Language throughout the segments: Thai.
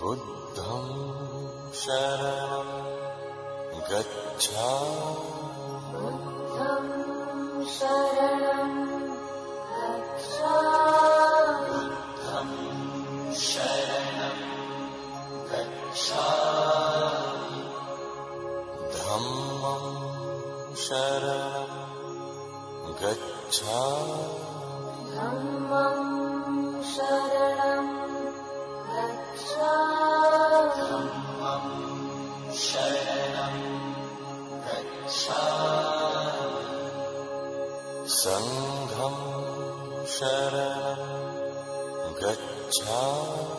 बुद्धं शरणं गच्छा बुद्धं शरणं गच्छा बुद्धं शरणं गच्छा धम्मं शरणं गच्छा धम्मं शरणं गच्छा सङ्घं शरणं गच्छामि सङ्घं शरणं गच्छामि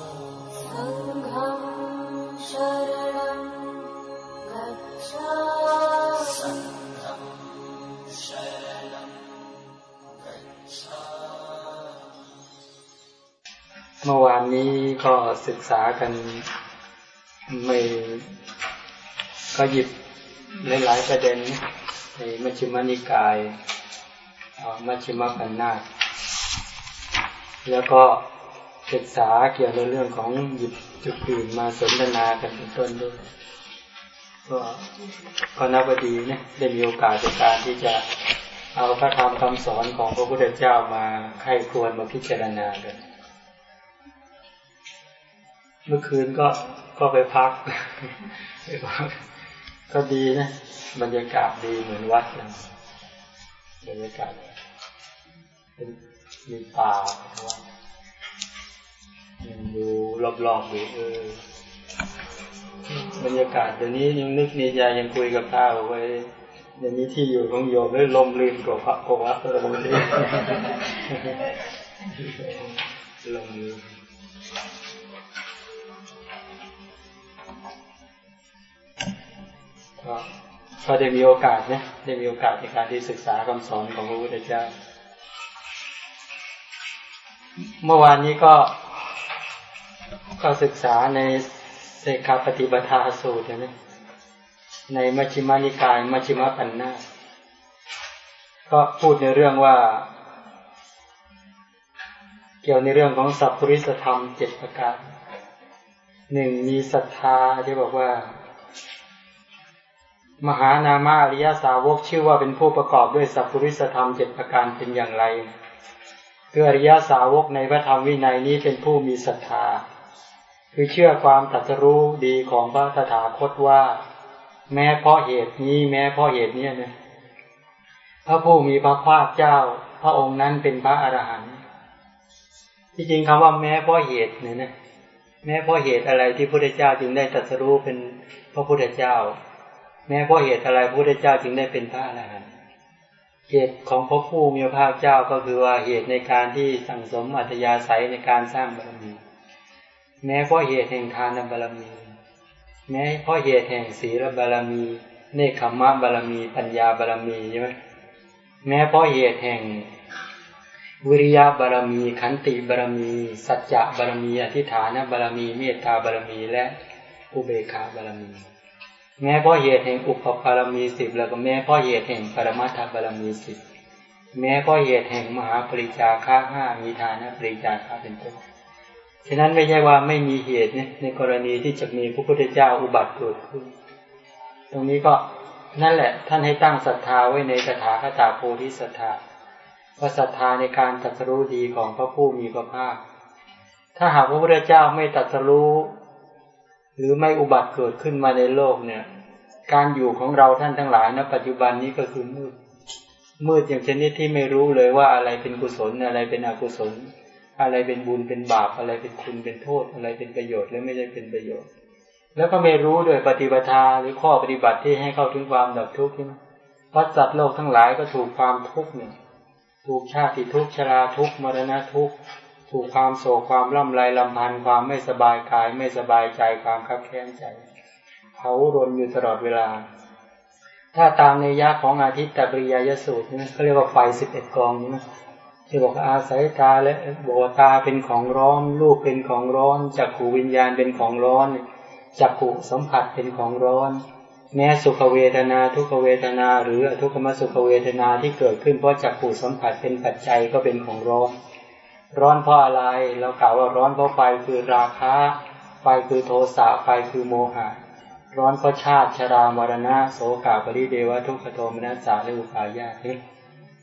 เมื่อวานนี้ก็ศึกษากันไม่ ก็หยิบหลายๆประเด็นในมัชฌิมานิกายมัชฌิมปัญนาตแล้วก็ศึกษาเกี่ยวกับเรื่องของหยิบจุดอื่นมาสนทนากันเป็นต้นด้วยก็ก็นับว่าดีนะได้มีโอกาสในการที่จะเอาพระธรรมคำสอนของพระพุทธเจ้ามาไข้ควรมาพิจารณากันเมื่อคืนก็ก็ไปพักไปพัก ก็ดีนะ บรรยากาศดีเหมือนวัดนะบรรยากาศเป็นมีป่าวัดยังดูรอบๆอยู่เออบรรยากาศเดี๋ยวนี้ยังนึกในใจยังคุยกับข้าวไว้เดี๋ยวนี้ที่อยู่ของโยมได้ลมลื่นกว่าพระกว่าวัดเลยวันนี้ลมลื่น ก็ก็ได้มีโอกาสนะได้มีโอกาสในการที่ศึกษาคำสอนของพระพุทธเจ้า เมื่อวานนี้ก็ก็ศึกษาในเสกขาปฏิบัติสูตรนะในมัชฌิมานิกายมัชฌิมปัญนาก็พูดในเรื่องว่า เกี่ยวในเรื่องของสัพพุริสธรรมเจ็ดประการหนึ่งมีศรัทธาที่บอกว่า มหานามาอริยสาวกชื่อว่าเป็นผู้ประกอบด้วยสัพพุริสธรรมเจ็ดประการเป็นอย่างไรคืออริยสาวกในพระธรรมวินัยนี้เป็นผู้มีศรัทธา คือเชื่อความตรัสรู้ดีของพระตถาคตว่า แม้เพราะเหตุนี้แม้เพราะเหตุนี้นะพระผู้มีพระภาคเจ้า พระองค์นั้นเป็นพระอรหันต์ที่จริงคำว่าแม้เพราะเหตุเนี่ยนะแม้เพราะเหตุอะไรที่พระพุทธเจ้าจึงได้ตรัสรู้เป็นพระพุทธเจ้า แม้เพราะเหตุอะไรพระพุทธเจ้าจึงได้เป็นพระอรหันต์เหตุของพระผู้มีพระภาคเจ้าก็คือว่าเหตุในการที่สั่งสมอัตยาศัยในการสร้างบารมี แม้เพราะเหตุแห่งทานบารมี แม้เพราะเหตุแห่งศีลบารมี เนคขมมะบารมี ปัญญาบารมีใช่ไหมแม้เพราะเหตุแห่งวิริยะบารมี ขันติบารมี สัจจะบารมี อธิฐานบารมี เมตตาบารมี และอุเบกขาบารมี แม้เพราะเหตุแห่งอุปปารมีสิบแล้วก็แม้เพราะเหตุแห่งปรมัตถบารมีสิบแม้เพราะเหตุแห่งมหาปริจาค่าห้ามีทานะปริจาค่าเป็นต้นฉะนั้นไม่ใช่ว่าไม่มีเหตุเนี่ยในกรณีที่จะมีพระพุทธเจ้าอุบัติเกิดขึ้น ตรงนี้ก็นั่นแหละ ท่านให้ตั้งศรัทธาไว้ในสถาคตาโพธิศรัทธาว่าศรัทธาในการตรัสรู้ดีของพระผู้มีพระภาค ถ้าหากพระพุทธเจ้าไม่ตรัสรู้ หรือไม่อุบัติเกิดขึ้นมาในโลกเนี่ย การอยู่ของเราท่านทั้งหลายณปัจจุบันนี้ก็คือมืด มืดอย่างชนิดที่ไม่รู้เลยว่าอะไรเป็นกุศลอะไรเป็นอกุศล อะไรเป็นบุญเป็นบาปอะไรเป็นคุณเป็นโทษ อะไรเป็นประโยชน์และไม่ได้เป็นประโยชน์ แล้วก็ไม่รู้โดยปฏิปทาหรือข้อปฏิบัติที่ให้เข้าถึงความดับทุกข์ใช่ไหมเพราะสัตว์โลกทั้งหลายก็ถูกความทุกข์เนี่ยถูกชาติทุกข์ชราทุกข์มรณะทุกข์ ถูกความโศกความล่ำไรลำพันธ์ความไม่สบายกาย ไม่สบายใจความคับแค้นใจเขารนอยู่ตลอดเวลา ถ้าตามในยะของอาทิตย์ตปริยายสูตรนี่เขาเรียกว่าไฟสิบเอ็ดกองนะที่บอกอาศัยตาและบวตาเป็นของร้อนรูปเป็นของร้อนจักขูวิญญาณเป็นของร้อนจักขูสัมผัสเป็นของร้อน แม้สุขเวทนาทุกเวทนา หรือทุกขมสุขเวทนาที่เกิดขึ้นเพราะจักขูสัมผัสเป็นปัจจัยก็เป็นของร้อน ร้อนเพราะอะไร เรากล่าวว่าร้อนเพราะไฟคือราคะไฟคือโทสะไฟคือโมหะ ร้อนเพราะชาติชรามรณะโสกาปริเดวะทุกขโทมนัสสาและอุปายาเฮ้ย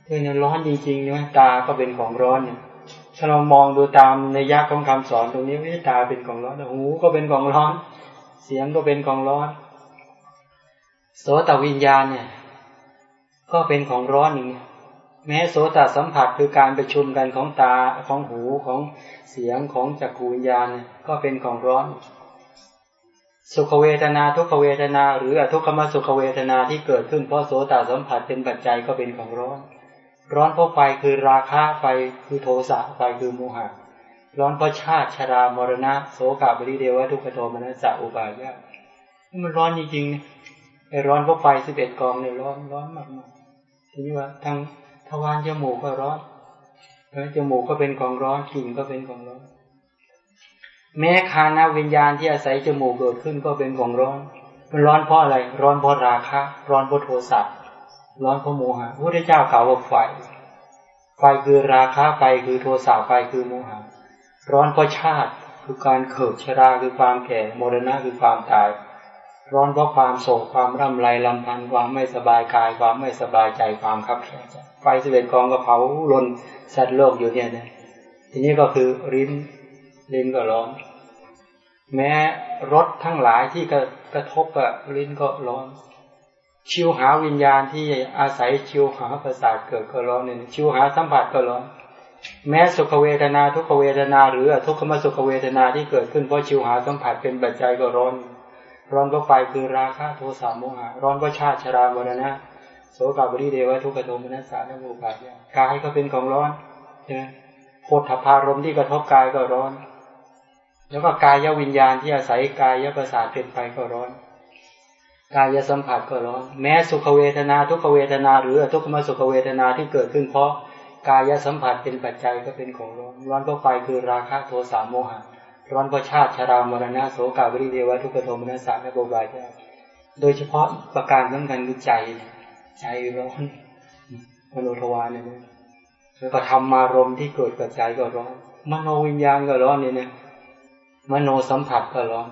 เฮ้ยร้อนจริงๆนะตาก็เป็นของร้อนเนี่ยถ้าเรามองดูตามในยักษ์ของคำสอนตรงนี้วิตาเป็นของร้อนหูก็เป็นของร้อน เสียงก็เป็นของร้อน โสตวิญญาณเนี่ย ก็เป็นของร้อนอย่างนี้ แม้โสตสัมผัสคือการประชุมกันของตาของหูของเสียงของจักรวิญญาณเนี่ยก็เป็นของร้อน สุขเวทนาทุกขเวทนา หรืออทุกขมสุขเวทนาที่เกิดขึ้นเพราะโสตสัมผัสเป็นปัจจัยก็เป็นของร้อน ร้อนเพราะไฟคือราคะไฟคือโทสะไฟคือโมหะร้อนเพราะชาติชรามรณะโสกาบริเดวะทุกขโทมนัสสะอุบายะมันร้อนจริงๆไอ้ร้อนเพราะไฟสิบเอ็ดกองเนี่ยร้อนร้อนมากๆทีนี้ว่าทาง ทวารจมูกก็ร้อนแล้วจมูกก็เป็นของร้อนกลิ่นก็เป็นของร้อน แม้คานาวิญญาณที่อาศัยจมูกเกิดขึ้นก็เป็นของร้อน มันร้อนเพราะอะไร ร้อนเพราะราคะ ร้อนเพราะโทสะร้อนเพราะโมหะพระพุทธเจ้ากล่าวว่าไฟไฟคือราคะไฟคือโทสะไฟคือโมหะร้อนเพราะชาติคือการเกิดชราคือความแก่มรณะคือความตาย ร้อนเพราะความโศกความร่ำไรลำพันธ์ความไม่สบายกายความไม่สบายใจความขับแค้นใจ ฟสิบเอ็ดกองก็เผาลนสัตว์โลกอยู่เนี่ยนะทีนี้ก็คือริมลิ้นก็ร้อน แม้รสทั้งหลายที่กระกระทบกับลิ้นก็ร้อน ชิวหาวิญญาณที่อาศัยชิวหาประสาทเกิดก็ร้อนเนี่ยชิวหาสัมผัสก็ร้อน แม้สุขเวทนาทุกขเวทนาหรือทุกขมสุขเวทนาที่เกิดขึ้นเพราะชิวหาสัมผัสเป็นปัจจัยก็ร้อน ร้อนเพราะไฟคือราคะโทสะโมหะร้อนเพราะชาติชรามรณะ โสกาบริเดวะทุกขโทมนัสสาและโมกายกายก็เป็นของร้อนใช่ไหมโพธพารมที่กระทบกายก็ร้อน แล้วก็กายวิญญาณที่อาศัยกายประสาทเป็นไปก็ร้อน กายสัมผัสก็ร้อน แม้สุขเวทนาทุกขเวทนาหรือทุกขมสุขเวทนาที่เกิดขึ้นเพราะกายสัมผัสเป็นปัจจัยก็เป็นของร้อน ร้อนเพระไฟคือราคะโทสะโมหะ ร้อนเพระชาติชรามรณะโสกาบริเดวะทุกขโทมนัสสะและโบบายโดยเฉพาะประการสำคัญคือใจ ใจร้อนมโนทวารเนี่ยนะแล้วก็ทำมารมที่เกิดกับใจก็ร้อน มโนวิญญาณก็ร้อนเนี่ยนะมโนสัมผัสก็ร้อน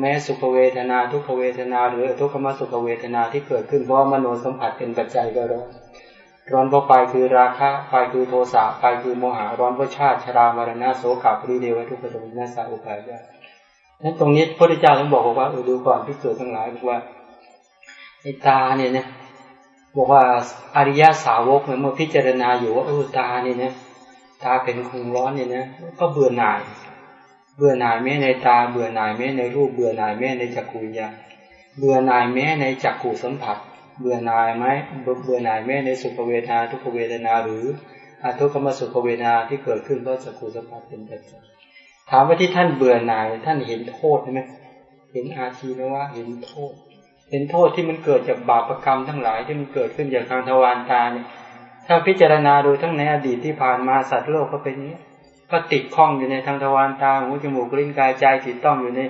แม้สุขเวทนาทุกขเวทนา หรือทุกขมสุขเวทนาที่เกิดขึ้นเพราะมโนสัมผัสเป็นปัจจัยก็ร้อนร้อนเพราะไฟคือราคะไฟคือโทสะไฟคือโมหะร้อนเพราะชาติชรามรณะโสกาปริเดวทุกขโทมนัสสอุปายะนั้นตรงนี้พระพุทธเจ้าต้องบอกว่าเออดูก่อนที่เกิดทั้งหลายบอกว่าไอ้ตาเนี่ยนะ บอกว่าอริยสาวกเนี่ยมื่อพิจารณาอยู่ว่าเออตาเนี่ยนะตาเป็นคงร้อนเนี่ยนะก็เบื่อหน่าย เบื่อหน่ายแม้ในตา เบื่อหน่ายแม้ในรูปเบื่อหน่ายแม้ในจักรุญญาเบื่อหน่ายแม้ในจักขูสัมผัส เบื่อหน่ายไหมเบื่อหน่ายแม้ในสุขเวทนาทุกเวทนาหรืออทุกขมสุขเวทนาที่เกิดขึ้นเพราะจักขูสัมผัสเป็นปัจจัยถามว่าที่ท่านเบื่อหน่ายท่านเห็นโทษไหมเห็นอาชีนะว่าเห็นโทษ เห็นโทษที่มันเกิดจากบาปรกรรมทั้งหลายที่มันเกิดขึ้นจากทางทวารตาเนี่ย ถ้าพิจารณาดูทั้งในอดีตที่ผ่านมาสัตว์โลกก็เป็นนี้ ก็ติดข้องอยู่ในทางทวารตาหูจมูกลิ้นกายใจติดต้องอยู่ใน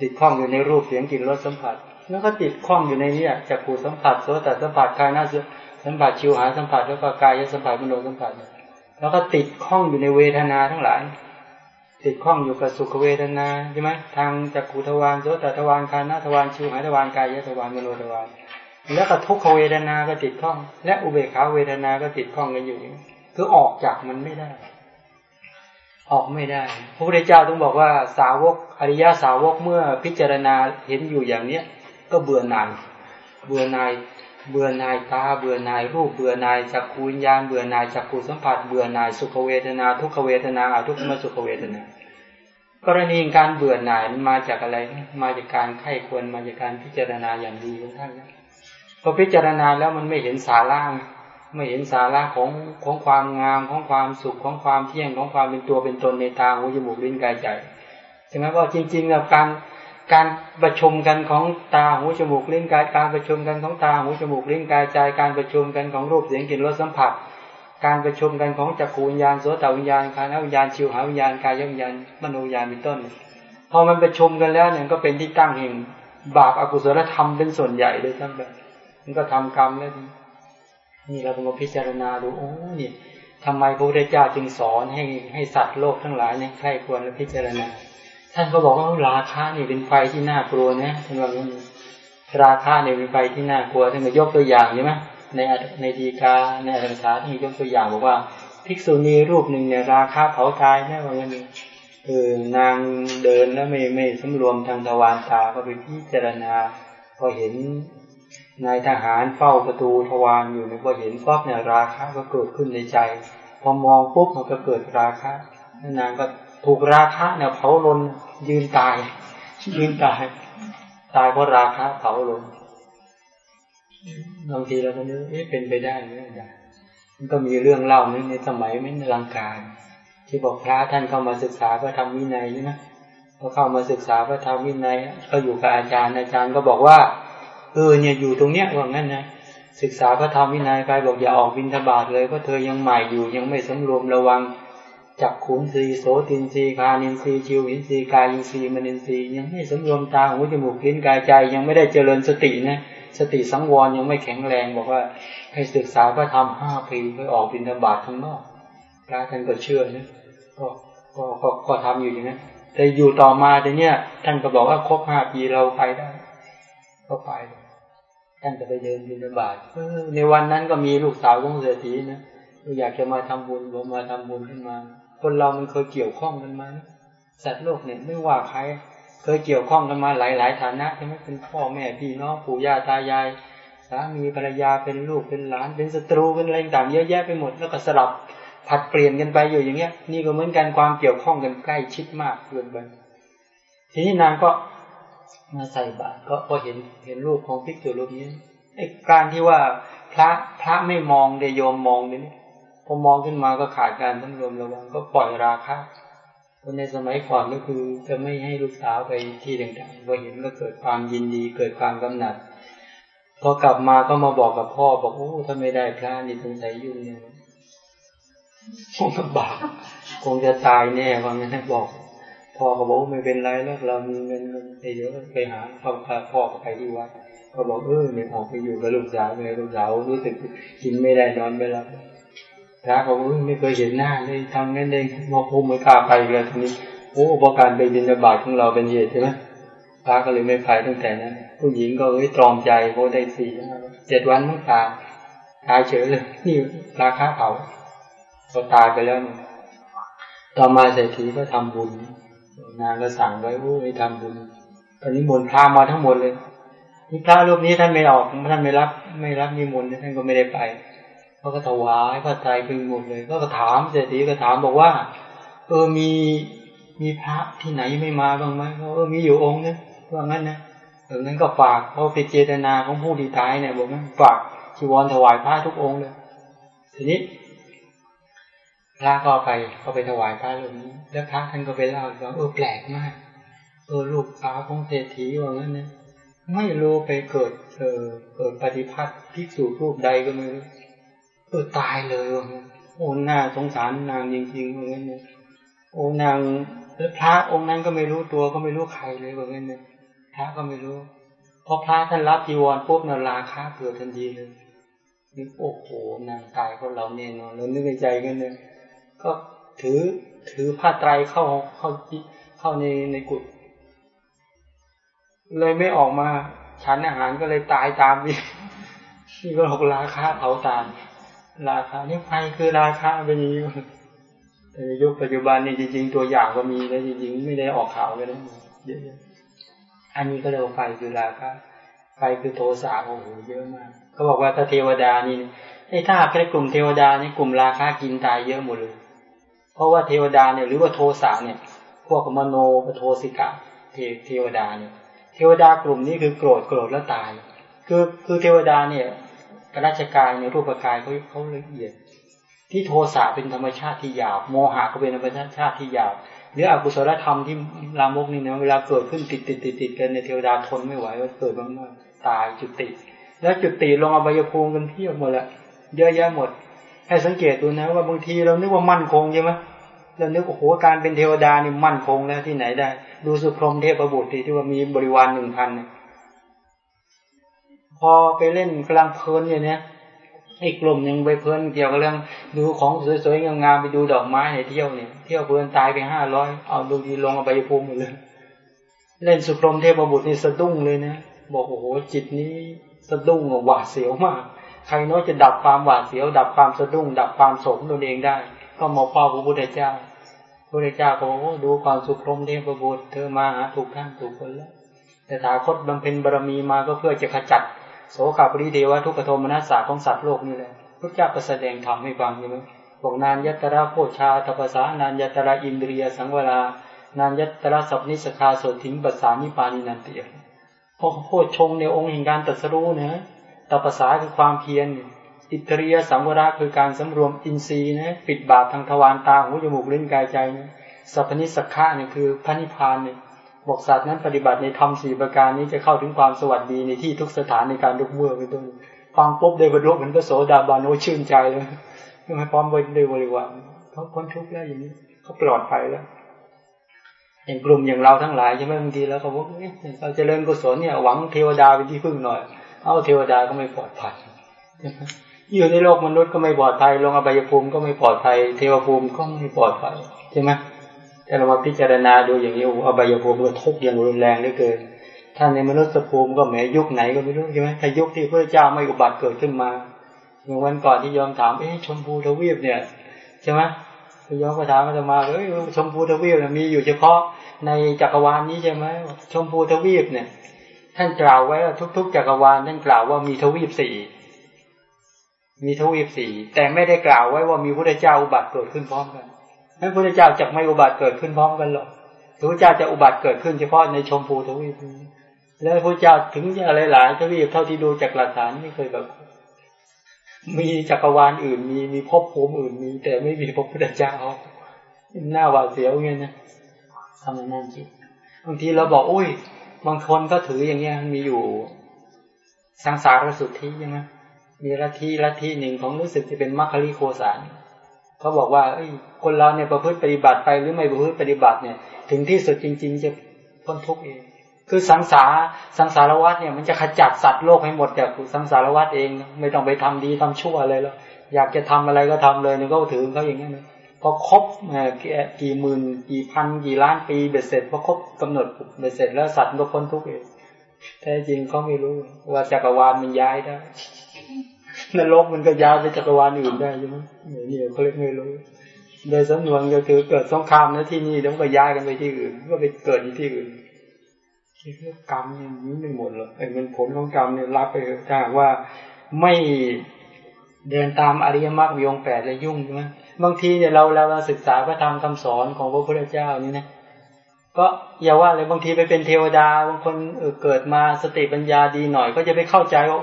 ติดข้องอยู่ในรูปเสียงกลิ่นรสสัมผัส แล้วก็ติดข้องอยู่ในนี้จักขูสัมผัสโสตสัมผัสกายน่าสัมผัสชิวหาสัมผัสแล้วก็กายสัมผัสมโนสัมผัส แล้วก็ติดข้องอยู่ในเวทนาทั้งหลาย ติดข้องอยู่กับสุขเวทนาใช่ไหมทางจักขูทวารโสตทวารคานาทวารชิวหาทวารกายทวารมโนทวารแล้วก็ทุกขเวทนาก็ติดข้อง และอุเบกขาเวทนาก็ติดข้องกันอยู่คือออกจากมันไม่ได้ ออกไม่ได้พระพุทธเจ้าต้องบอกว่าสาวกอริยสาวกเมื่อพิจารณาเห็นอยู่อย่างเนี้ย ก็เบื่อหน่ายเบื่อหน่ายเบื่อหน่ายตา เบื่อหน่ายรูป เบื่อหน่ายจักขูวิญญาณ เบื่อหน่ายจักขูสัมผัส เบื่อหน่ายสุขเวทนา ทุกขเวทนาอทุกขมสุขเวทนา กรณีการเบื่อหน่ายมันมาจากอะไร มาจากการไข้ควรมาจากการพิจารณาอย่างดีของท่านพอพิจารณาแล้วมันไม่เห็นสาระไม่เห็นสาระของของความงามของความสุขของความเที่ยงของความเป็นตัวเป็นตนในตาหูจมูกลิ้นกายใจใช่ไหมว่าจริงๆกับการการประชุมกันของตาหูจมูกลิ้นกายการประชุมกันของตาหูจมูกลิ้นกายใจการประชุมกันของรูปเสียงกลิ่นรสสัมผัส การประชุมกันของจักรวิญญาณโสตวิญญาณกายวิญญาณชิวหาวิญญาณกายวิญญาณมโนวิญญาณเป็นต้น พอมันประชุมกันแล้วเนี่ยก็เป็นที่ตั้งแห่งบาปอกุศลธรรมเป็นส่วนใหญ่เลยทั้งแบบมันก็ทำกรรมแล้วนี่เราต้องพิจารณาดูโอ้นี่ทำไมพระพุทธเจ้าจึงสอนให้ให้สัตว์โลกทั้งหลายเนี่ยใครควรและพิจารณา ท่านก็บอกว่าราคะนี่เป็นไฟที่น่ากลัวนะท่านว่าราคะเนี่ยเป็นไฟที่น่ากลัวท่านก็ยกตัวอย่างใช่ไหม ในในดีกาในอัตถกถาที่ยกตัวอย่างบอกว่า ภิกษุณีรูปหนึ่งเนี่ยราคาเผาตายแน่ว่างั้นเออนางเดินแล้วไม่ไม่สำรวมทางทวารตาก็ไปพิจารณา พอเห็นนายทหารเฝ้าประตูทวารอยู่เนี่ยพอเห็นปั๊บเนี่ยราคะก็เกิดขึ้นในใจ พอมองปุ๊บมันก็เกิดราคะนางก็ถูกราคะเนี่ยเผาลนยืนตายยืนตาย ตายเพราะราคะเผาลน บางทีเราก็นึกเอ๊ะเป็นไปได้ไหมมันก็มีเรื่องเล่านึงในสมัยไม่ลังการ ที่บอกพระท่านเข้ามาศึกษาพระธรรมวินัยใช่ไหมพอเข้ามาศึกษาพระธรรมวินัยก็อยู่กับอาจารย์อาจารย์ก็บอกว่าเออเนี่ยอยู่ตรงเนี้ยว่างั้นนะศึกษาพระธรรมวินัยไปบอกอย่าออกบินทบาทเลยเพราะเธอยังใหม่อยู่ยังไม่สำรวมระวังจับขุนสีโสตินสีคานินสีจิวินสีกายินสีมนินสียังไม่สำรวมตาหูจมูกลิ้นกายใจยังไม่ได้เจริญสตินะ สติสังวรยังไม่แข็งแรง บอกว่า ให้ศึกษาพระธรรมห้าปีไปออกบินทบาทข้างนอกพระท่านก็เชื่อนะก็ก็ก็ก็ทำอยู่อย่างนั้นแต่อยู่ต่อมาแต่เนี้ยท่านก็บอกว่าครบห้าปีเราไปได้ก็ไปท่านจะไปเดินบินบาตในวันนั้นก็มีลูกสาวของเศรษฐีนะอยากจะมาทำบุญผมมาทำบุญขึ้นมา คนเรามันเคยเกี่ยวข้องกันมาสัตว์โลกเนี่ยไม่ว่าใคร เคยเกี่ยวข้องกันมาหลายๆฐานะใช่ไหมเป็นพ่อแม่พี่น้องปู่ย่าตายายสามีภรรยาเป็นลูกเป็นหลาน เป็นศัตรูเป็นอะไรต่างเยอะแยะไปหมดแล้วก็สลับผัดเปลี่ยนกันไปอยู่อย่างเงี้ย นี่ก็เหมือนกันความเกี่ยวข้องกันใกล้ชิดมากเกินไปทีนี้นางก็มาใส่บาตรก็พอเห็นเห็นรูปของพิกษุรูปนี้ไอ้การที่ว่าพระพระไม่มองเดโยมมองนี่พอมองขึ้นมาก็ขาดการทั้งรวมระวังก็ปล่อยราคะ คนในสมัยก่อนก็คือจะไม่ให้ลูกสาวไปที่ต่างๆพอเห็นก็เกิดความยินดี เกิดความกำหนัด พอกลับมาก็มาบอกกับพ่อบอกโอ้ถ้าไม่ได้พระนี่สงสัยยุ่งเนี่ยคงลำบากคงจะตายแน่ว่างั้นบอกพ่อก็บอกไม่เป็นไรแล้วเรามีเงินเยอะไปหาพ่อพาพ่อไปที่วัดก็บอกเออเนี่ยออกไปอยู่กับลูกสาวเลยลูกสาวรู้สึกกินไม่ได้นอนไม่หลับ พระเขาไม่เคยเห็นหน้าเลยทำงั้นเองมองภูมิไม่กล้าไปเลยทีนี้โอ้เพระการไปบินบาตของเราเป็นเหตุใช่ไหมพระก็เลยไม่ไปตั้งแต่นั้นผู้หญิงก็เอ้ยตรอมใจเพได้สี่เจ็ดวันไม่ตายตายเฉยเลยนี่ราคาเผาพอตายไปแล้วต่อมาเศรษฐีก็ทำบุญ นางก็สั่งไว้ว่าให้ทำบุญ ตอนนี้มนพามาทั้งหมดเลยนี่พระรูปนี้ท่านไม่ออกท่านไม่รับ ไม่รับนิมนต์ท่านก็ไม่ได้ไป เขาก็ถวายพระใจพึงหมดเลยก็ถามเศรษฐีก็ถามบอกว่า เออมีมีพระที่ไหนไม่มาบ้างไหมเขาเออมีอยู่องค์นึงว่างั้นนะเอองั้นก็ฝากเพราะเป็นเจตนาของผู้ดีตายเนี่ยบอกว่าฝากจีวรถวายพระทุกองค์เลยทีนี้พระก็ไปก็ไปถวายพระรูปนี้ แล้วพระท่านก็ไปเล่าว่าเออแปลกมากเออลูกสาวของเศรษฐีว่างั้นนะไม่รู้ไปเกิดเออเกิดปฏิพัติภิกษุรูปใดก็ไม่รู้ เออตายเลยว่างั้นโอ้หน้าสงสารนางจริงๆว่างั้นนโอ้นางแล้วพระองค์นั้นก็ไม่รู้ตัวก็ไม่รู้ใครเลยว่างั้นนพระก็ไม่รู้พอพระท่านรับจีวรปุ๊บนาราคาเกิดทันทีเลยนี่โอ้โหนางตายเพราะเราเนี่ยนอนแล้วนึกในใจกันเลยก็ถือถือผ้าไตรเข้าเข้าเข้าในในกุฏเลยไม่ออกมาฉันอาหารก็เลยตายตามนี่นี่ก็หกราคาเผาตาม ราคานี่ไฟคือราคาเป็นอย่างนี้แต่ยุคปัจจุบันนี่จริง ๆ ตัวอย่างก็มีแล้วจริง ๆ ไม่ได้ออกข่าวกันนะเยอะๆอันนี้ก็เรียกว่าไฟคือราคาไฟคือโทสะโอ้โหเยอะมากเขาบอกว่าถ้าเทวดานี่ไอ้ถ้าแค่กลุ่มเทวดานี่กลุ่มราคากินตายเยอะหมดเลย เพราะว่าเทวดาเนี่ยหรือว่าโทสะเนี่ย พวกมโนปโทสิกะเทเทวดาเนี่ย เทวดากลุ่มนี้คือโกรธโกรธแล้วตาย คือคือเทวดาเนี่ย กราชกายในรูปกายเขาเขาละเอียด ที่โทสะเป็นธรรมชาติที่หยาบโมหะก็เป็นธรรมชาติที่หยาบหรืออกุศลธรรมที่ลามกนี่นะเวลาเกิดขึ้นติดติดติดติดกันในเทวดาทนไม่ไหวว่าเกิดมากๆตายจุดติดแล้วจุดติลงอบายภูมิกันเที่ยวหมดละเยอะแยะหมด ให้สังเกตดูนะว่าบางทีเรานึกว่ามั่นคงใช่ไหมเรานึกโอ้โหการเป็นเทวดานี่มั่นคงแล้วที่ไหนได้ ดูสุพรมเทพบุตรที่ว่ามีบริวารหนึ่งพัน พอไปเล่นกลางเพลินอย่างเนี้ยอีกกลุ่มหนึ่งไปเพลินเกี่ยวกับเรื่องดูของสวยๆงามๆไปดูดอกไม้ในเที่ยวเนี่ยเที่ยวเพลินตายไปห้าร้อยเอาดูดีลงเอาไปภูมิหมดเลย เล่นสุครมเทพบุตรนี่สะดุ้งเลยนะบอกโอ้โหจิตนี้สะดุ้งหวาดเสียวมาก ใครน้อยจะดับความหวาดเสียว ดับความสะดุ้ง ดับความสมตนเองได้ ก็มาเฝ้าพระพุทธเจ้าพระพุทธเจ้าก็บอกดูความสุครมเทพบุตรเธอมาหาถูกท่านถูกคนแล้วแต่ถาคตบำเพ็ญบารมีมาก็เพื่อจะขจัด โสขาปริเดวะทุกขโทมนัสสาของสัตว์โลกนี่แหละพระเจ้าก็แสดงธรรมให้ฟังใช่ไหมบอกนานยัตระโพชาตปสานานยัตระอินเดียสังวลานานยัตระสัพนิสคาโสถิงปัสสานิปานินันติพราะโพชงในองค์แห่งการตรัสรู้นะตปสาคือความเพียรอิตริยสังวระคือการสำรวมอินทรีย์นะปิดบาปทางทวารตาหูจมูกลิ้นกายใจนะสัพนิสักขะเนี่ยคือพระนิพพานเนี่ย บอกสัตว์นั้นปฏิบัติในธรรมสี่ประการนี้จะเข้าถึงความสวัสดีในที่ทุกสถานในการลุกเมื่อเป็นต้นฟังปุ๊บได้บรรลุเหมือนพระโสดาบันโอชื่นใจเลยไม่พร้อมไปด้วยบริวารเขาพ้นทุกข์แล้วอย่างนี้เขาปลอดภัยแล้ว อย่างกลุ่มอย่างเราทั้งหลายใช่ไหมบางทีแล้วเขาบอกเราจะเริญกุศลเนี่ยหวังเทวดาเป็นที่พึ่งหน่อย เอาเทวดาก็ไม่ปลอดภัยอยู่ในโลกมนุษย์ก็ไม่ปลอดภัยลงอบายภูมิก็ไม่ปลอดภัย เทวภูมิก็ไม่ปลอดภัยใช่ไหม แต่เรามาพิจารณาดูอย่างนี้อบายภูมิก็ทุกข์อย่างรุนแรงเหลือเกินท่านในมนุษย์ภูมิก็แหมยุคไหนก็ไม่รู้ใช่ไหมถ้ายุคที่พระเจ้าไม่อุบัติเกิดขึ้นมาเมื่อวันก่อนที่ยอมถามเอ๊ะชมพูทวีปเนี่ยใช่ไหมยอมก็ถามมาจะมาเอ้ยชมพูทวีปมีอยู่เฉพาะในจักรวาลนี้ใช่ไหมชมพูทวีปเนี่ย ท่านกล่าวไว้ว่าทุก ๆ จักรวาลท่านกล่าวว่ามีทวีปสี่มีทวีปสี่แต่ไม่ได้กล่าวไว้ว่ามีพระเจ้าอุบัติเกิดขึ้นพร้อมกัน นั้นพระเจ้าจะไม่อุบัติเกิดขึ้นพร้อมกันหรอกพระเจ้าจะอุบัติเกิดขึ้นเฉพาะในชมพูทวีปแล้วพระเจ้าถึงจะหลายๆทวีปเท่าที่ดูจากหลักฐานไม่เคยแบบมีจักรวาลอื่น มีมีภพภูมิอื่นมี แต่ไม่มีพระพุทธเจ้าหน้าหวาดเสียวเงี้ยนะทำนั่นจิบางทีเราบอกอุ้ย บางคนก็ถืออย่างเงี้ยมีอยู่สังสารสุทธิใช่ไหมมีลัทธิลัทธิหนึ่งของรู้สึกจะเป็นมัคคิโคสาร เขาบอกว่าคนเราเนี่ยประพฤติปฏิบัติไปหรือไม่ประพฤติปฏิบัติเนี่ย ถึงที่สุดจริง ๆ จะพ้นทุกข์เอง คือสังสารสังสารวัฏเนี่ยมันจะขจัดสัตว์โลกให้หมดจากสังสารวัฏเอง ไม่ต้องไปทำดีทำชั่วอะไรแล้ว อยากจะทำอะไรก็ทำเลยเนี่ยก็ถือเขาอย่างนี้นะพอครบกี่หมื่นกี่พันกี่ล้านปีเบ็ดเสร็จพอครบกำหนดเบ็ดเสร็จแล้วสัตว์ก็พ้นทุกข์เองแท้จริงเขาไม่รู้ว่าจักรวาลมันย้ายได้ นรกมันก็ย้ายไปจักรวาลอื่นได้ใช่ไหมเนี่ยเขาเรียกไม่รู้โดยสำนวนก็คือเกิดสงครามนะที่นี่แล้วก็ย้ายกันไปที่อื่นก็ไปเกิดที่อื่นเรื่องกรรมเนี่ยนี้ไม่หมดหรอกไอ้มันผลของกรรมเนี่ยรับไปถ้าว่าไม่เดินตามอริยมรรคมีองแปดเลยยุ่งใช่ไหมบางทีเนี่ยเราเราศึกษาพระธรรมคำสอนของพระพุทธเจ้านี่นะก็อย่าว่าเลยบางทีไปเป็นเทวดาบางคนเกิดมาสติปัญญาดีหน่อย ก็จะไปเข้าใจว่า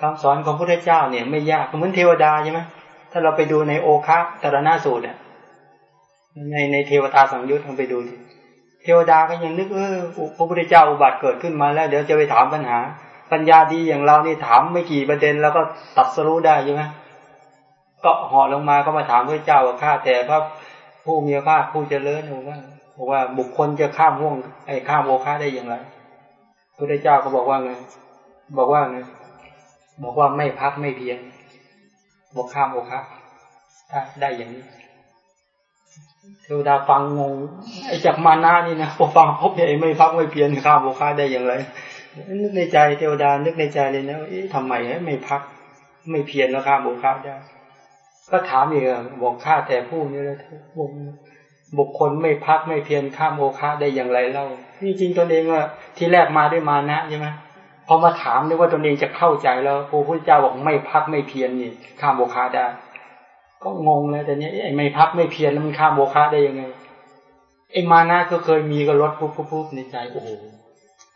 คำสอนของพระพุทธเจ้าเนี่ย ไม่ยากเหมือนเทวดาใช่ไหมถ้าเราไปดูในโอคะตรณาสูตรเนี่ยในในเทวตาสังยุตลองไปดูเทวดาก็ยังนึกเออพระพุทธเจ้าอุบัติเกิดขึ้นมาแล้ว เดี๋ยวจะไปถามปัญหา ปัญญาดีอย่างเรานี่ถามไม่กี่ประเด็น แล้วก็ตัดสรู้ได้ใช่ไหมก็เหาะลงมาก็มาถามพระเจ้าว่าข้าแต่พระผู้มีพระผู้เจริญบอกว่าบอกว่าบุคคลจะข้ามห่วงไอ้ข้ามโอคาได้อย่างไรพระพุทธเจ้าก็บอกว่าไงบอกว่าไง บอกว่าไม่พักไม่เพียงบอกข้ามโอคาได้ได้อย่างนี้เทวดาฟังงงไอ้จากมานานี่นะพอฟังพบไอ้ไม่พักไม่เพียรข้ามโอคาได้อย่างไรนึกในใจเทวดานึกในใจเลยนะเอ๊ะทำไมไม่พัก ไม่เพียรแล้วข้ามโอคาได้ก็ถามอีกบอกข้าแต่ผู้นี้เลยทุกวงบุคคลไม่พักไม่เพียรข้ามโอคาได้อย่างไรเล่านี่จริงตนเองว่าที่แรกมาด้วยมานะใช่ไหม พอมาถามด้วยว่าตนเองจะเข้าใจแล้วพระพุทธเจ้าบอกไม่พักไม่เพียรนี่ข้ามโอคาได้ ก็งงแล้วแต่เนี้ยไอ้ไม่พักไม่เพียรแล้วมันข้ามโอคาได้ยังไงไอ้มานะก็เคยมีก็ลดปุ๊บปุ๊บปุ๊บในใจโอ้โห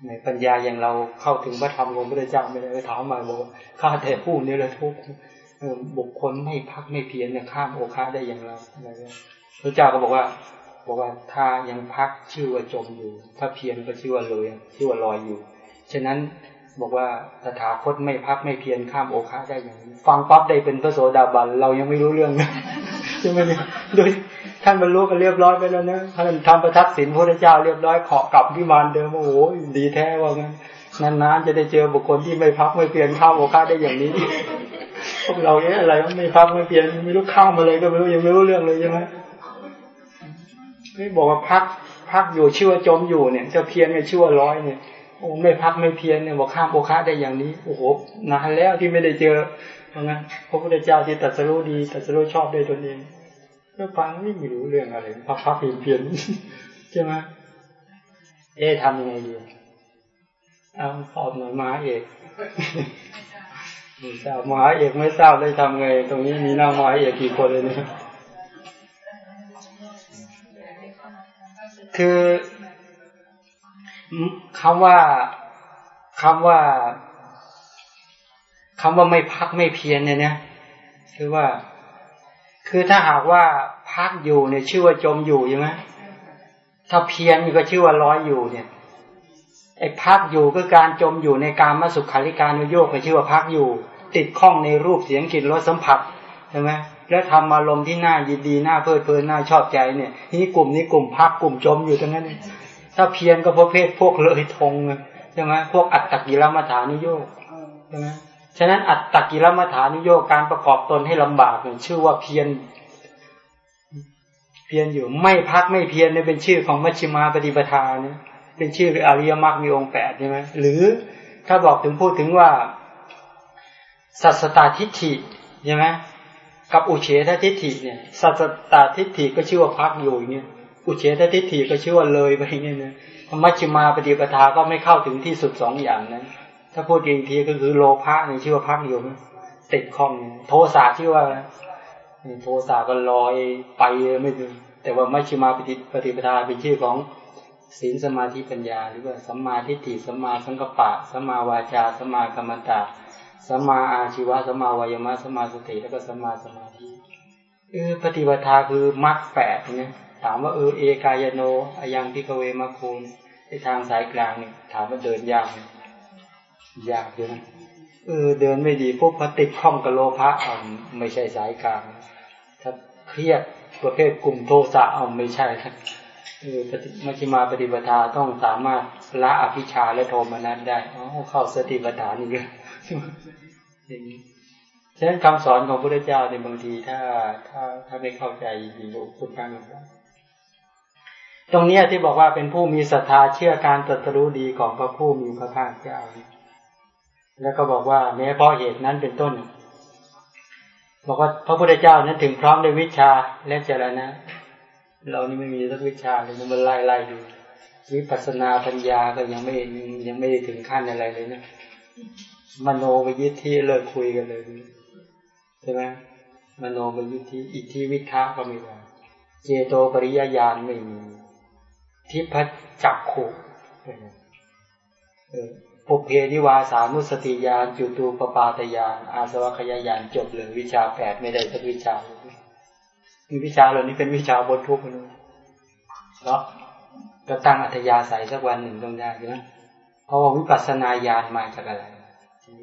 ในปัญญาอย่างเราเข้าถึงพระธรรมของพระเจ้าไม่ได้ไปถามมาบอกข้าแต่ผู้นี้เลยทุกบุคคลไม่พักไม่เพียรเนี่ยข้ามโอคาได้อย่างเราอะไรเงี้ยพระเจ้าก็บอกว่าบอกว่าถ้ายังพักชื่อว่าจมอยู่ ถ้าเพียรก็ชื่อว่าลอยชื่อว่าลอยอยู่ ฉะนั้น บอกว่าตถาคตไม่พักไม่เพียรข้ามโอคาได้อย่างนี้ ฟังปั๊บได้เป็นพระโสดาบันเรายังไม่รู้เรื่องใช่ไหมโดยท่านบรรลุกันเรียบร้อยไปแล้วนะท่านทำประทักษิณพระเจ้าเรียบร้อยขอกลับที่มานเดิมโอ้โหดีแท้ว่างั้นนานๆจะได้เจอบุคคลที่ไม่พักไม่เพียรข้ามโอคาได้อย่างนี้พวกเราเนี่ยอะไรไม่พักไม่เพียนไม่รู้ข้ามอะไรก็ไม่รู้ยังไม่รู้เรื่องเลยใช่ไหมไม่บอกว่าพักพักอยู่ชื่อว่าจมอยู่เนี่ยจะเพียนเนี่ชื่อว่าร้อยเนี่ย โอ้ไม่พักไม่เพียนเนี่ยบอกข้ามโอคาได้อย่างนี้ โอ้โหนานแล้วที่ไม่ได้เจอเพราะงั้นพระพุทธเจ้าที่ตรัสรู้ดีตรัสรู้ชอบด้วยตนเองก็ฟังไม่รู้เรื่องอะไรพักพักเพียนเพียนใช่ไหมเอ๊ะทำยังไงดีเอาตอบหน่อยมาเอกไม่ทราบมหาเอกไม่ทราบได้ทำไง ตรงนี้มีนางมหาเอกกี่คนเลยเนี่ยคือ คำว่าคำว่าคำว่าไม่พักไม่เพียรเนี่ยนะคือว่า คือถ้าหากว่าพักอยู่เนี่ยชื่อว่าจมอยู่ใช่ไหมถ้าเพียรก็ชื่อว่าร้อยอยู่เนี่ยไอ้พักอยู่ก็การจมอยู่ในการมาสุขคาริการุโยกก็ชื่อว่าพักอยู่ ติดข้องในรูปเสียงกลิ่นรสสัมผัสใช่ไหมแล้วทำอารมณ์ที่น่ายินดีน่าเพลิดเพลินน่าชอบใจเนี่ยนี่กลุ่มนี้กลุ่มพักกลุ่มจมอยู่ตรงนั้น ถ้าเพียรก็ประเภทพวกเลยทงใช่ไหมพวกอัตตกิรมัฐานุโยกใช่ไหมฉะนั้นอัตตกิรมัฐานุโยกการประกอบตนให้ลำบากเนี่ยชื่อว่าเพียรเพียรอยู่ไม่พักไม่เพียรเนี่ยเป็นชื่อของมัชฌิมาปฏิปทาเนี่ยเป็นชื่ออริยมรรคมีองค์แปดใช่ไหมหรือถ้าบอกถึงพูดถึงว่าสัสตาทิฏฐิใช่ไหมกับอุเฉททิฏฐิเนี่ยสัสตาทิฏฐิก็ชื่อว่าพักอยู่เงี้ย อุเฉททิฏฐิก็ชื่อว่าเลยไปเงี้ยนะมัชฌิมาปฏิปทาก็ไม่เข้าถึงที่สุดสองอย่างนั้น ถ้าพูดอีกทีก็คือโลภะในชื่อว่าพักอยู่ติดข้องโทสะชื่อว่าโทสะก็ลอยไปไม่ถึงแต่ว่ามัชฌิมาปฏิปฏิปทาเป็นชื่อของศีลสมาธิปัญญา หรือว่าสัมมาทิฏฐิสัมมาสังกัปปะสัมมาวาจาสัมมากรรมตาสัมมาอาชีวะสัมมาวายมะสัมมาสติแล้วก็สัมมาสมาธิเออปฏิปทาคือมรรคแปดเนี่ย ถามว่าเออเอกายโนอายังพิกเวมะคูณในทางสายกลางเนี่ยถามว่าเดินยากไหมยากอยู่นะเออเดินไม่ดีพวกพติดข้องกับโลภะอ่าไม่ใช่สายกลาง ถ้าเครียดประเภทกลุ่มโทสะเอาไม่ใช่ครับเออมัชฌิมาปฏิปทาต้องสามารถละอภิชาและโทมนัสได้อ๋อเข้าสติปัฏฐานนี่เลยอย่างนี้ฉะนั้นคำสอนของพระพุทธเจ้าในบางทีถ้าถ้าถ้าไม่เข้าใจจริงๆคุณฟัง ตรงเนี้ที่บอกว่าเป็นผู้มีศรัทธาเชื่อการตรัสรู้ดีของพระผู้มีพระภาคเจ้า แล้วก็บอกว่าแม้เพราะเหตุนั้นเป็นต้น บอกว่าพระพุทธเจ้านั้นถึงพร้อมด้วยวิชาและเจรณะ เรานี่ไม่มีสักวิชาเลยมันไล่ไล่ดูวิปัสนาปัญญาก็ยังไม่ยังไม่ได้ถึงขั้นอะไรเลยนะมโนไปยึดที่เลิกคุยกันเลยใช่ไหมมโนไปยึดที่อิทธิวิทะก็ไม่ได้เจโตปริยญาณไม่มี ทิพจักขุปุเพนิวาสานุสติญาณจุตูปปาตญาณอาสวัคยายานจบเลยวิชาแปดไม่ได้สักวิชามีวิชาเหล่านี้เป็นวิชาบนทุกข์นะเนาะก็ตั้งอัธยาศัยสักวันหนึ่งตรงได้ใช่ไหมเพราะว่าวิปัสสนาญาณมาจากอะไร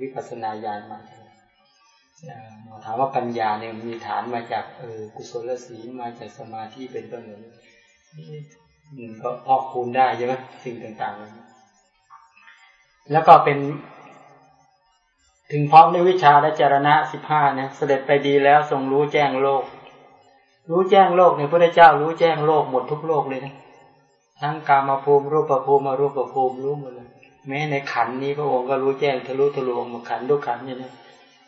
วิปัสสนาญาณมาจากถามว่าปัญญาเนี่ยมีฐานมาจากเออกุศลศีลมาจากสมาธิเป็นต้น นี้ก็พอกคูณได้ใช่ไหมสิ่งต่างๆ แล้วก็เป็น ถึงพร้อมด้วยวิชาและจารณะสิบห้าเนี่ยเสด็จไปดีแล้วทรงรู้แจ้งโลก รู้แจ้งโลกเนี่ยพระเจ้ารู้แจ้งโลกหมดทุกโลกเลยนะทั้งกามาภูมิรูปภูมิมารูปภูมิรู้หมดเลยแม้ในขันนี้พระองค์ก็รู้แจ้งทะลุทะลวงหมดขันทุกขันเนี่ยนะ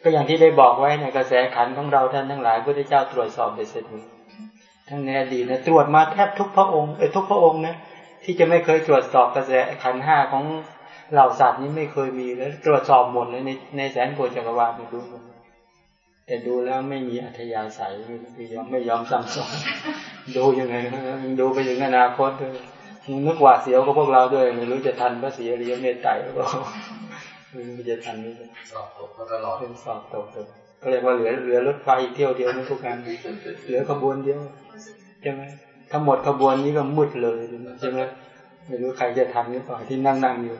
ก็อย่างที่ได้บอกไว้ในกระแสขันของเราท่านทั้งหลายพระเจ้าตรวจสอบเด็ดเสร็จ ทั้งในอดีตนะตรวจมาแทบทุกพระองค์เออทุกพระองค์นะที่จะไม่เคยตรวจสอบกระแสขันห้าของเหล่าสัตว์นี้ไม่เคยมีแล้วตรวจสอบหมดเลยในในแสนโกจักรวาลมาดูแต่ดูแล้วไม่มีอัธยาศัยไม่ยอมไม่ยอมสั่งสอนดูยังไงดูไปถึงอนาคตด้วยนึกหวาดเสียวกับพวกเราด้วย ไม่รู้จะทันพระศรีอริยเมตไตรหรือเปล่าไม่รู้จะทันนี่สอบตกตลอดเป็นสอบตก ก็เรียกว่าเหลือเหลือรถไฟเที่ยวเดียวนั่นทุกการเหลือขบวนเดียวใช่ไหมถ้าหมดขบวนนี้ก็มืดเลยใช่ไหมไม่รู้ใครจะทันหรือเปล่าที่นั่งนั่งอยู่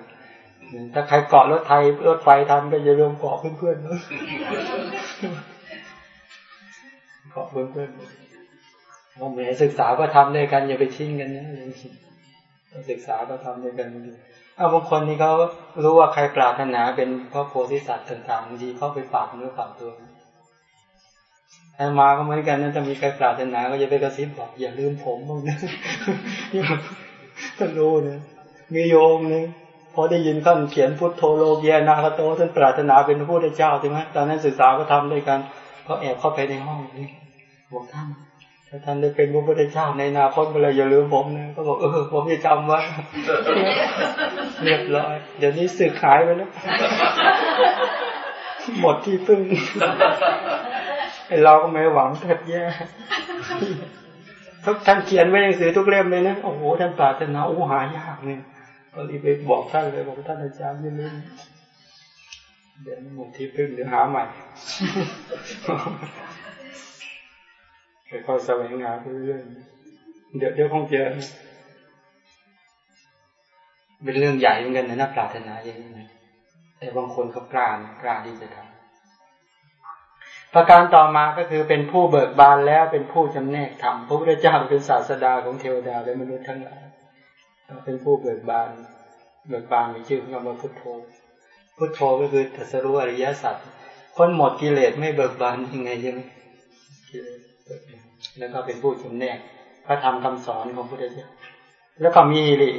ถ้าใครเกาะรถไทยรถไฟทันก็จะรวมเกาะเพื่อนๆนะเกาะเพื่อนๆมองแหมศึกษาก็ทำด้วยกันอย่าไปทิ้งกันนะศึกษาก็ทำด้วยกันเอาบางคนนี่เขารู้ว่าใครปรารถนาเป็นพระโพธิสัตว์ต่างๆบางทีเขาไปฝากเนื้อฝากตัว อามาก็เหมือนกันนะถ้ามีใครปรารถนาก็จะไปกระซิบบอกอย่าลืมผมบ้างนะท่านรู้นะมีโยมนึงพอได้ยินท่านเขียนพุทโธโลเกียนาคโตท่านปรารถนาเป็นพระพุทธเจ้าใช่ไหมตอนนั้นศึกษาก็ทำด้วยกันก็แอบเข้าไปในห้องนี้บอกท่านถ้าท่านได้เป็นพระพุทธเจ้าในนาคตเมื่อไรอย่าลืมผมนะก็บอกเออผมจะจำไว้เรียบร้อยเดี๋ยวนี้สึกขายไปแล้วหมดที่พึ่ง เราก็ไม่หวังแทบแย่ทุกท่านเขียนไว้ในหนังสือทุกเล่มเลยนะโอ้โหท่านปรารถนาโอ้หายากเนี่ยก็รีบไปบอกท่านเลยบอกท่านอาจารย์อย่าลืมเดี๋ยวหมดที่พึ่งเดี๋ยวหาใหม่ค่อยๆแสวงหาไปเรื่อยๆเดี๋ยวเดี๋ยวคงเจอเป็นเรื่องใหญ่เหมือนกันนะนักปรารถนาอย่างนี้นะแต่บางคนก็กล้ากล้าที่จะทำ ประการต่อมาก็คือเป็นผู้เบิกบานแล้วเป็นผู้จำแนกธรรมพระพุทธเจ้าเป็นศาสดาของเทวดาและมนุษย์ทั้งหลายเป็นผู้เบิกบาน เบิกบานมีชื่อของคำว่าพุทโธ พุทโธก็คือตรัสรู้อริยสัจคนหมดกิเลสไม่เบิกบานยังไงใช่ไหมแล้วก็เป็นผู้จำแนกพระธรรมคำสอนของพระพุทธเจ้าแล้วก็มีลิ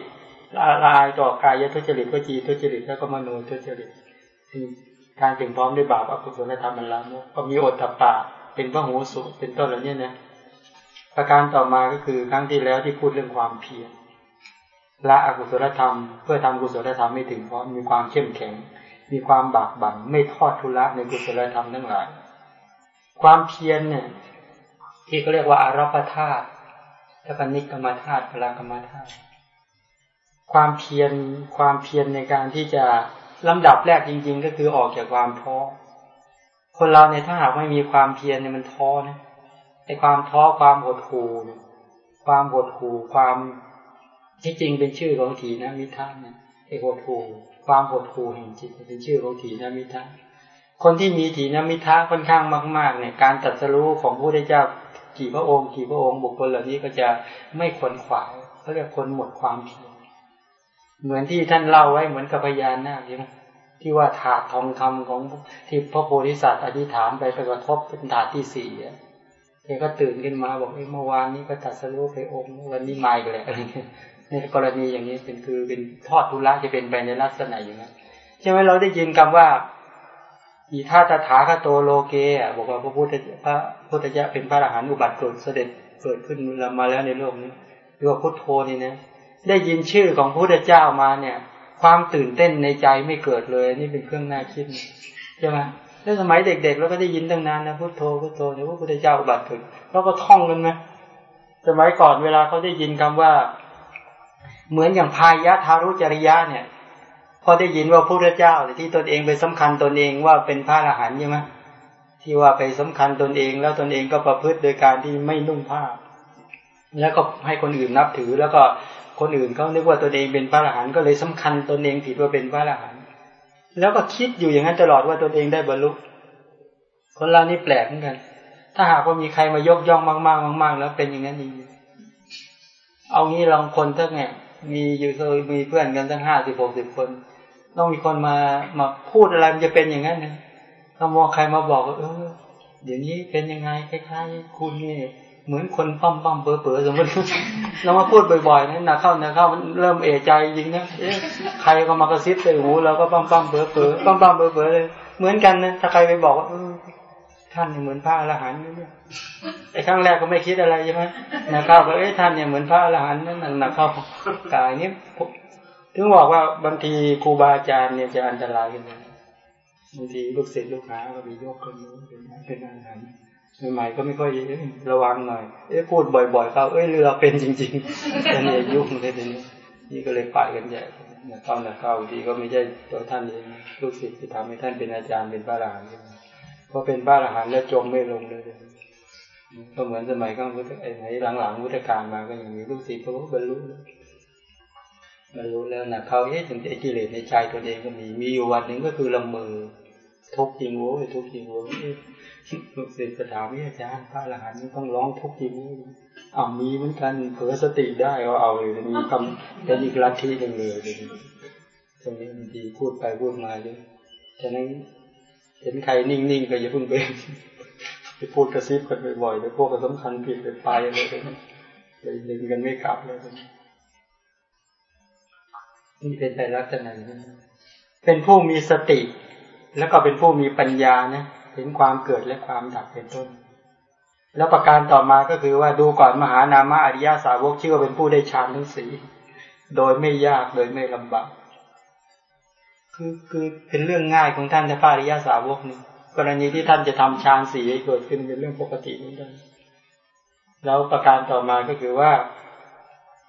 ลายต่อกายทุจริตก็จีทุจริตแล้วก็มโนทุจริต การถึงพร้อมด้วยบาปอกุศลธรรมมันละก็มีอดตปาเป็นพระหูสุเป็นต้นเหล่านี้นะประการต่อมาก็คือครั้งที่แล้วที่พูดเรื่องความเพียรละอกุศลธรรม เพื่อทำกุศลธรรมไม่ถึงพร้อมมีความเข้มแข็ง มีความบากบั่นไม่ทอดทุละในกุศลธรรมทั้งหลาย ความเพียรเนี่ยที่เขาเรียกว่าอารัปธาตุแล้วก็นิกรรมธาตุพลังกรรมธาตุความเพียรความเพียรในการที่จะ ลำดับแรกจริง ๆ ก็คือออกจากความท้อ คนเราเนี่ยถ้าหากไม่มีความเพียรเนี่ยมันท้อนะไอ้ความท้อความหดหู่ความหดหู่ความที่จริงเป็นชื่อของถีนมิทานเนี่ยไอ้หดหู่ความหดหู่แห่งจิตเป็นชื่อของถีนมิทานคนที่มีถีนมิทาค่อนข้างมาก ๆ เนี่ยการตัดสู้ของพระพุทธเจ้ากี่พระองค์กี่พระองค์บุคคลเหล่านี้ก็จะไม่ขวนขวายเขาเรียกคนหมดความเพียร เหมือนที่ท่านเล่าไว้เหมือนกับพยานนาคใช่ที่ว่าถาดทองคำของที่พระโพธิสัตว์อธิษฐานไปไปกระทบเป็นถาดที่สี่แกก็ตื่นขึ้นมาบอกเมื่อวานนี้ก็ตัดสรุปไปองค์วันนี้มาอีกแล้วอะไรเงี้ยในกรณีอย่างนี้เป็นคือเป็นทอดทุระจะเป็นไปในลักษณะอย่างนั้นใช่ไหมเราได้ยินคำว่าอีท่าตถาคโตโลเกะบอกว่าพระพุทธพระพุทธเจ้าเป็นพระอรหันต์อุบัติเกิดเสด็จเกิดขึ้นมาแล้วในโลกนี้เรียกว่าพุทโธนี่นะ ได้ยินชื่อของพระพุทธเจ้ามาเนี่ย ความตื่นเต้นในใจไม่เกิดเลย นี่เป็นเครื่องน่าคิดใช่ไหมแล้วสมัยเด็กๆเราก็ได้ยินตั้งนานนะพุทโธพุทโธเนี่ยพระพุทธเจ้าอุบัติเกิดเราก็ท่องกันไหมสมัยก่อนเวลาเขาได้ยินคำว่า เหมือนอย่างพายะทารุจริยะเนี่ย พอได้ยินว่าพระพุทธเจ้าที่ตนเองไปสำคัญตนเองว่าเป็นพระอรหันต์ใช่ไหมที่ว่าไปสำคัญตนเอง แล้วตนเองก็ประพฤติโดยการที่ไม่นุ่งผ้า แล้วก็ให้คนอื่นนับถือแล้วก็ คนอื่นเขานึกว่าตนเองเป็นพระอรหันต์ก็เลยสำคัญตนเองผิดว่าเป็นพระอรหันต์แล้วก็คิดอยู่อย่างนั้นตลอดว่าตนเองได้บรรลุคนเรานี่แปลกเหมือนกัน ถ้าหากว่ามีใครมายกย่องมากๆมากๆแล้วเป็นอย่างนั้นดีเอางี้ลองคนทั้งเนี่ยมีอยู่เคยมีเพื่อนกันทั้งห้าสิบหกสิบคน ต้องมีคนมามาพูดอะไรมันจะเป็นอย่างนั้นนะถ้ามองใครมาบอกเออเดี๋ยวนี้เป็นยังไงคล้ายๆคุณนี่ เหมือนคนปั้มปั้มเปื่อเปื่อสมมติเรามาพูดบ่อยๆนะนะเข้านะเข้ามันเริ่มเอะใจจริงนะเอ๊ะใครก็มากระซิบใส่หูเราก็ปั้มปั้มเปื่อเปื่อปั้มปั้มเปื่อเปื่อเลยเหมือนกันนะถ้าใครไปบอกว่าท่านเนี่ยเหมือนพระอรหันต์เนี่ยไอ้ครั้งแรกก็ไม่คิดอะไรใช่ไหมนะเข้าก็เอ้ท่านเนี่ยเหมือนพระอรหันต์นั่นนะเข้ากายนี้ถึงบอกว่าบางทีครูบาอาจารย์เนี่ยจะอันตรายกันบางทีลูกศิษย์ลูกหาก็มียกคนนู้นเป็นเป็นอรหันต์ ใหม่ๆก็ไม่ค่อยระวังหน่อยเอ้พูดบ่อยๆเขาเอ้ยเรือเป็นจริงๆแต่เนี่ยยุ่งเลยทีนี้นี่ก็เลยปายกันใหญ่ตอนนักเข้าทีก็ไม่ใช่ตัวท่านเองลูกศิษย์ที่ทำให้ท่านเป็นอาจารย์เป็นพระอรหันต์พอเป็นพระอรหันต์แล้วจมไม่ลงเลยก็เหมือนสมัยข้างพุทธไอ้ไหนหลังๆพุทธกาลมาก็อย่างนี้ลูกศิษย์เขาบรรลุบรรลุแล้วนะเขาเอ๊ะถึงไอ้กิเลสในใจตัวเองก็มีมีอยู่วันหนึ่งก็คือละเมอทุกจริงโว้ยทุกจริงโว้ย ลูกศิษย์ถาวิอาจารย์พระอรหันต์ต้องร้องทุกจริงโว้ยอ้ามีเหมือนกันเผลอสติได้ก็เอาเลยมีคำเป็นอีกลัทธิหนึ่งเลยตรงนี้บางทีพูดไปพูดมาเยอะฉะนั้นเห็นใครนิ่งๆก็อย่าพิ่งไปพูดกระซิบกันบ่อยๆเลยพวกก็สำคัญผิดไปไปเลยเลยดึงกันไม่กลับเลยนี่เป็นแต่ลักษณะนี้เป็นผู้มีสติ แล้วก็เป็นผู้มีปัญญานะ เห็นความเกิดและความดับเป็นต้น แล้วประการต่อมาก็คือว่าดูก่อนมหานามะอริยาสาวกชื่อว่าเป็นผู้ได้ฌานทั้งสีโดยไม่ยากโดยไม่ลำบากคือคือเป็นเรื่องง่ายของท่านพระอริยาสาวกนี่กรณีที่ท่านจะทำฌานสีเกิดขึ้นเป็นเรื่องปกติเหมือนกันแล้วประการต่อมาก็คือว่า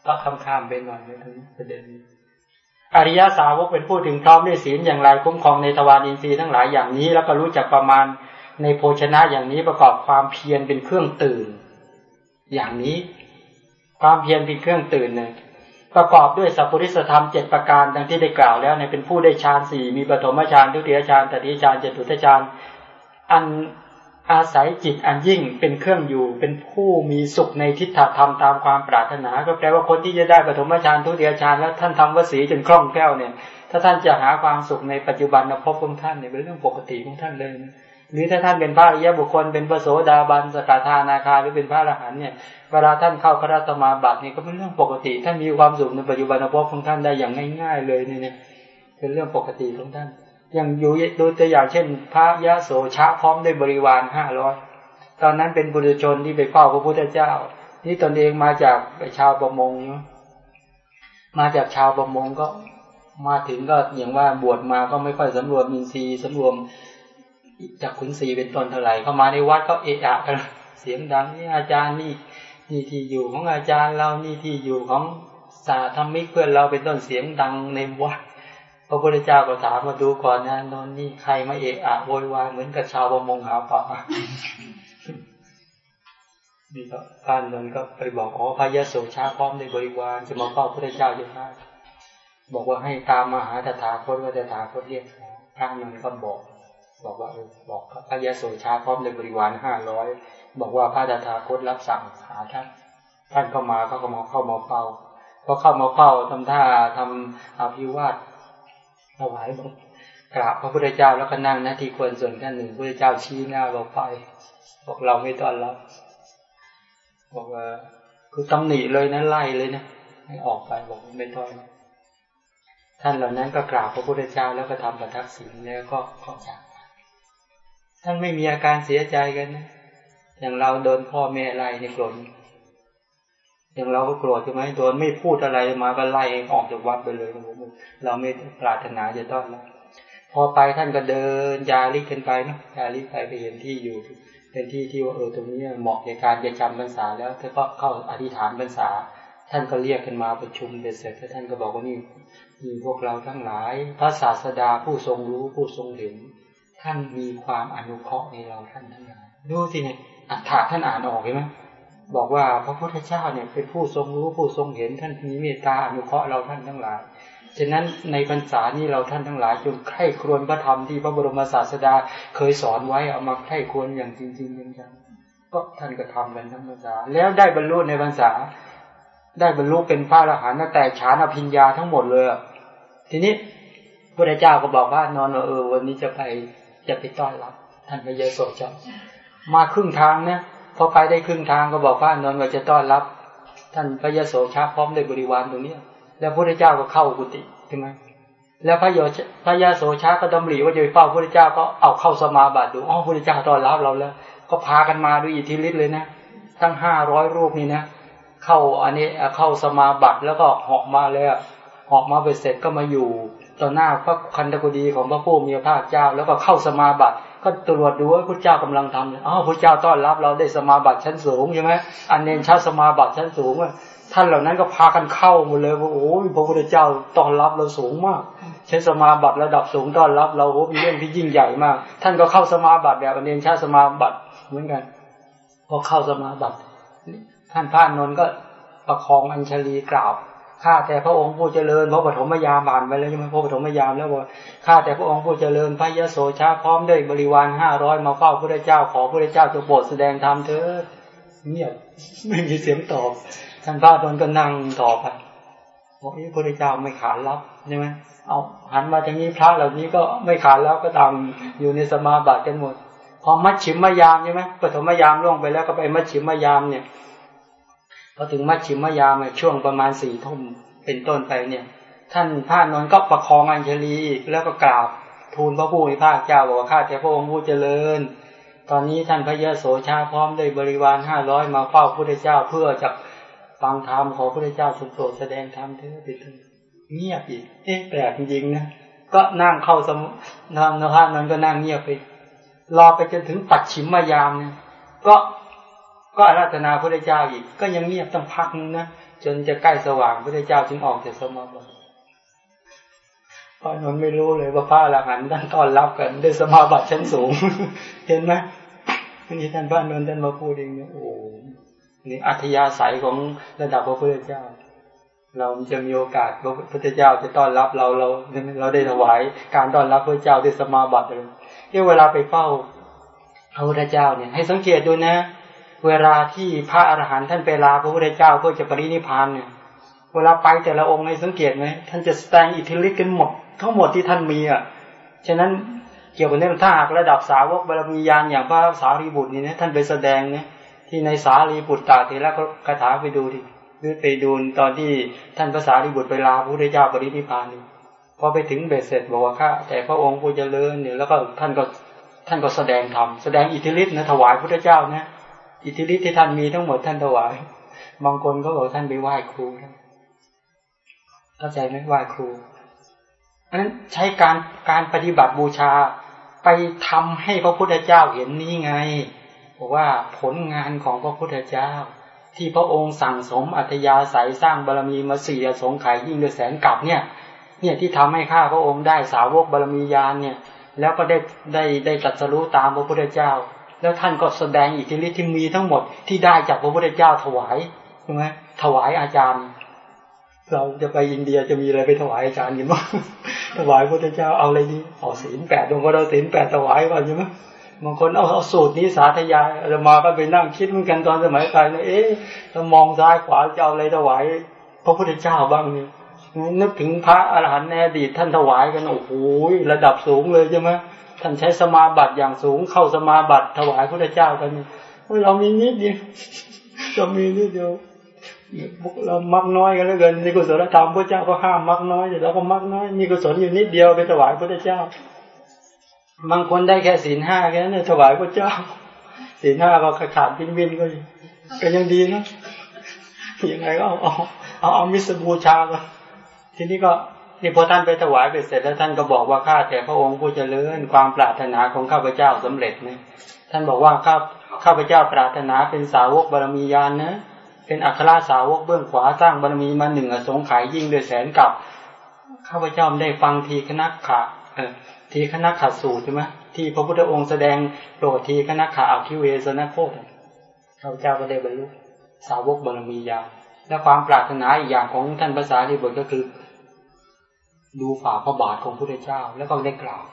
ก็คำข้ามไปหน่อยในทั้งประเด็นนี้ อริยสาวกเป็นผู้ถึงพร้อมด้วยศีลอย่างไรคุ้มครองในทวารอินทรีย์ทั้งหลายอย่างนี้ แล้วก็รู้จักประมาณในโภชนะอย่างนี้ประกอบความเพียรเป็นเครื่องตื่น อย่างนี้ ความเพียรเป็นเครื่องตื่นเนี่ยประกอบด้วยสัพพุริสธรรมเจ็ดประการดังที่ได้กล่าวแล้วในเป็นผู้ได้ฌานสี่มีปฐมฌานทุติยฌานตติยฌานเจตุตฌานอัน อาศัยจิตอันยิ่งเป็นเครื่องอยู่เป็นผู้มีสุขในทิฏฐธรรมตามความปรารถนา ก็แปลว่าคนที่จะได้ปฐมฌานทุติยฌานแล้วท่านทำวสีจนคล่องแคล่วเนี่ย ถ้าท่านจะหาความสุขในปัจจุบันภพบของท่านเนี่ยเป็นเรื่องปกติของท่านเลยนะหรือถ้าท่านเป็นพระอริยบุคคลเป็นพระโสดาบันสกทานาคาหรือเป็นพระอรหันเนี่ยเวลาท่านเข้าคราสมาบัตินี่ก็เป็นเรื่องปกติท่านมีความสุขในปัจจุบันภพของท่านได้อย่างง่าย ๆ เลยเนี่ยเป็นเรื่องปกติของท่าน อย่างอยู่ดูตัวอย่างเช่น พระยะโสชะพร้อมด้วยบริวารห้าร้อยตอนนั้นเป็นบุรุชนที่ไปเฝ้าพระพุทธเจ้า นี่ตนเองมาจากชาวประมงเนาะมาจากชาวประมงก็มาถึงก็อย่างว่าบวชมาก็ไม่ค่อยสำรวมมินทรีย์สำรวมจากขุนศรีเป็นต้นเท่าไหร่เข้ามาในวัดก็เอะอะกันเสียงดังนี่อาจารย์นี่นี่ที่อยู่ของอาจารย์เรานี่ที่อยู่ของสาธรรมิกเพื่อนเราเป็นต้นเสียงดังในวัด ระพุทธเจ้าก็ถามมาดูก่อนนะนนนี่ใครมาเอะอะโวยวายเหมือนกับชาวประมงหาปลานี่ก็ท่านนนก็ไปบอกอ๋อพระยะโสชาพร้อมในบริวารจะมาเฝ้าพระพุทธเจ้าอยู่ได้บอกว่าให้ตามมาหาตถาคตว่าตถาคตเรียกพระนนก็บอก บอกว่าบอกพระยะโสชาพร้อมในบริวารห้าร้อยบอกว่าพระตถาคตรับสั่งหาท่านท่านเข้ามาเขาก็มาเข้ามาเฝ้าพอเข้ามาเฝ้าทำท่าทำอภิวาท วายบอกกราบพระพุทธเจ้าแล้วก็นั่งนาทีควรส่วนท่านหนึ่งพระพุทธเจ้าชี้หน้าเราไป บอกเราไม่ต้อนรับบอกว่าคือตำหนิเลยนะไล่เลยนะให้ออกไปบอกไม่ต้อนท่านเหล่านั้นก็กราบพระพุทธเจ้าแล้วก็ทำประทักษิณแล้วก็ขอจากท่านไม่มีอาการเสียใจกันนะอย่างเราโดนพ่อแม่ไล่ในโกรธ อย่างเราก็โกรธใช่ไหมโดนไม่พูดอะไรมาก็ไล่ออกจากวัดไปเลยเราไม่ปรารถนาจะต้อนรับพอไปท่านก็เดินยาลิกกันไปนะยาลิกไปไปเห็นที่อยู่เป็นที่ที่ว่าเออตรงนี้เหมาะในการจะจำพรรษาแล้วท่าก็เข้าอธิษฐานพรรษา ท่านก็เรียกกันมาประชุมเสร็จแล้วท่านก็บอกว่านี่มีพวกเราทั้งหลาย พระศาสดาผู้ทรงรู้ผู้ทรงเห็น ท่านมีความอนุเคราะห์ในเราท่านทั้งหลายดูสิเนี่ยอัฏฐะท่านอ่านออกเห็นไหม บอกว่าพระพุทธเจ้าเนี่ยเป็นผู้ทรงรู้ผู้ทรงเห็นท่านมีเมตตาอนุเคราะห์เราท่านทั้งหลาย ฉะนั้นในพรรษานี้เราท่านทั้งหลายจงใคร่ครวญพระธรรมที่พระบรมศาสดาเคยสอนไว้เอามาใคร่ครวญอย่างจริงๆจังๆก็ท่านก็ทำกันทั้งพรรษา แล้วได้บรรลุในพรรษา ได้บรรลุเป็นพระอรหันต์แต่ฌานอภิญญาทั้งหมดเลย ทีนี้พระเจ้าก็บอกว่านอนเออวันนี้จะไปจะไปต้อนรับ ท่านพระเยโสเจ้ามาครึ่งทางเนี่ย พอไปได้ครึ่งทางก็บอกว่านนท์ก็จะต้อนรับ ท่านพระยโสชาพร้อมด้วยบริวารตรงนี้แล้วพระเจ้าก็เข้ากุฏิใช่ไหมแล้วพระโยพระยาโสชาก็ดำริว่าจะไปเฝ้าพระเจ้าก็เอาเข้าสมาบัติดูอ๋อพระเจ้าต้อนรับเราแล้ว ก็พากันมาด้วยอิทธิฤทธิ์เลยนะทั้งห้าร้อยรูปนี่นะ เข้าอันนี้เข้าสมาบัติแล้วก็เหาะมาเลยเหาะมาไปเสร็จก็มาอยู่ ต่อหน้าพระคันธกุฎีของพระผู้มีพระภาคเจ้า แล้วก็เข้าสมาบัติ ก็ตรวจดูว่าพระเจ้ากำลังทำอ๋อพระเจ้าต้อนรับเราได้สมาบัติชั้นสูงใช่ไหมอันเนนชาสมาบัติชั้นสูงท่านเหล่านั้นก็พากันเข้าหมดเลยว่าโอ้ยพระพุทธเจ้าต้อนรับเราสูงมาก ใช้สมาบัติระดับสูงต้อนรับ เราโอ้เป็นเรื่องที่ยิ่งใหญ่มาก ท่านก็เข้าสมาบัติแบบอันเนนชาสมาบัติเหมือนกันพอเข้าสมาบัติ ท่านพระนนท์ก็ประคองอัญชลีกราบ ข้าแต่พระองค์ผู้เจริญพระปฐมยามผ่านไปแล้วใช่ไหมพระปฐมยามแล้วบอกข้าแต่พระองค์ผู้เจริญพระยโสชาพร้อมด้วยบริวารห้าร้อยมาเฝ้าพระเจ้าขอพระเจ้าจะโปรดแสดงธรรมเถิดเงียบไม่มีเสียงตอบท่านพระนนก็นั่งต่อไปบอกนี่พระเจ้าไม่ขานรับใช่ไหมเอาหันมาทางนี้พระเหล่านี้ก็ไม่ขานแล้วก็ตามอยู่ในสมาบัติกันหมดพอมัชชิมมายามใช่ไหมปฐมยามล่วงไปแล้วก็ไปมัชชิมมายามเนี่ย พอถึงมัชชิมมายามช่วงประมาณสี่ทุ่มเป็นต้นไปเนี่ย ท่านพระนนท์ก็ประคองอัญชลีแล้วก็กราบทูลพระผู้มีพระเจ้าบอกว่าข้าแต่พระองค์ผู้เจริญ ตอนนี้ท่านพระเยโสชาพร้อมด้วยบริวารห้าร้อยมาเฝ้าพระพุทธเจ้าเพื่อจะฟังธรรมของพระพุทธเจ้าทรงโปรดแสดงธรรมเถิดปิดเงียบอีกเอ๊ะแปลกจริงๆนะก็นั่งเข้าสมนางนภานั้นก็นั่งเงียบไปรอไปจนถึงปัดฉิมมายามเนี่ยก็ ก็อาราธนาพระเจ้าอีก ก็ยังเงียบตั้งพักนึงนะจนจะใกล้สว่างพระเจ้าจึงออกจากสมาบัติพระนนไม่รู้เลยว่าพระอรหันต์ท่านต้อนรับกันด้วยสมาบัติชั้นสูง เห็นไหมนี่ท่านพระนนท์ท่านมาพูดเองเนี่ยโอ้นี่อัธยาศัยของระดับพระพุทธเจ้า เราจะมีโอกาสพระพุทธเจ้าจะต้อนรับเราเราเราได้ถวายการต้อนรับพระเจ้าด้วยสมาบัติเลยที่เวลาไปเฝ้าพระพุทธเจ้าเนี่ย ให้สังเกตดูนะ เวลาที่พระอรหันต์ท่านไปลาพระพุทธเจ้าเพื่อจะปรินิพานเนี่ย เวลาไปแต่ละองค์ในสังเกตไหมท่านจะแสดงอิทธิฤทธิ์กันหมดทั้งหมดที่ท่านมีอะ ฉะนั้นเกี่ยวกับเรื่องถ้าหากระดับสาวกบารมียานอย่างพระสารีบุตรนี่นะท่านไปแสดงเนี่ยที่ในสารีบุตรตาเทระคาถาไปดูดิหรือไปดูตอนที่ท่านภาษารีบุตรไปลาพระพุทธเจ้าปรินิพานนี่พอไปถึงเบสเสร็จบอกว่าข้าแต่พระองค์ผู้เจริญเนี่ยแล้วก็ท่านก็ท่านก็แสดงธรรมแสดงอิทธิฤทธิ์นะถวายพระพุทธเจ้านะ อิทธิฤทธิ์ที่ท่านมีทั้งหมดท่านถวายบางคนก็บอกท่านไปไหว้ครูเข้าใจไหมไหว้ครูอันนั้นใช้การการปฏิบัติบูชาไปทำให้พระพุทธเจ้าเห็นนี้ไงบอกว่าผลงานของพระพุทธเจ้า ที่พระองค์สั่งสมอัธยาศัยสร้างบารมีมาสี่สงไขยยิ่งด้วยแสนกลับเนี่ย เนี่ยที่ทำให้ข้าพระองค์ได้สาวกบารมีญาณเนี่ย แล้วก็ได้ได้ได้ตรัสรู้ตามพระพุทธเจ้า แล้วท่านก็แสดงอิทธิฤทธิ์ที่มีทั้งหมดที่ได้จากพระพุทธเจ้าถวายใช่ไหมถวายอาจารย์ เราจะไปอินเดียจะมีอะไรไปถวายอาจารย์กันบ้างถวายพระพุทธเจ้าเอาอะไรดีเอาศีลแปดบางคนเอาศีลแปดถวายก่อนใช่ไหมบางคนเอาเอาสูตรนี้สาธยายจะมาก็ไปนั่งคิดเหมือนกันตอนสมัยก่อนเอ๊ะถ้ามองซ้ายขวาจะเอาอะไรถวาย พระพุทธเจ้าบ้างเนี่ยนึกถึงพระอรหันต์ในอดีตท่านถวายกันโอ้โหระดับสูงเลยใช่ไหม ท่านใช้สมาบัติอย่างสูงเข้าสมาบัติถวายพระเจ้ากันเรามีนิดเดียวเรามีนิดเดียวเรามักน้อยกันแล้วเกันในกุศลธรรมพระเจ้าก็ห้ามมักน้อยเราก็มักน้อยมีกุศลอยู่นิดเดียวไปถวายพระเจ้า บางคนได้แค่ศีลห้าแค่นั้นถวายพระเจ้าศีลห้าก็ขาดวินวินก็ก็ยังดีนะยังไงก็เอาเอาเอาเอามิสบูชาก็ทีนี้ก็ นี่พอท่านไปถวายไปเสร็จแล้วท่านก็บอกว่าข้าแต่พระองค์ผู้เจริญความปรารถนาของข้าพเจ้าสำเร็จนะท่านบอกว่าข้าข้าพเจ้าปรารถนาเป็นสาวกบารมียานนะ เป็นอัครสาวกเบื้องขวาสร้างบารมีมาหนึ่งอสงไขยยิ่งด้วยแสนกับข้าพเจ้าได้ฟังทีคณะขะเออทีคณะขัดสูตรใช่ไหมที่พระพุทธองค์แสดงโปรดทีคณะขาอักขิเวสนะโคตข้าพเจ้าก็ได้บรรลุสาวกบารมียานและความปรารถนาอีกอย่างของท่านภาษาที่บทก็คือ ดูฝ่าพระบาทของพระพุทธเจ้า แล้วก็ได้กล่าว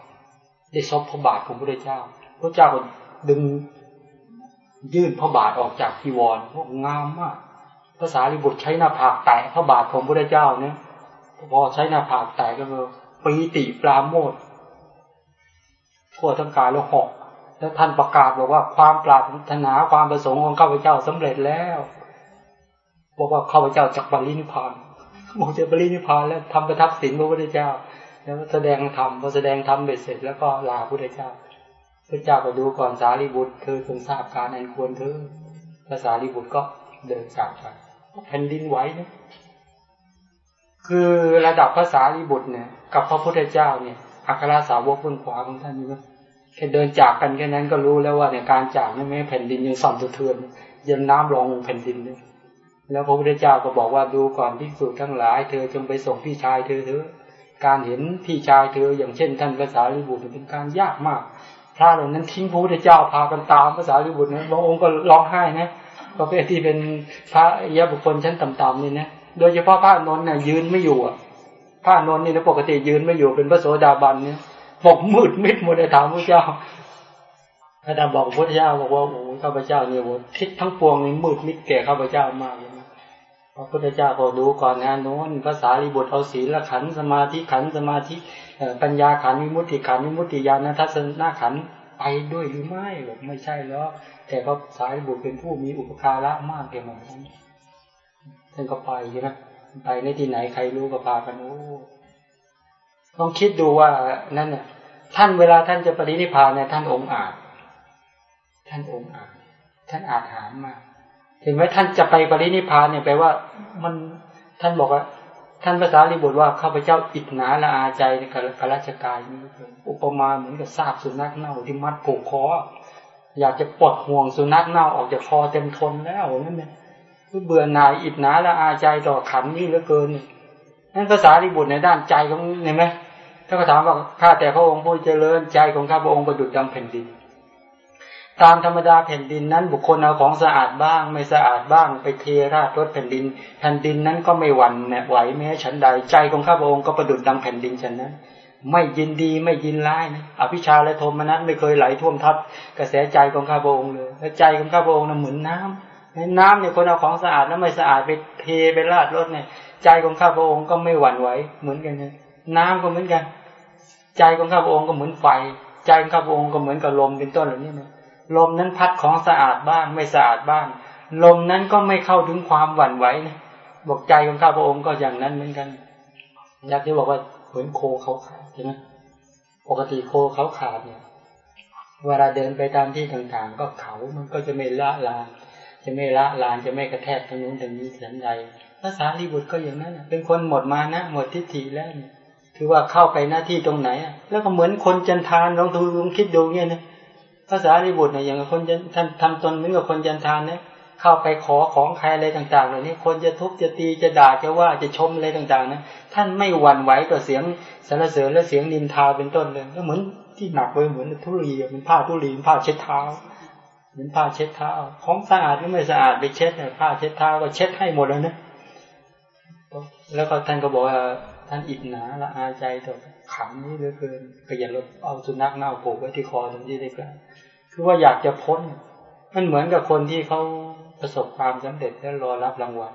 ได้ซบพระบาทของพระพุทธเจ้า พระเจ้าก็ดึงยื่นพระบาทออกจากทีวรพวกงามมากภาษาลิบุตรใช้หน้าผากแตะพระบาทของพระเจ้าเนี่ยพอใช้หน้าผากแตะก็คือปีติปราโมททั่วทั้งกายแล้วหอกแล้วท่านประกาศบอกว่าความปรารถนาความประสงค์ของข้าพเจ้าสำเร็จแล้วบอกว่าข้าพเจ้าจักบาลินิพาน บอกจะบาลินิพานแล้วทำประทับสินพระพุทธเจ้า แล้วแสดงธรรมพอแสดงธรรมเบ็ดเสร็จแล้วก็ลาพระพุทธเจ้าพระเจ้าก็ดูก่อนสารีบุตรเธอทรงทราบการอันควรเธอภาษารีบุตรก็เดินจากไปแผ่นดินไหวนะคือระดับภาษารีบุตรเนี่ย กับพระพุทธเจ้าเนี่ยอัครสาวกบนขวาของท่านนี่แค่เดินจากกันแค่นั้นก็รู้แล้วว่าเนี่ยการจากนี่ไม่แผ่นดินยังสั่นสะเทือนยันน้ำรองแผ่นดินเลย แล้วพระพุทธเจ้าก็บอกว่าดูก่อนที่สุดทั้งหลาย เธอจงไปส่งพี่ชายเธอเถอะการเห็นพี่ชายเธออย่างเช่นท่านภาษาลิบุตรเป็นการยากมากพระเหล่านั้นทิ้งพระพุทธเจ้าพากันตามภาษาลิบุตรนะบางองค์ก็ร้องไห้นะประเภทที่เป็นพระยะบุคคลชั้นต่ำๆนี่นะโดยเฉพาะพระนนท์เนี่ยยืนไม่อยู่อะพระนนท์นี่นะปกติยืนไม่อยู่เป็นพระโสดาบันเนี่ยบอกมืดมิดหมดเลยถามพระเจ้าพระดาบอกพระเจ้าบอกว่าโอ้ข้าพเจ้าเนี่ยโอ้ทิศทั้งปวงนี่มืดมิดแก่ข้าพเจ้ามากเลย ระพุทธเจ้าก็ดูก่อนนะโน้นภาษาลิบุตรเอาศีลขันสมาธิขันสมาธิปัญญาขันวิมุตติขันวิมุตติญาณทัศนขันไปด้วยหรือไม่บอกไม่ใช่แล้วแต่พระสารีบุตรเป็นผู้มีอุปการะมากแก่หม่อมท่านท่านก็ไปใช่ไหมไปในที่ไหนใครรู้ก็พากันโอ้ลองคิดดูว่านั่นเนี่ยท่านเวลาท่านจะปรินิพพานเนี่ยท่านองค์อาจท่านองค์อาจท่านอาจหารมาก เห็นไหมท่านจะไปปรินิพพานเนี่ยแปลว่ามันท่านบอกว่า ท่านภาษาลิบุตรว่าข้าพเจ้าอิจนาละอาใจในกราชกายนี้อุปมาเหมือนกับซากสุนัขเน่าที่มัดผูกคออยากจะปลดห่วงสุนัขเน่าออกจากคอเต็มทนแล้วนั่นเนี่ยเบื่อหน่ายอิจนาละอาใจต่อขันนี้เหลือเกินนั่นภาษาลิบุตรในด้านใจของเห็นไหมถ้าเขาถามว่าข้าแต่พระองค์ผู้เจริญใจของข้าพระองค์ประดุจดังแผ่นดิน ตามธรรมดาแผ่นดินนั้น บุคคลเอาของสะอาดบ้าง ไม่สะอาดบ้าง ไปเทราดรถแผ่นดิน แผ่นดินนั้นก็ไม่หวั่นไหวแม้ฉันใดใจของข้าพระองค์ก็ประดุจดังแผ่นดินฉันนั้น ไม่ยินดีไม่ยินร้ายนะอภิชาและโทมนัสไม่เคยไหลท่วมทับกระแสใจของข้าพระองค์เลยและใจของข้าพระองค์นั้นเหมือนน้ำน้ำเนี่ยคนเอาของสะอาดแล้วไม่สะอาดไปเทไปราดรถเนี่ย ใจของข้าพระองค์ก็ไม่หวั่นไหวเหมือนกันนะน้ำก็เหมือนกัน ใจของข้าพระองค์ก็เหมือนไฟ ใจของข้าพระองค์ก็เหมือนกับลมเป็นต้นเหล่านี้นะ ลมนั้นพัดของสะอาดบ้าง ไม่สะอาดบ้าง ลมนั้นก็ไม่เข้าถึงความหวั่นไหวนะบอกใจของข้าพระองค์ก็อย่างนั้นเหมือนกันอยากจะบอกว่าเหมือนโคเขาขาดใช่ไหมปกติโคเขาขาดเนี่ยเวลาเดินไปตามที่ต่างๆ ก็เขามันก็จะไม่ละลานจะไม่ละลานจะไม่กระแทกทางนู้นทางนี้สันใดภาษาลีบุตรก็อย่างนั้นเป็นคนหมดมานะหมดทิฏฐิแล้วเนี่ยคือว่าเข้าไปหน้าที่ตรงไหนแล้วก็เหมือนคนจันทานลองดูลองคิดดูเนี่ยนะ ภาษาลิบุตรเนี่ยอย่างคนจะท่านทำตนเหมือนกับคนจันทานเนี่ยเข้าไปขอของใครอะไรต่างๆเหล่านี้คนจะทุบจะตีจะด่าจะว่าจะชมอะไรต่างๆนะท่านไม่หวั่นไหวต่อเสียงสรรเสริญและเสียงนินทาเป็นต้นเลยก็เหมือนที่หนักเลยเหมือนทุลีเหมือนผ้าทุลีผ้าเช็ดเท้าเหมือนผ้าเช็ดเท้า ของสะอาดหรือไม่สะอาดไปเช็ดเนี่ยผ้าเช็ดเท้าก็เช็ดให้หมดเลยนะแล้วก็ท่านก็บอกว่าท่านอิดหนาละอาใจต่อขังนี้เหลือเกินก็อย่าลบเอาสุนัขเน่าผูกไว้ที่คอตรงที่ได้กล่าว คือว่าอยากจะพ้น มันเหมือนกับคนที่เขาประสบความสำเร็จแล้วรอรับรางวัล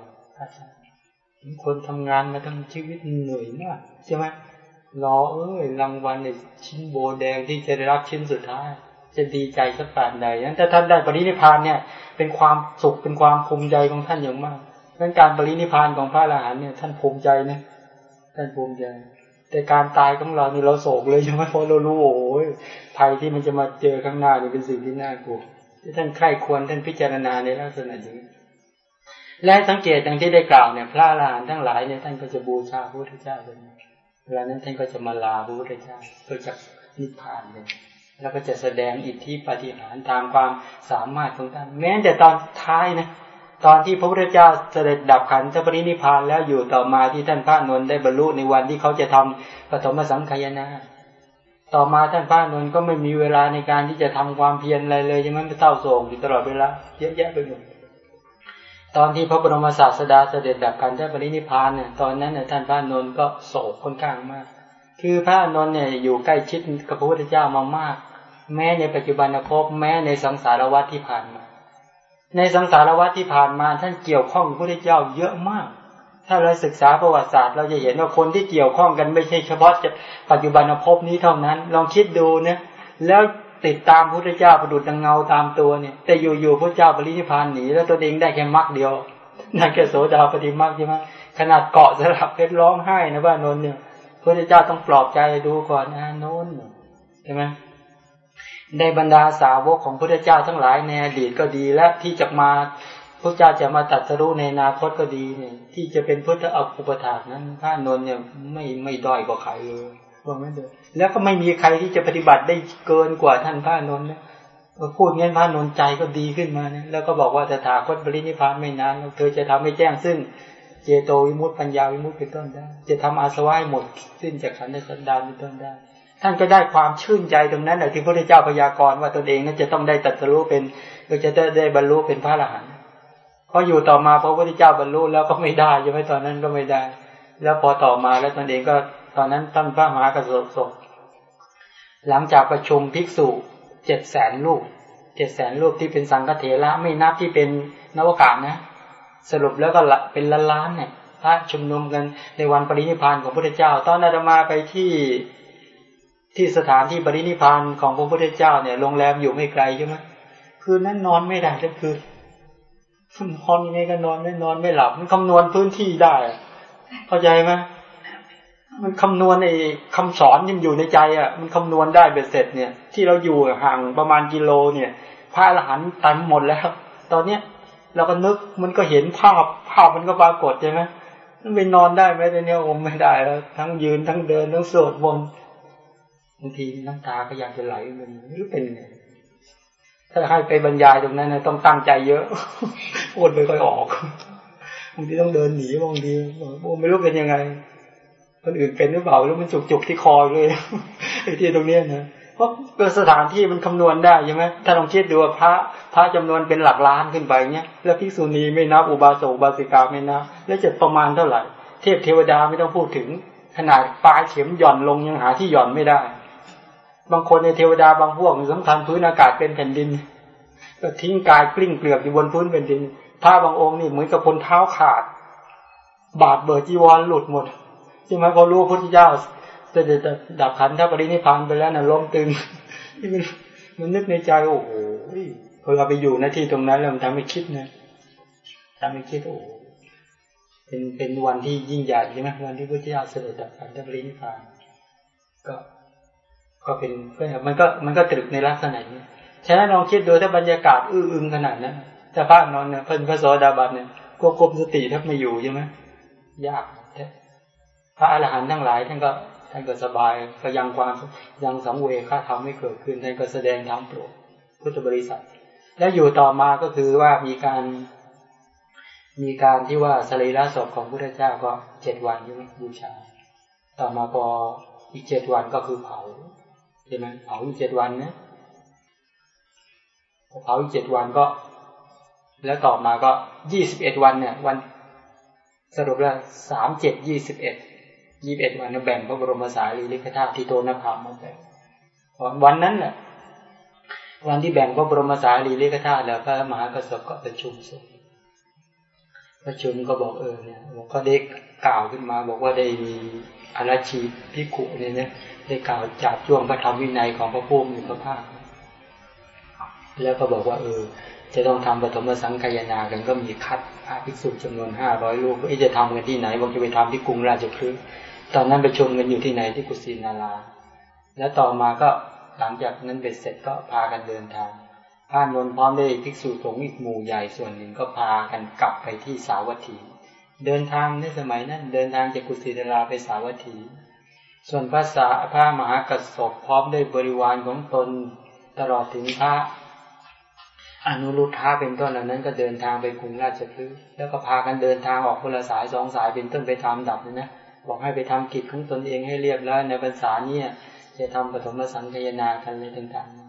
คนทำงานมาทั้งชีวิตเหนื่อยมากใช่ไหมรอเอ้ยรางวัลในชิ้นโบแดงที่จะได้รับชิ้นสุดท้าย จะดีใจสักปานใดนั้นถ้าท่านได้ปรินิพานเนี่ย เป็นความสุขเป็นความภูมิใจของท่านอย่างมากเรื่องการปรินิพานของพระอรหันต์เนี่ย ท่านภูมิใจนะท่านภูมิใจ แต่การตายของเรานี่เราโศกเลยใช่ไหมเพราะเรารู้โอ้ยภัยที่มันจะมาเจอข้างหน้านี่เป็นสิ่งที่น่ากลัวที่ท่านใคร่ควรท่านพิจารณาในลักษณะอย่างนี้และสังเกตอย่างที่ได้กล่าวเนี่ยพระอรหันทั้งหลายเนี่ยท่านก็จะบูชาพระพุทธเจ้าเลยเวลานั้นท่านก็จะมาลาพระพุทธเจ้าเพื่อจะนิพพานเลยแล้วก็จะแสดงอิทธิปฏิหารตามความสามารถของท่านแม้แต่ตอนท้ายนะ ตอนที่พระพุทธเจ้าเสด็จดับขันธปรินิพานแล้วอยู่ต่อมาที่ท่านพระนนท์ได้บรรลุในวันที่เขาจะทำปฐมสังขยนาต่อมาท่านพระนนท์ก็ไม่มีเวลาในการที่จะทำความเพียรอะไรเลยยังไม่เศร้าโศกอยู่ตลอดเวลาเยอะแยะไปหมดตอนที่พระบรมศาสดาเสด็จดับขันธปรินิพานเนี่ยตอนนั้นเนี่ยท่านพระนนท์ก็โศกค่อนข้างมาก คือพระนนท์เนี่ยอยู่ใกล้ชิดกับพระพุทธเจ้ามามาก แม้ในปัจจุบันภพแม้ในสังสารวัฏที่ผ่านมา ในสังสารวัฏที่ผ่านมาท่านเกี่ยวข้องพระเจ้าเยอะมาก ถ้าเราศึกษาประวัติศาสตร์ เราจะเห็นว่าคนที่เกี่ยวข้องกันไม่ใช่เฉพาะปัจจุบันภพนี้เท่านั้น ลองคิดดูเนี่ยแล้วติดตามพระเจ้าประดุจดังเงาตามตัวเนี่ย แต่อยู่ๆพระเจ้าปรินิพานหนีแล้วตัวเองได้แค่มรรคเดียวนั่นแค่โสดาปฏิมรรคใช่ไหมขนาดเกาะสลับเพชรร้องไห้นะว่านนเนี่ยพระเจ้าต้องปลอบใจดูก่อนนะนนใช่ไหม ในบรรดาสาวกของพระเจ้าทั้งหลายในอดีตก็ดีและที่จะมาพระเจ้าจะมาตัดสรู้ในอนาคตก็ดีเนี่ย ที่จะเป็นพุทธอัปปถากนั้นพระนนท์เนี่ยไม่ไม่ด้อยกว่าใครเลยว่าไม่เด้อแล้วก็ไม่มีใครที่จะปฏิบัติได้เกินกว่าท่านพระนนท์นะพูดงี้นพระนนท์ใจก็ดีขึ้นมาเนี่ยแล้วก็บอกว่าจะถาคตบริณิพานไม่นานเธอจะทำให้แจ้งซึ่งเจโตวิมุตติปัญญาวิมุตติเป็นต้นได้ จะทำอาสวะหมดสิ้นจากขันธ์สันดานเป็นต้นได้ ท่านก็ได้ความชื่นใจตรงนั้นแหละที่พระพุทธเจ้าพยากรณ์ว่าตนเองนั้นจะต้องได้ตัดสู้เป็นก็จะได้ได้บรรลุเป็นพระอรหันต์พออยู่ต่อมาพระพุทธเจ้าบรรลุแล้วก็ไม่ได้ใช่ไหมตอนนั้นก็ไม่ได้ แล้วพอต่อมาแล้วตนเองก็ตอนนั้นท่านพระมหากระสบศพหลังจากประชุมภิกษุเจ็ดแสนลูกเจ็ดแสนลูกที่เป็นสังฆเถระไม่นับที่เป็นนวกาศนะ สรุปแล้วก็เป็นล้านล้านเนี่ยพระชุมนุมกันในวันปรินิพานของพระพุทธเจ้า ตอนอาตมาไปที่ ที่สถานที่ปรินิพานของพระพุทธเจ้าเนี่ยโรงแรมอยู่ไม่ไกลใช่ไหมคืนนั้นนอนไม่ได้ทั้งคืนนอนยังไงก็นอนไม่นอนไม่หลับ มันคำนวณพื้นที่ได้ เข้าใจไหมมันคำนวณไอ้คำสอนยังอยู่ในใจอะ มันคำนวณได้เบ็ดเสร็จเนี่ย ที่เราอยู่ห่างประมาณกิโลเนี่ยพระอรหันต์ตันหมดแล้ว ตอนเนี้ยเราก็นึกมันก็เห็นภาพภาพมันก็ปรากฏใช่ไหมมันไปนอนได้ไหมตอนนี้อมไม่ได้แล้ว ทั้งยืนทั้งเดินทั้งสวดมนต์ บางทีน้ำตาก็อยากจะไหลมันไม่รู้เป็นไงถ้าให้ไปบรรยายตรงนั้นนะต้องตั้งใจเยอะพูดไม่ค่อยออกบางทีต้องเดินหนีบางทีบอกไม่รู้เป็นยังไงคนอื่นเป็นหรือเปล่าแล้วมันจุกจุกที่คอเลยไอ้ที่ตรงเนี้ยนะเพราะสถานที่มันคำนวณได้ใช่ไหมถ้าลองคิดดูพระพระจำนวนเป็นหลักล้านขึ้นไปเนี้ยแล้วภิกษุณีไม่นับอุบาสกอุบาสิกาไม่นับแล้วจะประมาณเท่าไหร่ เทพเทวดาไม่ต้องพูดถึง ขนาดปลายเข็มหย่อนลงยังหาที่หย่อนไม่ได้ บางคนในเทวดาบางพวกสำคัญพื้นอากาศเป็นแผ่นดินก็ทิ้งกายกลิ้งเกลือกอยู่บนพื้นแผ่นดินพระบางองค์นี่เหมือนกับคนเท้าขาด บาดเบิดจีวรหลุดหมดใช่ไหมพอรู้พระพุทธเจ้าจะจะดับขันถ้าปรินิพานไปแล้วนะล้มตึงที่มันมันนึกในใจโอ้โหพอเราไปอยู่หน้าที่ตรงนั้นแล้วมันทำให้คิดนะทำให้คิดโอ้เป็นเป็นวันที่ยิ่งใหญ่ใช่ไหมวันที่พระพุทธเจ้าเสด็จดับขันถ้าปรินิพาน ก็ ก็เป็นมันก็มันก็ตรึกในลักษณะนี้ฉะนั้นลองคิดดูถ้าบรรยากาศอื้ออึงขนาดนั้นถ้าพระนอนเนี่ยเพิ่นพระโสดาบันเนี่ยก็กลมสติแทบไม่อยู่ใช่ไหมยากพระอรหันต์ทั้งหลายท่านก็ท่านก็สบายก็ยังความยังสังเวชค่าทำให้เกิดขึ้นท่านก็แสดงธรรมโปรดพุทธบริษัท แล้วอยู่ต่อมาก็คือว่ามีการ มีการที่ว่าสรีระศพของพระเจ้าก็เจ็ดวันใช่ไหมบูชา ต่อมาพออีกเจ็ดวันก็คือเผา ใช่ไหมเผาอีกเจ็ดวันนะเผาอีกเจ็ดวันก็ แล้วต่อมาก็ยี่สิบเอ็ดวันเนี่ย วันสรุปแล้วสามเจ็ดยี่สิบเอ็ดยี่สิบเอ็ดวันแบ่งพระบรมสารีริกธาตุที่โตนภาพมาแบ่งวันนั้นแหละวันที่แบ่งพระบรมสารีริกธาตุแล้วพระมหากษัตริย์ก็ประชุมสงฆ์ ประชุมก็บอกเออเนี่ยก็ได้กล่าวขึ้นมาบอกว่าได้มีอาราชีพิกุเนี่ยนะได้กล่าวจากช่วงพระธรรมวินัยของพระพุทธมีพระภาค แล้วก็บอกว่าเออ จะต้องทำปฐมสังขยากันก็มีคัดพระภิกษุจำนวนห้าร้อยรูปว่าจะทำกันที่ไหนบอกจะไปทำที่กรุงราชคฤห์ตอนนั้นประชุมกันอยู่ที่ไหนที่กุสินาราแล้วต่อมาก็หลังจากนั้นเบ็ดเสร็จก็พากันเดินทาง พานนพร้อมด้วยภิกษุสงฆ์อีกหมู่ใหญ่ส่วนหนึ่งก็พากันกลับไปที่สาวัตถี เดินทางในสมัยนั้น เดินทางจากกุสินาราไปสาวัตถี ส่วนภาษาพระมหากษัตริย์พร้อมด้วยบริวารของตนตลอดถึงพระอนุรุทธะเป็นต้นเหล่านั้นก็เดินทางไปกรุงราชคฤห์แล้วก็พากันเดินทางออกคนละสายสองสายเป็นต้นไปทำดับนะบอกให้ไปทำกิจของตนเองให้เรียบร้อยในภาษาเนี้จะทำปฐมสังคยนากันเลยต่างๆ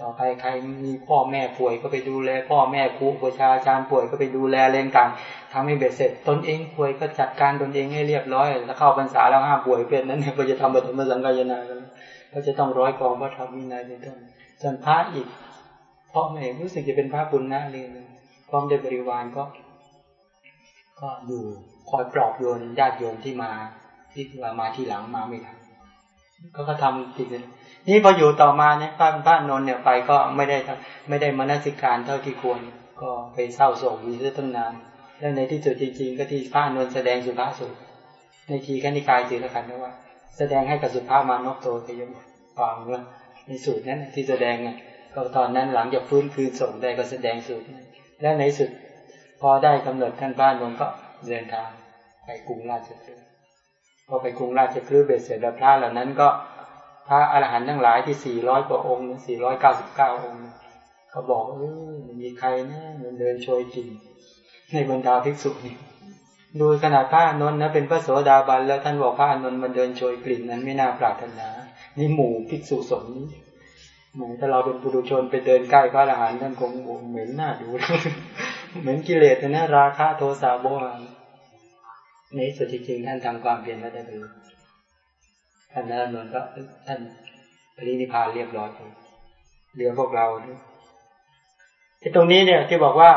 ต่อไปใครมีพ่อแม่ป่วยก็ไปดูแล พ่อแม่ครูประชาชาป่วยก็ไปดูแลเรื่องต่างทำให้เบ็ดเสร็จตนเองป่วยก็จัดการตนเองให้เรียบร้อย แล้วเข้าพรรษาแล้วห้าป่วยเป็นนั้นเนี่ยก็จะทำปฐมสังคยนาก็จะต้องร้อยกองพระธรรมวินัยเป็นต้นส่วนพระอีกพ่อแม่รู้สึกจะเป็นพระบุญนะเลยพร้อมด้วยบริวารก็ ก็อยู่คอยปลอบโยนญาติโยมที่มาที่ว่ามาที่หลังมาไม่ทันก็ก็ทำจิต นี่พออยู่ต่อมาเนี่ยพระพระนนท์เนี่ยไปก็ไม่ได้ไม่ได้มนสิการเท่าที่ควร ก็ไปเศร้าโศกอยู่ตั้งนานแล้วในที่สุดจริง ๆ ก็ที่พระนนท์แสดงสุภาษิตในทีขันิกายจือละกันนะว่า แสดงให้กับสุภาพมานพโตไปยมฟังว่าในสูตรนั้นที่แสดงเนี่ยก็ตอนนั้นหลังจากฟื้นคืนส่งได้ก็แสดงสูตรและในสุดพอได้กำหนดท่านบ้านนนก็เดินทางไปกรุงราชคฤห์พอไปกรุงราชคฤห์เบ็ดเสร็จแล้วพระเหล่านั้นก็ พระอรหันต์ทั้งหลายที่สี่ร้อยกว่าองค์สี่ร้อยเก้าสิบเก้าองค์ ก็บอกเออมีใครนะมันเดินโชยกินในบรรดาภิกษุนี่ดูขนาดพระอนนท์นะเป็นพระโสดาบันแล้วท่านบอกพระอนนท์มันเดินโชยกลิ่นนั้นไม่น่าปรารถนา นี่หมู่ภิกษุสงฆ์เหมือนถ้าเราเป็นปุถุชนไปเดินใกล้พระอรหันต์ท่านคงเหม็นหน้าดู เหมือนกิเลสนะราคะโทสะโมหะในสุดจริงท่านทำความเปลี่ยนแล้วได้เลย ท่านนั้นนนก็ท่านปรินิพานเรียบร้อยเหลือพวกเราที่ตรงนี้เนี่ยที่บอกว่า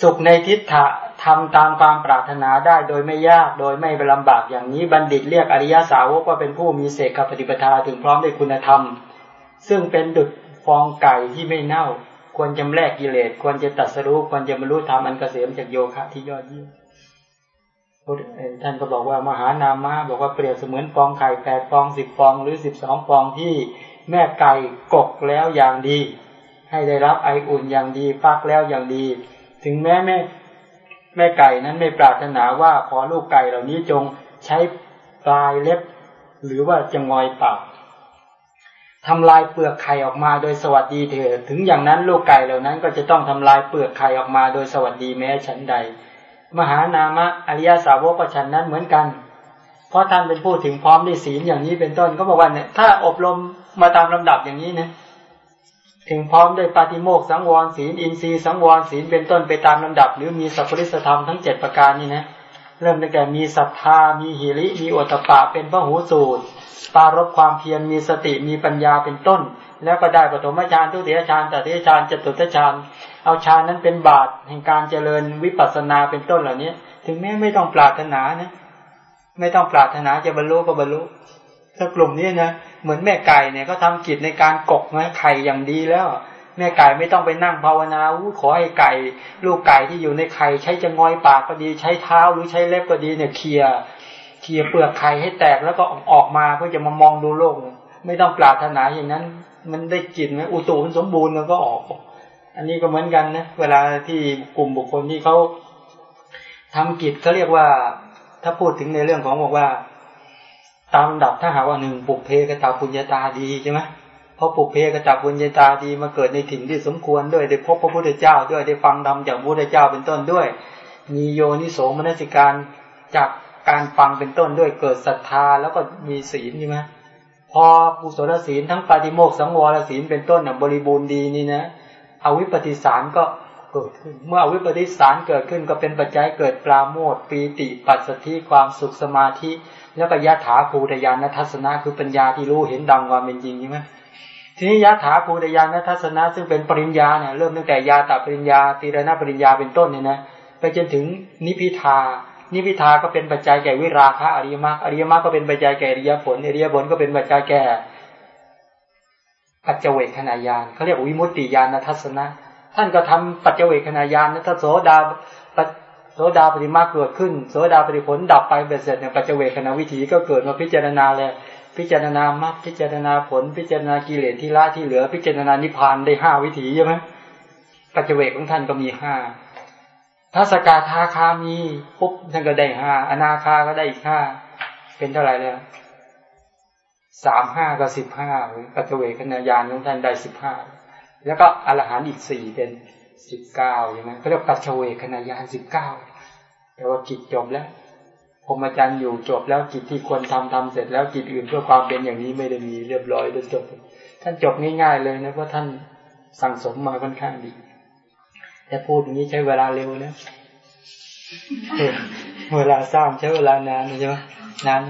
สุขในทิฏฐะทำตามความปรารถนาได้โดยไม่ยากโดยไม่ลำบากอย่างนี้บัณฑิตเรียกอริยสาวกว่าเป็นผู้มีเสกปฏิปทาถึงพร้อมด้วยคุณธรรม ซึ่งเป็นดุจฟองไก่ที่ไม่เน่า ควรจำแรกกิเลส ควรจะตัดสรู้ควรจะบรรลุธรรมอันเกษมจากโยคะที่ยอดเยี่ยม ท่านก็บอกว่ามหานามะบอกว่าเปรียบเสมือนฟองไข่แปดฟองสิบฟองหรือสิบสองฟองที่แม่ไก่กกแล้วอย่างดี ให้ได้รับไออุ่นอย่างดีฟักแล้วอย่างดี ถึงแม้แม่แม่ไก่นั้นไม่ปรารถนาว่าขอลูกไก่เหล่านี้จงใช้ปลายเล็บ หรือว่าจะงอยปากทำลายเปลือกไข่ออกมาโดยสวัสดีเถิดถึงอย่างนั้นลูกไก่เหล่านั้นก็จะต้องทำลายเปลือกไข่ออกมาโดยสวัสดีแม้ฉันใด มหานามะอริยสาวกก็ฉันนั้นเหมือนกัน เพราะท่านเป็นผู้ถึงพร้อมด้วยศีลอย่างนี้เป็นต้นก็บอกว่าเนี่ยถ้าอบรมมาตามลำดับอย่างนี้นะถึงพร้อมด้วยปาฏิโมกสังวรศีลอินทรีย์สังวรศีลเป็นต้นไปตามลำดับ หรือมีสัพพริสธรรมทั้งเจ็ดประการนี้นะเริ่มตั้งแต่มีศรัทธา มีหิริ มีอตปะ เป็นพระหูสูตร ปารบความเพียร มีสติ มีปัญญาเป็นต้น แล้วก็ได้ปฐมฌานทุติยฌานตติยฌานจตุตฌานเอาฌานนั้นเป็นบาตแห่งการเจริญวิปัสสนาเป็นต้นเหล่านี้ถึงแม้ไม่ต้องปรารถนานะไม่ต้องปรารถนาจะบรรลุก็บรรลุถ้ากลุ่มนี้นะเหมือนแม่ไก่เนี่ยก็ทำกิจในการกกนะไข่อย่างดีแล้ว แม่ไก่ไม่ต้องไปนั่งภาวนาขอให้ไก่ ลูกไก่ที่อยู่ในไข่ใช้จะงอยปากก็ดีใช้เท้าหรือใช้เล็บก็ดีเนี่ยเคลียเคลียเปลือกไข่ให้แตกแล้วก็ออกมาเพื่อจะมามองดูโลก ไม่ต้องปรารถนาอย่างนั้น มันได้กินไหมอุตุมันสมบูรณ์มันก็ออก อันนี้ก็เหมือนกันนะเวลาที่กลุ่มบุคคลที่เขาทำกิจเขาเรียกว่า ถ้าพูดถึงในเรื่องของบอกว่า ตามดับถ้าหาว่าหนึ่งปุกเพกตาปุญญาตาดีใช่ไหมพราะปุกเพกตาปุญญาตาดีมาเกิดในถิ่นที่สมควรด้วยได้พบพระพุทธเจ้าด้วยได้ฟังธรรมจากพระพุทธเจ้าเป็นต้นด้วย มีโยนิโสมนสิการจากการฟังเป็นต้นด้วยเกิดศรัทธาแล้วก็มีศีลใช่ไหม พอกุศลศีลทั้งปาฏิโมกสังวรศีลเป็นต้นเนี่ยบริบูรณ์ดีนี่นะอวิปปิสารก็เกิดขึ้น เมื่ออวิปปิสารเกิดขึ้นก็เป็นปัจจัยเกิดปราโมทปีติ ปัสสธิความสุขสมาธิ แล้วก็ยะถาภูตยานทัศนะคือปัญญาที่รู้เห็นดังความเป็นจริงใช่ไหมทีนี้ยะถาภูตยานทัศนะ ซึ่งเป็นปริญญาเนี่ยเริ่มตั้งแต่ยาตาปริญญาตีรณปริญญาเป็นต้นเนี่ยนะไปจนถึงนิพิทา นิพิทาก็เป็นปัจจัยแก่วิราคะอริยมรรคอริยมรรคก็เป็นปัจจัยแก่อริยผลอริยผลก็เป็นปัจจัยแก่ปัจเจเวคขณะยานเขาเรียกวิมุตติยานทัศนะ ท่านก็ทำปัจเจเวคขณะยานนะถ้าโสดาโสดาปฏิมาเกิดขึ้นโสดาปฏิผลดับไปเบ็ดเสร็จเนี่ยปัจเจเวคขณะวิถีก็เกิดมาพิจารณาเลยพิจารณามรรคพิจารณาผล พิจารณากิเลสที่ละที่เหลือ พิจารณานิพพานได้ห้าวิถีใช่ไหมปัจเจเวกของท่านก็มีห้า ถ้าสกาทาคามีปุ๊บท่านก็ได้ห้าอนาคาก็ได้อีกห้าเป็นเท่าไหร่แล้วสามห้าก็สิบห้าปัจเจเวคขณะยานของท่านได้สิบห้าแล้วก็อรหันต์อีกสี่เป็นสิบเก้าใช่ไหมเขาเรียกปัจเจเวคขณะยานสิบเก้าแต่ว่ากิจจบแล้วพรมจารย์อยู่จบแล้วกิจที่ควรทำทำเสร็จแล้วกิจอื่นเพื่อความเป็นอย่างนี้ไม่ได้มีเรียบร้อยจนจบ ท่านจบง่ายๆเลยนะเพราะท่านสั่งสมมาค่อนข้างดี แต่พูดอย่างนี้ใช้เวลาเร็วนะเวลาสร้างใช้เวลานานใช่ไหมนาน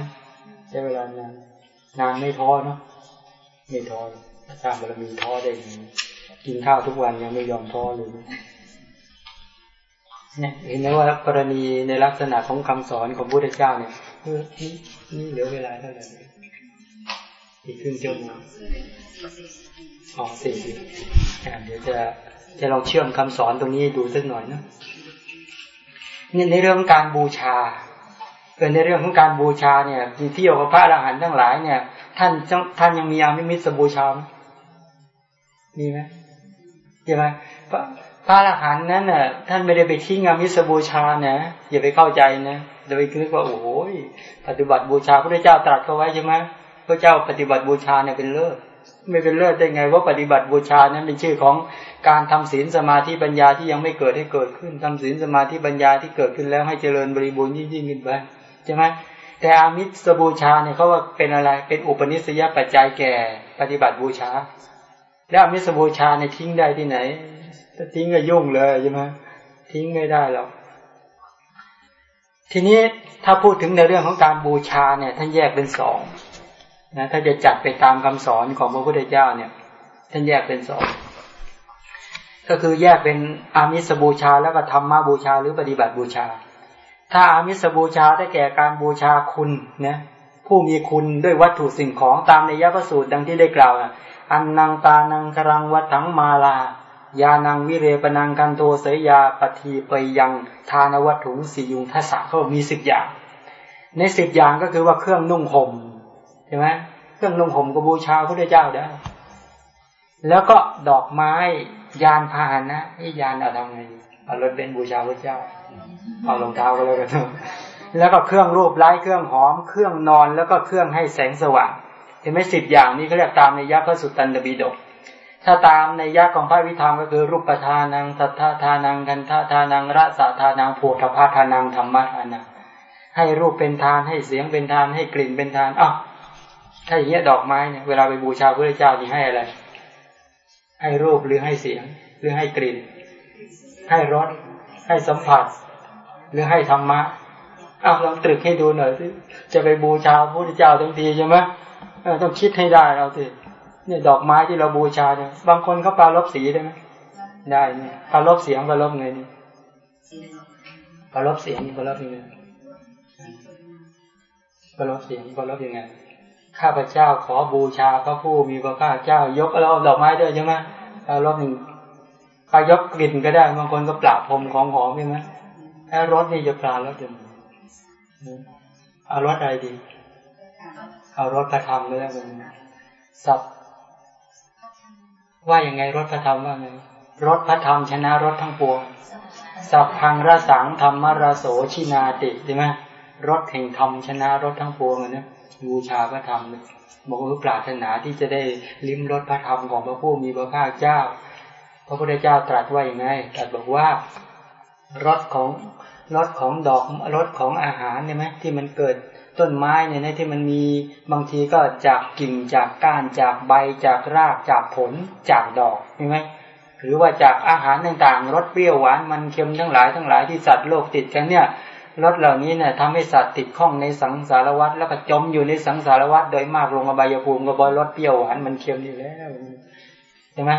ใช้เวลานาน นานไม่ท้อเนาะไม่ท้อสร้างบารมีท้อได้กินข้าวทุกวันยังไม่ยอมท้อเลยเนี่ยเห็นไหมว่ากรณีในลักษณะของคำสอนของพระพุทธเจ้าเนี่ยนี่นี่เหลือเวลาเท่าไหร่อีกครึ่งชั่วโมงอ๋อสี่สิบเดี๋ยวจะ จะลองเชื่อมคำสอนตรงนี้ดูสักหน่อยนะเนี่ยในเรื่องการบูชาเออในเรื่องของการบูชาเนี่ยที่เที่ยวกับพระอรหันต์ทั้งหลายเนี่ย ท่านท่านยังมีอามิมิสบูชามมีไหมใช่ไหมพระอรหันต์นั้นน่ะท่านไม่ได้ไปทิ้งอามิสบูชานะอย่าไปเข้าใจนะอย่าไปคิดว่าโอ้โหปฏิบัติบูชาพระเจ้าตรัสเขาไว้ใช่ไหมพระเจ้าปฏิบัติบูชาเนี่ยเป็นเลิศ ไม่เป็นเลิศได้ไงว่าปฏิบัติบูชานั้นเป็นชื่อของการทำศีลสมาธิปัญญาที่ยังไม่เกิดให้เกิดขึ้นทำศีลสมาธิปัญญาที่เกิดขึ้นแล้วให้เจริญบริบูรณ์ยิ่งยิ่งขึ้นไปใช่ไหมแต่อามิสบูชาเนี่ยเขาว่าเป็นอะไรเป็นอุปนิสัยปัจจัยแก่ปฏิบัติบูชา แล้วอามิสบูชาเนี่ยทิ้งได้ที่ไหนถ้าทิ้งก็ยุ่งเลยใช่ไหมทิ้งไม่ได้หรอกทีนี้ถ้าพูดถึงในเรื่องของการบูชาเนี่ยท่านแยกเป็นสอง นะถ้าจะจัดไปตามคำสอนของพระพุทธเจ้าเนี่ยท่านแยกเป็นสองก็คือแยกเป็นอามิสบูชาแล้วก็ธรรมบูชาหรือปฏิบัติบูชา ถ้าอามิสบูชาได้แก่การบูชาคุณนะผู้มีคุณด้วยวัตถุสิ่งของตามในยะพระสูตรดังที่ได้กล่าวอันนังตานังครังวัถังมาลายานังวิเรปนังกันโทเสยยาปฏิไปยังทานวัตถุสียุงทัศะเขามีสิบอย่าง ในสิบอย่างก็คือว่าเครื่องนุ่งห่ม ใช่ไหมเครื่องนุ่งห่มก็บูชาพระเจ้าได้ แล้วก็ดอกไม้ยานพาหนะนี่ยานเอาทำไงเอารถเป็นบูชาพระเจ้า เอารองเท้าก็แล้วกันแล้วก็เครื่องรูปไล้เครื่องหอม เครื่องนอนแล้วก็เครื่องให้แสงสว่างเห็นไหมสิบอย่างนี้เขาเรียกตามในยักษ์พระสุตตันตบิดกถ้าตามในยักษ์ของพระวิธรรมก็คือ รูปทานังสัทธาทานังกันธาทานังระสทานังโพธพาทานังธรรมะทานังให้รูปเป็นทานให้เสียงเป็นทานให้กลิ่นเป็นทานอ้าว ถ้าอย่างเงี้ยดอกไม้เนี่ยเวลาไปบูชาพระเจ้านี่ให้อะไร ให้รูปหรือให้เสียง หรือให้กลิ่น ให้รสให้สัมผัส หรือให้ธรรมะเอาลองตรึกให้ดูหน่อยสิจะไปบูชาพระพุทธเจ้าทั้งทีใช่ไหมต้องคิดให้ได้เราสิเนี่ยดอกไม้ที่เราบูชาเนี่ยบางคนเขาปาลบสีได้ไหมได้เนี่ยปาลบเสียงปาลบไงนี่ปาลบเสียงปาลบยังไงปาลบเสียงปาลบยังไง ข้าพเจ้าขอบูชาพระผู้มีพระภาคเจ้ายกเราดอกไม้ด้วยใช่ไหมปาลบหนึ่งปายกกลิ่นก็ได้บางคนก็ปราบพรมของหอมใช่ไหมถ้ารสนี่จะปลาแลบยังเอารสอะไรดี เอารสพระธรรมไปแล้วกันสับว่าอย่างไงรถพระธรรมว่าไงรถพระธรรมชนะรถทั้งปวง สัพพังระสังธรรมระโสชินาติใช่ไหมรถแห่งธรรมชนะรถทั้งปวงนะ บูชาพระธรรมบอกว่าปรารถนาที่จะได้ลิ้มรสพระธรรมของพระผู้มีพระภาคเจ้า พระพุทธเจ้าตรัสว่าอย่างไงตรัสบอกว่ารสของรสของดอกรสของอาหารเนี่ยไหมที่มันเกิดต้นไม้เนี่ยนะที่มันมีบางทีก็จากกิ่งจากก้านจากใบจากรากจากผลจากดอกใช่ไหมหรือว่าจากอาหารต่างๆรสเปรี้ยวหวานมันเค็มทั้งหลายทั้งหลายที่สัตว์โลกติดกันเนี่ย รสเหล่านี้เนี่ยทำให้สัตว์ติดข้องในสังสารวัฏแล้วก็จมอยู่ในสังสารวัฏโดยมากลงอบายภูมิก็บอยรสเปรี้ยวหวานมันเค็มอยู่แล้วใช่ไหม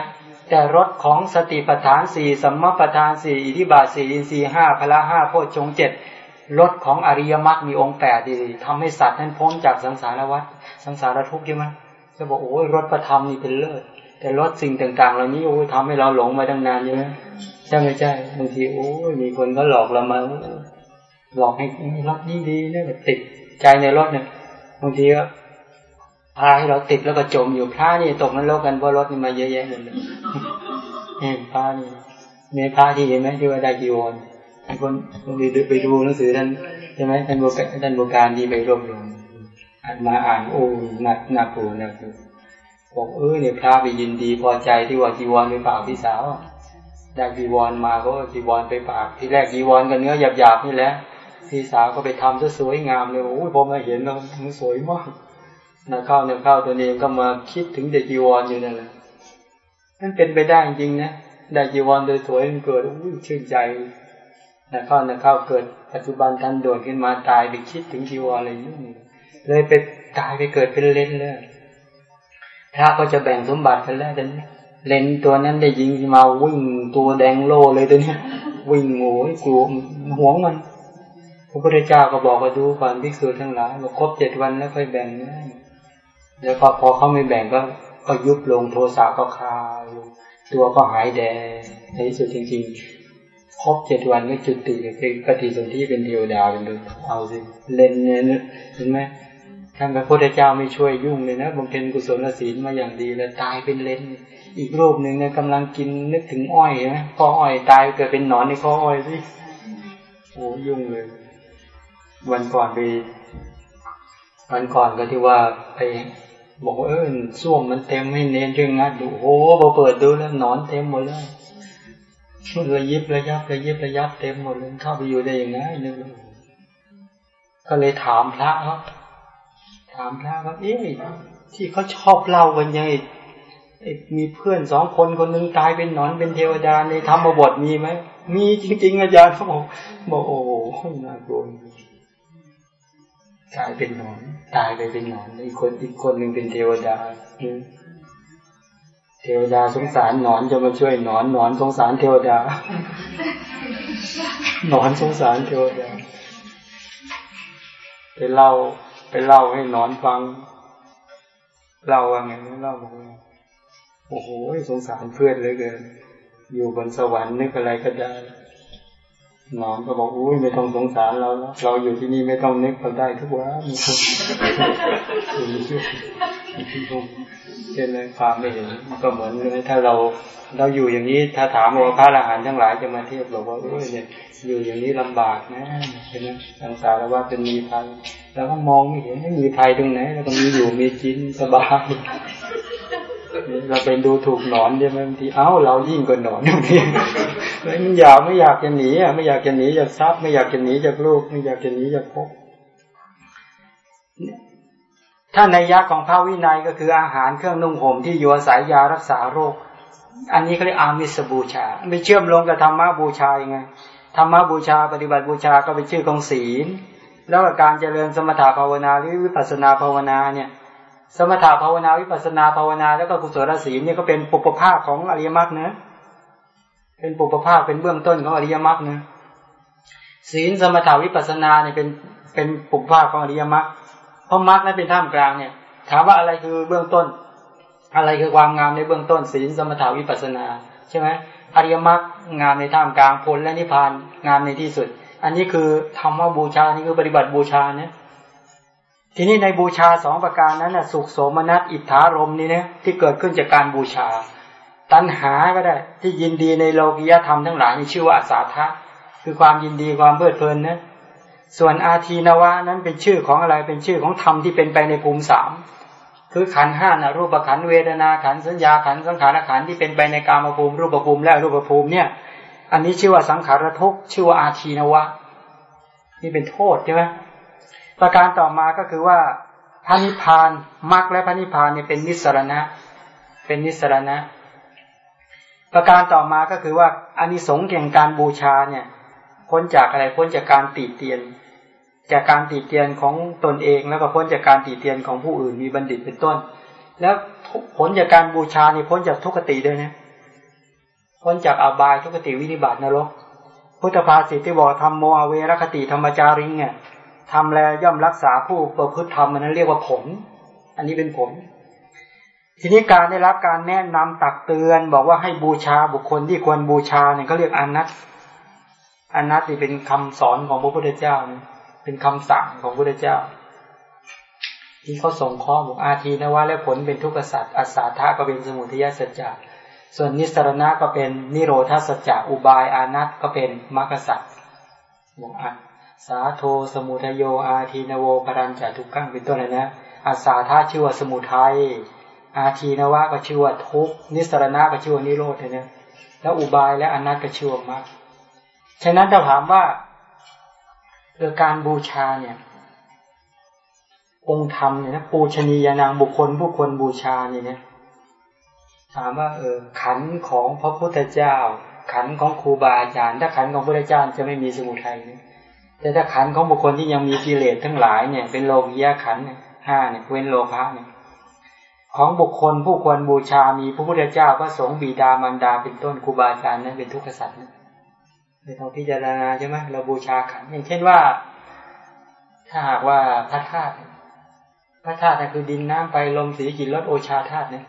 แต่รสของสติปัฏฐานสี่สัมมาปัฏฐานสี่อิทิบาสี่อินทรีห้าพละห้าโพชฌงเจ็ดรถของอริยมรรคมีองค์แปดดีทำให้สัตว์นั้นพ้นจากสังสารวัฏสังสารทุกข์ใช่ไหมจะบอกโอ้ยรถประธรรมนี่เป็นเลิศแต่รถสิ่งต่างๆ เหล่านี้โอ้ยทำให้เราหลงมาตั้งนานใช่ไหมใช่ไหมใช่บางทีโอ้ยมีคนก็หลอกเรามา หลอกให้รถนี้ดีเนี่ยติดใจในรถเนี่ยบางทีก็พาให้เราติดแล้วก็จมอยู่พระนี่ตกนรกกันเพราะรถนี่มาเยอะแยะเลยเห็นพระนี่ในพระที่เห็นไหมที่ว่าได้จีวรคนคนไปดูไปดูหนังสือท่านใช่ไหมท่านโบกท่านโบการที่ไปรวบรวมอ่านมาอ่านโอ้หนักหนักปูหนักบอกเออเนี่ยพระไปยินดีพอใจที่ว่าจีวรไปฝากพี่สาวได้จีวรมาก็จีวรไปฝากที่แรกจีวรกันเนื้อหยาบๆนี่แหละ พี่สาวก็ไปทำซะสวยงามเลยโอ้ยพอมาเห็นแล้วมันสวยมากนะข้าวเนี่ยข้าวตัวเองก็มาคิดถึงเดจีวรอยู่นั่นแหละนั่นเป็นไปได้จริงนะได้จีวรโดยสวยมันเกิดชื่นใจนะข้าวนะข้าวเกิดปัจจุบันทันโดดขึ้นมาตายไปคิดถึงจีวรอะไรยุ่งเลยไปตายไปเกิดเป็นเลนเลยพระก็จะแบ่งสมบัติกันแล้วตอนเลนตัวนั้นได้ยิงมาวิ่งตัวแดงโลเลยตัวนี้วิ่งโง่กลัวหวงมัน พระพุทธเจ้าก็บอกว่าดูก่อนภิกษุทั้งหลายบอกครบเจ็ดวันแล้วค่อยแบ่งนะแล้วพอพอเขาไม่แบ่งก็ก็ยุบลงโทสะก็คาตัวก็หายแดงในที่สุดจริงๆครบเจ็ดวันก็จุดติเป็นปฏิสนธิเป็นเทวดาเป็นเลยเอาสิเล่นเนี่ยเห็นไหมท่านพระพุทธเจ้าไม่ช่วยยุ่งเลยนะบำเพ็ญกุศลศีลมาอย่างดีแล้วตายเป็นเลนอีกรูปหนึ่งเนี่ยกำลังกินนึกถึงอ้อยนะข้ออ้อยตายเกิดเป็นหนอนในข้ออ้อยสิโอ้ยุ่งเลย วันก่อนไปวันก่อนก็ที่ว่าไปบอกว่าเออส้วมมันเต็มไม่เน้นช่วยงัดดูโอ้พอเปิดดูแล้วนอนเต็มหมดเลยระยิบระยับระยิบระยับเต็มหมดเลยเข้าไปอยู่ได้ยังไงนึกก็เลยถามพระเขาถามพระว่าเอ๊ะที่เขาชอบเล่ากันยังไงมีเพื่อนสองคนคนหนึ่งตายเป็นนอนเป็นเทวดาในธรรมบทมีไหมมีจริง ๆ อาจารย์เขาบอกบอกโอ้โหน่ากลัว ตายเป็นหนอน ตายไปเป็นหนอน อีกคนอีกคนหนึ่งเป็นเทวดาเทวดาสงสารหนอนจะมาช่วยหนอนหนอนสงสารเทวดา หนอนสงสารเทวดาไปเล่าไปเล่าให้หนอนฟังเล่าว่าไงเล่าบอกว่าโอ้โหสงสารเพื่อนเลยเกินอยู่บนสวรรค์นึกอะไรก็ได้ หนอนก็บอกอุ้ยไม่ต้องสงสารเราแล้วเราอยู่ที่นี่ไม่ต้องนึกเราได้ทุกวันมีคนมีช่วยเช่นไรความไม่เห็นก็เหมือนถ้าเราเราอยู่อย่างนี้ถ้าถามว่าพระอรหันต์ทั้งหลายจะมาเทียบบอกว่าโอ้ยเนี่ยอยู่อย่างนี้ลำบากนะใช่ไหมสังสารว่าเป็นมีภัยเราก็มองไม่เห็นไม่มีภัยตรงไหนเราก็มีอยู่มีกินสบายเราเป็นดูถูกหนอนใช่ไหมบางทีเอ้าเรายิ่งกว่าหนอนอยู่นี่ มันอยากไม่อยากจะหนีอะไม่อยากจะหนีจากทรัพย์ไม่อยากจะหนีจากลูกไม่อยากจะหนีจากภพถ้าในยักษ์ของพระวินัยก็คืออาหารเครื่องนุ่งห่มที่อยู่อาศัยยารักษาโรค อันนี้เขาเรียกอามิสบูชา ไม่เชื่อมลงกับธรรมะบูชายังไงธรรมะบูชาปฏิบัติบูชาก็เป็นชื่อของศีล แล้วการเจริญสมถะภาวนาหรือวิปัสสนาภาวนาเนี่ย สมถะภาวนาวิปัสสนาภาวนา แล้วก็กุศลศีลเนี่ยก็เป็นปุปภาคของอริยมรรคนะ เป็นปุปภาคเป็นเบื้องต้นของอริยมรรคนะศีลสมถาวิปัสนาเนี่ยเป็นเป็นปุปภาคของอริยมรรคเพราะมรรคนั้นเป็นท่ามกลางเนี่ย ถามว่าอะไรคือเบื้องต้น อะไรคือความงามในเบื้องต้น ศีลสมถาวิปัสสนาใช่ไหมอริยมรรคงามในท่ามกลางผลและนิพพานงามในที่สุด อันนี้คือธรรมบูชานี่คือปฏิบัติบูชาเนี่ยทีนี้ในบูชาสองประการนั้นน่ะสุขโสมนัสอิทธารมนี่เนี่ยที่เกิดขึ้นจากการบูชา ตัณหาก็ได้ ที่ยินดีในโลกิยธรรมทั้งหลายนี่ชื่อว่าอาสาทะคือความยินดีความเพลิดเพลินนะส่วนอาทีนวะนั้นเป็นชื่อของอะไรเป็นชื่อของธรรมที่เป็นไปในภูมิสามคือขันห้านะรูปขันเวทนาขันสัญญาขันสังขารขันที่เป็นไปในกามภูมิ รูปภูมิและรูปภูมิเนี่ย อันนี้ชื่อว่าสังขารทุกชื่อว่าอาทีนวะ นี่เป็นโทษใช่ไหมประการต่อมาก็คือว่าพระนิพพานมรรคและพระนิพพานเนี่ยเป็นนิสรณะ เป็นนิสรณะ ประการต่อมาก็คือว่าอานิสงส์แห่งการบูชาเนี่ยพ้นจากอะไรพ้นจากการตีเตียน จากการตีเตียนของตนเองแล้วก็พ้นจากการตีเตียนของผู้อื่นมีบัณฑิตเป็นต้น แล้วผลจากการบูชานี่พ้นจากทุกขติด้วยนะพ้นจากอบายทุกขติวินิบาตนรกพุทธภาษิตที่บอกทำโมอเวรคติธรรมจาริงเนี่ยทำแล้วย่อมรักษาผู้ประพฤติธรรมมันนั้นเรียกว่าผล อันนี้เป็นผล ทีนี้การได้รับการแนะนำตักเตือนบอกว่าให้บูชาบุคคลที่ควรบูชาเนี่ยเขาเรียกอนัตอนัตนี่เป็นคำสอนของพระพุทธเจ้าเป็นคำสั่งของพระพุทธเจ้า ที่เขาส่งข้อบอกอาทีนะว่าและผลเป็นทุกขสัตว์อาสาธาก็เป็นสมุทัยสัจจะส่วนนิสรณะก็เป็นนิโรธาสัจจะอุบายอานัตก็เป็นมรรคสัตว์บอกอะสาโทสมุทโยอาทีนโวปรัญจทุกขังเป็นต้นเลยนะอาสาธาชื่อว่าสมุทัย อาทีนวะก็ชื่อว่าทุกนิสรณะก็ชื่อว่านิโรธเลยนะแล้วอุบายและอนัตก็ชื่อว่ามรรคฉะนั้นถ้าถามว่าเรื่องการบูชาเนี่ย องค์ธรรมเนี่ยนะปูชนียานางบุคคลผู้ควรบูชาเนี่ยนะถามว่าเออขันของพระพุทธเจ้า ขันของครูบาอาจารย์ ถ้าขันของพระพุทธเจ้าจะไม่มีสมุทัยเนี่ยแต่ถ้าขันของบุคคลที่ยังมีกิเลสทั้งหลายเนี่ย เป็นโลกียขันห้าเนี่ยเว้นโลภะเนี่ย ของบุคคลผู้ควรบูชา มีพระพุทธเจ้าพระสงฆ์บิดามารดาเป็นต้นครูบาอาจารย์นั้นเป็นทุกขสัตว์นะไม่ต้องพิจารณาใช่ไหมเราบูชาขันอย่างเช่นว่า ถ้าหากว่าพระธาตุพระธาตุคือดินน้ำไฟลมสีกลิ่นรสโอชาธาตุเนี่ย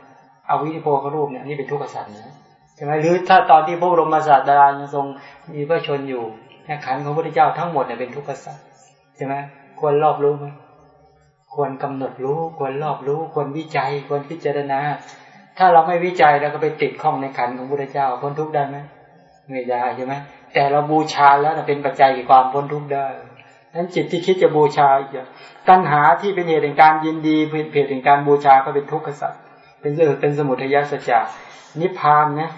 เอาวิธิโพครูปเนี่ยนี่เป็นทุกขสัตว์นะใช่ไหมหรือถ้าตอนที่พระบรมศาสดายังทรงมีพระชนอยู่ขันของพระพุทธเจ้าทั้งหมดเนี่ยเป็นทุกขสัตว์ใช่ไหมควรรอบรู้ไหม ควรกำหนดรู้ ควรรอบรู้ ควรวิจัย ควรพิจารณา ถ้าเราไม่วิจัยแล้วก็ไปติดข้องในขันของพระเจ้าพ้นทุกข์ได้ไหมไม่ได้ใช่ไหมแต่เราบูชาแล้วเป็นปัจจัยแก่ความพ้นทุกข์ได้นั้นจิตที่คิดจะบูชาอีกตัณหาที่เป็นเหตุแห่งการยินดีเป็นเหตุแห่งการบูชาก็เป็นทุกข์สัตว์เป็นเรื่องเป็นสมุทัยสัจจานิพพานนะ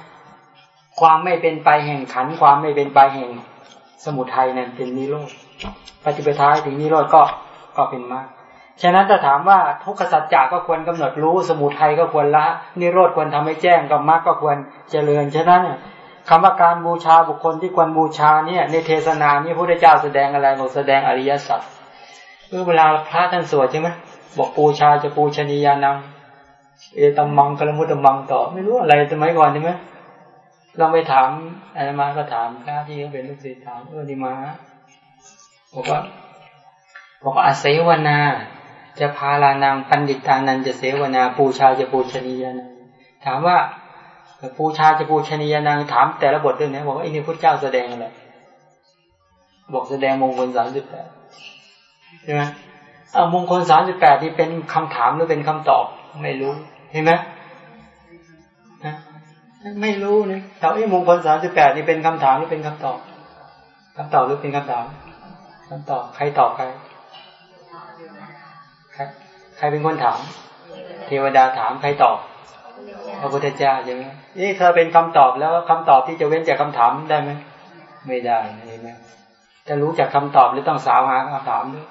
ความไม่เป็นไปแห่งขันความไม่เป็นไปแห่งสมุทัยนั่นเป็นนิโรธปฏิปทาถึงนิโรธก็ก็เป็นมรรค ฉะนั้นถ้าถามว่าทุกขสัจจะก็ควรกำหนดรู้สมุทัยก็ควรละนิโรธควรทำให้แจ้งกับมรรคก็ควรเจริญฉะนั้นคำว่าการบูชาบุคคลที่ควรบูชาเนี่ยในเทศนานี้พระพุทธเจ้าแสดงอะไรบอกแสดงอริยสัจเมื่อเวลาพระท่านสวดใช่ไหมบอกปูชาจะปูชนียานังเอตัมมังกลมุตตมังต่อไม่รู้อะไรสมัยก่อนใช่ไหมเราไปถามอะไรมาก็ถามพระที่เขาเป็นลูกศิษย์ถามเออดีมาบอกว่าบอกว่าอาเสวนา จะพาลานางปันดิตานันจะเสวนาปูชาจะปูชนียานังถามว่าปูชาจะปูชนียานังถามแต่ละบทด้วยนะบอกว่าไอ้นี่พุทธเจ้าแสดงอะไรบอกแสดงมงคลสามสิบแปดใช่ไหมเอามงคลสามสิบแปดนี่เป็นคำถามหรือเป็นคำตอบไม่รู้เห็นไหมไม่รู้นี่แต่ไอ้มงคลสามสิบแปดนี่เป็นคำถามหรือเป็นคำตอบคำตอบหรือเป็นคำถามคำตอบใครตอบใคร รเป็นคนถาม เทวดาถามใครตอบ พระพุทธเจ้าใช่ไหมนี่เธอเป็นคำตอบแล้วคำตอบที่จะเว้นจากคำถามได้ไหมไม่ได้เห็นไหมจะรู้จากคำตอบหรือต้องสาวหาคำถามด้วย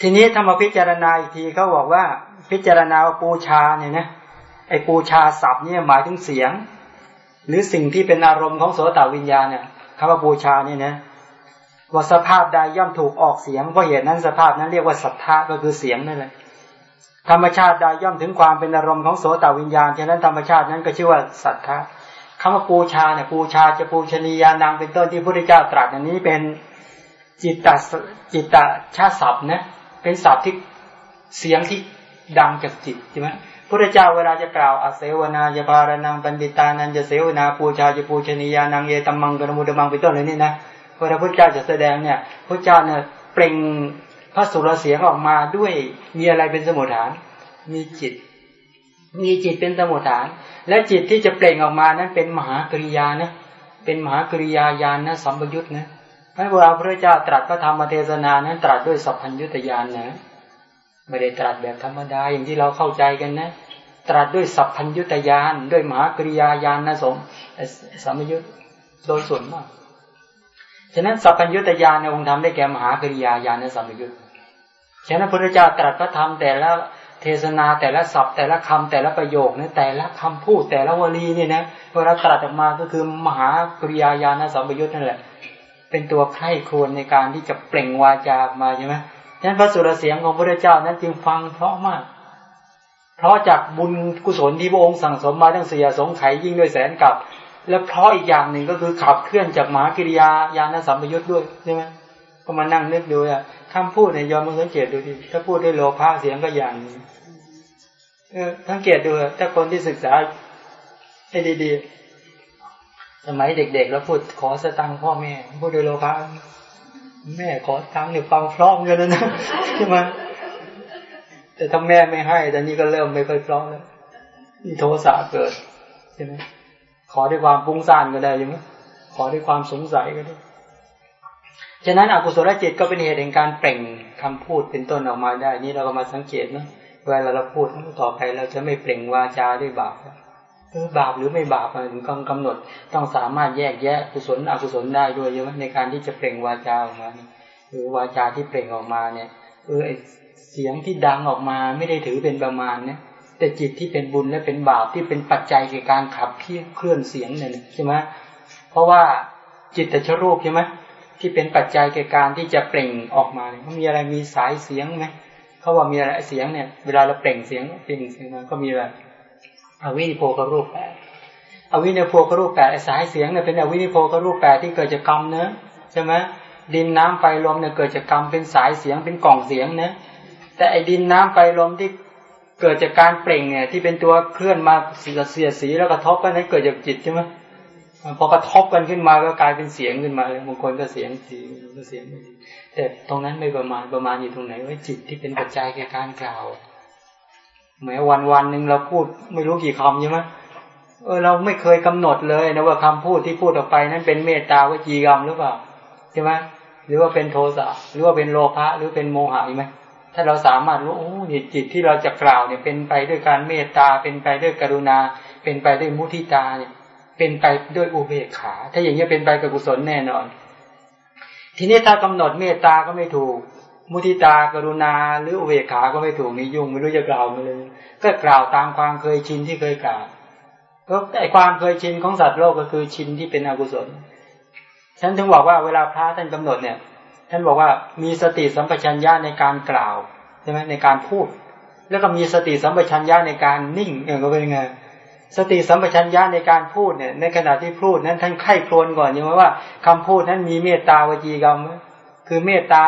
ทีนี้ถ้ามพิจารณาอีกทีเขาบอกว่า พิจารณาว่าปูชาเนี่ยนะไอ้ปูชาศัพท์เนี่ยหมายถึงเสียง หรือสิ่งที่เป็นอารมณ์ของโสตวิญญาณเนี่ยคำว่าปูชาเนี่ยนะ ว่าสภาพใดย่อมถูกออกเสียงเพราะเหตุนั้นสภาพนั้นเรียกว่าสัทธาก็คือเสียงนั่นแหละธรรมชาติใดย่อมถึงความเป็นอารมณ์ของโสตวิญญาณฉะนั้นธรรมชาตินั้นก็ชื่อว่าสัทธาคำว่าปูชาเนี่ยปูชาจะปูชนียานางเป็นต้นที่พระพุทธเจ้าตรัสอย่างนี้เป็นจิตตจิตตชาศัพท์นะเป็นศัพท์ที่เสียงที่ดังจากจิตใช่ไหมพระเจ้าเวลาจะกล่าวอาเสวนายาบารนังปันดิตานันจะเสวนาปูชาจะปูชนียานังเยตัมมังกรมุตมังเป็นต้นเลยนี่นะ เวลาพระเจ้าจะแสดงเนี่ยพระเจ้าเนี่ยเปล่งพระสุรเสียงออกมาด้วยมีอะไรเป็นสมุทฐาน มีจิต มีจิตเป็นสมุทฐาน และจิตที่จะเปล่งออกมานั้นเป็นมหากริยานะเป็นมหากริยาญาณนะสัมปยุตนะให้เวลาพระเจ้าตรัสพระธรรมเทศนานั้นตรัสด้วยสัพพัญยุตยานนะไม่ได้ตรัสแบบธรรมดาอย่างที่เราเข้าใจกันนะ ตรัสด้วยสัพพัญยุตยานด้วยมหากริยาญาณนะสมสัมยุตโดยส่วนมาก ฉะนั้นสัพพัญยุตยานในองค์ธรรมได้แก่มหากริยาญาณสัมยุตฉะนั้นพระเจ้าตรัสพระธรรมแต่ละเทศนาแต่ละศัพท์แต่ละคำแต่ละประโยคเนี่ยแต่ละคำพูดแต่ละวลีเนี่ยนะเวลาตรัสออกมาก็คือมหากริยาญาณสัมยุตนั่นแหละ เป็นตัวไข้ควรในการที่จะเปล่งวาจามาใช่ไหมฉะนั้นพระสุรเสียงของพระเจ้านั้นจึงฟังเพราะมากเพราะจากบุญกุศลที่พระองค์สั่งสมมาทั้งเสียสงไขยิ่งด้วยแสนกับ และเพราะอีกอย่างหนึ่งก็คือขับเคลื่อนจากหมากิริยาญาณสัมปยุทธ์ด้วยใช่ไหมก็มานั่งนึกดูอะคำพูดเนี่ยยอมมาสังเกตดูดิถ้าพูดด้วยโลภะเสียงก็อย่างนี้เออสังเกตดูถ้าคนที่ศึกษาให้ดีๆสมัยเด็ก ๆ แล้วพูดขอสตังค์พ่อแม่ พูดด้วยโลภะแม่ขอตังค์เนี่ยฟังพร้อมกันนะใช่ไหมแต่ถ้าแม่ไม่ให้ตอนนี้ก็เริ่มไม่ค่อยพร้อมแล้วมีโทสะเกิดใช่ไหม ขอด้วยความปุ้งซ่านก็ได้ใช่ไหมขอด้วยความสงสัยก็ได้ ฉะนั้นอกุศลจิตก็เป็นเหตุแห่งการเปล่งคำพูดเป็นต้นออกมาได้ นี่เราก็มาสังเกตนะเวลาเราพูดต่อไปเราจะไม่เปล่งวาจาด้วยบาปเออบาปหรือไม่บาปมาถึงกำกำหนด ต้องสามารถแยกแยะกุศลอกุศลได้ด้วยใช่ไหมในการที่จะเปล่งวาจาออกมาหรือวาจาที่เปล่งออกมาเนี่ยเออเสียงที่ดังออกมาไม่ได้ถือเป็นประมาณเนี่ย แต่จิตที่เป็นบุญและเป็นบาปที่เป็นปัจจัยในการขับเคลื่อนเสียงเนี่ยใช่ไหมเพราะว่าจิตแต่ชรูปใช่ไหมที่เป็นปัจจัยในการที่จะเปล่งออกมาเนี่ยมันมีอะไรมีสายเสียงไหมเขาว่ามีอะไรเสียงเนี่ย เวลาเราเปล่งเสียงเปล่งเสียงมาก็มีอะไรอวินิโพกรูปแปดอวินิโพกรูปแปดสายเสียงเนี่ยเป็นอวินิโพกรูปแปดที่เกิดจากกรรมเนะใช่ไหมดินน้ำไฟลมเนี่ยเกิดจากกรรมเป็นสายเสียงเป็นกล่องเสียงนะแต่ไอ้ดินน้ำไฟลมที่ เกิดจากการเปล่งเนี่ย ที่เป็นตัวเคลื่อนมาเสียเสียสีแล้วกระทบกันนั้นเกิดจากจิตใช่ไหมพอกระทบกันขึ้นมาก็กลายเป็นเสียงขึ้นมาเลยบางคนก็เสียงสีก็เสียงแต่ตรงนั้นไม่ประมาณประมาณอยู่ตรงไหนว่าจิตที่เป็นปัจจัยแก่การกล่าวแม้วันวันหนึ่งเราพูดไม่รู้กี่คำใช่ไหมเออเราไม่เคยกำหนดเลยนะว่าคำพูดที่พูดออกไปนั้นเป็นเมตตาวจีกรรมหรือเปล่าใช่ไหมหรือว่าเป็นโทสะหรือว่าเป็นโลภะหรือเป็นโมหะไหม ถ้าเราสามารถรู้โอ้นี่จิตที่เราจะกล่าวเนี่ยเป็นไปด้วยการเมตตาเป็นไปด้วยกรุณา เป็นไปด้วยมุทิตาเนี่ย เป็นไปด้วยอุเบกขา ถ้าอย่างนี้เป็นไปกับกุศลแน่นอน ทีนี้ถ้ากำหนดเมตตาก็ไม่ถูก มุทิตากรุณา หรืออุเบกขาก็ไม่ถูกนี่ยุ่งไม่รู้จะกล่าวมาเลย ก็กล่าวตามความเคยชินที่เคยกล่าวก็ไอความเคยชินของสัตว์โลกก็คือชินที่เป็นอกุศลฉันถึงบอกว่าเวลาพระท่านกำหนดเนี่ย ท่านบอกว่ามีสติสัมปชัญญะในการกล่าวใช่ไหมในการพูด แล้วก็มีสติสัมปชัญญะในการนิ่งอย่างก็เป็นไงสติสัมปชัญญะในการพูดเนี่ย ในขณะที่พูดนั้นท่านไข้ครวนก่อนยังว่าคำพูดนั้นมีเมตตาวจีกรรมคือเมตตา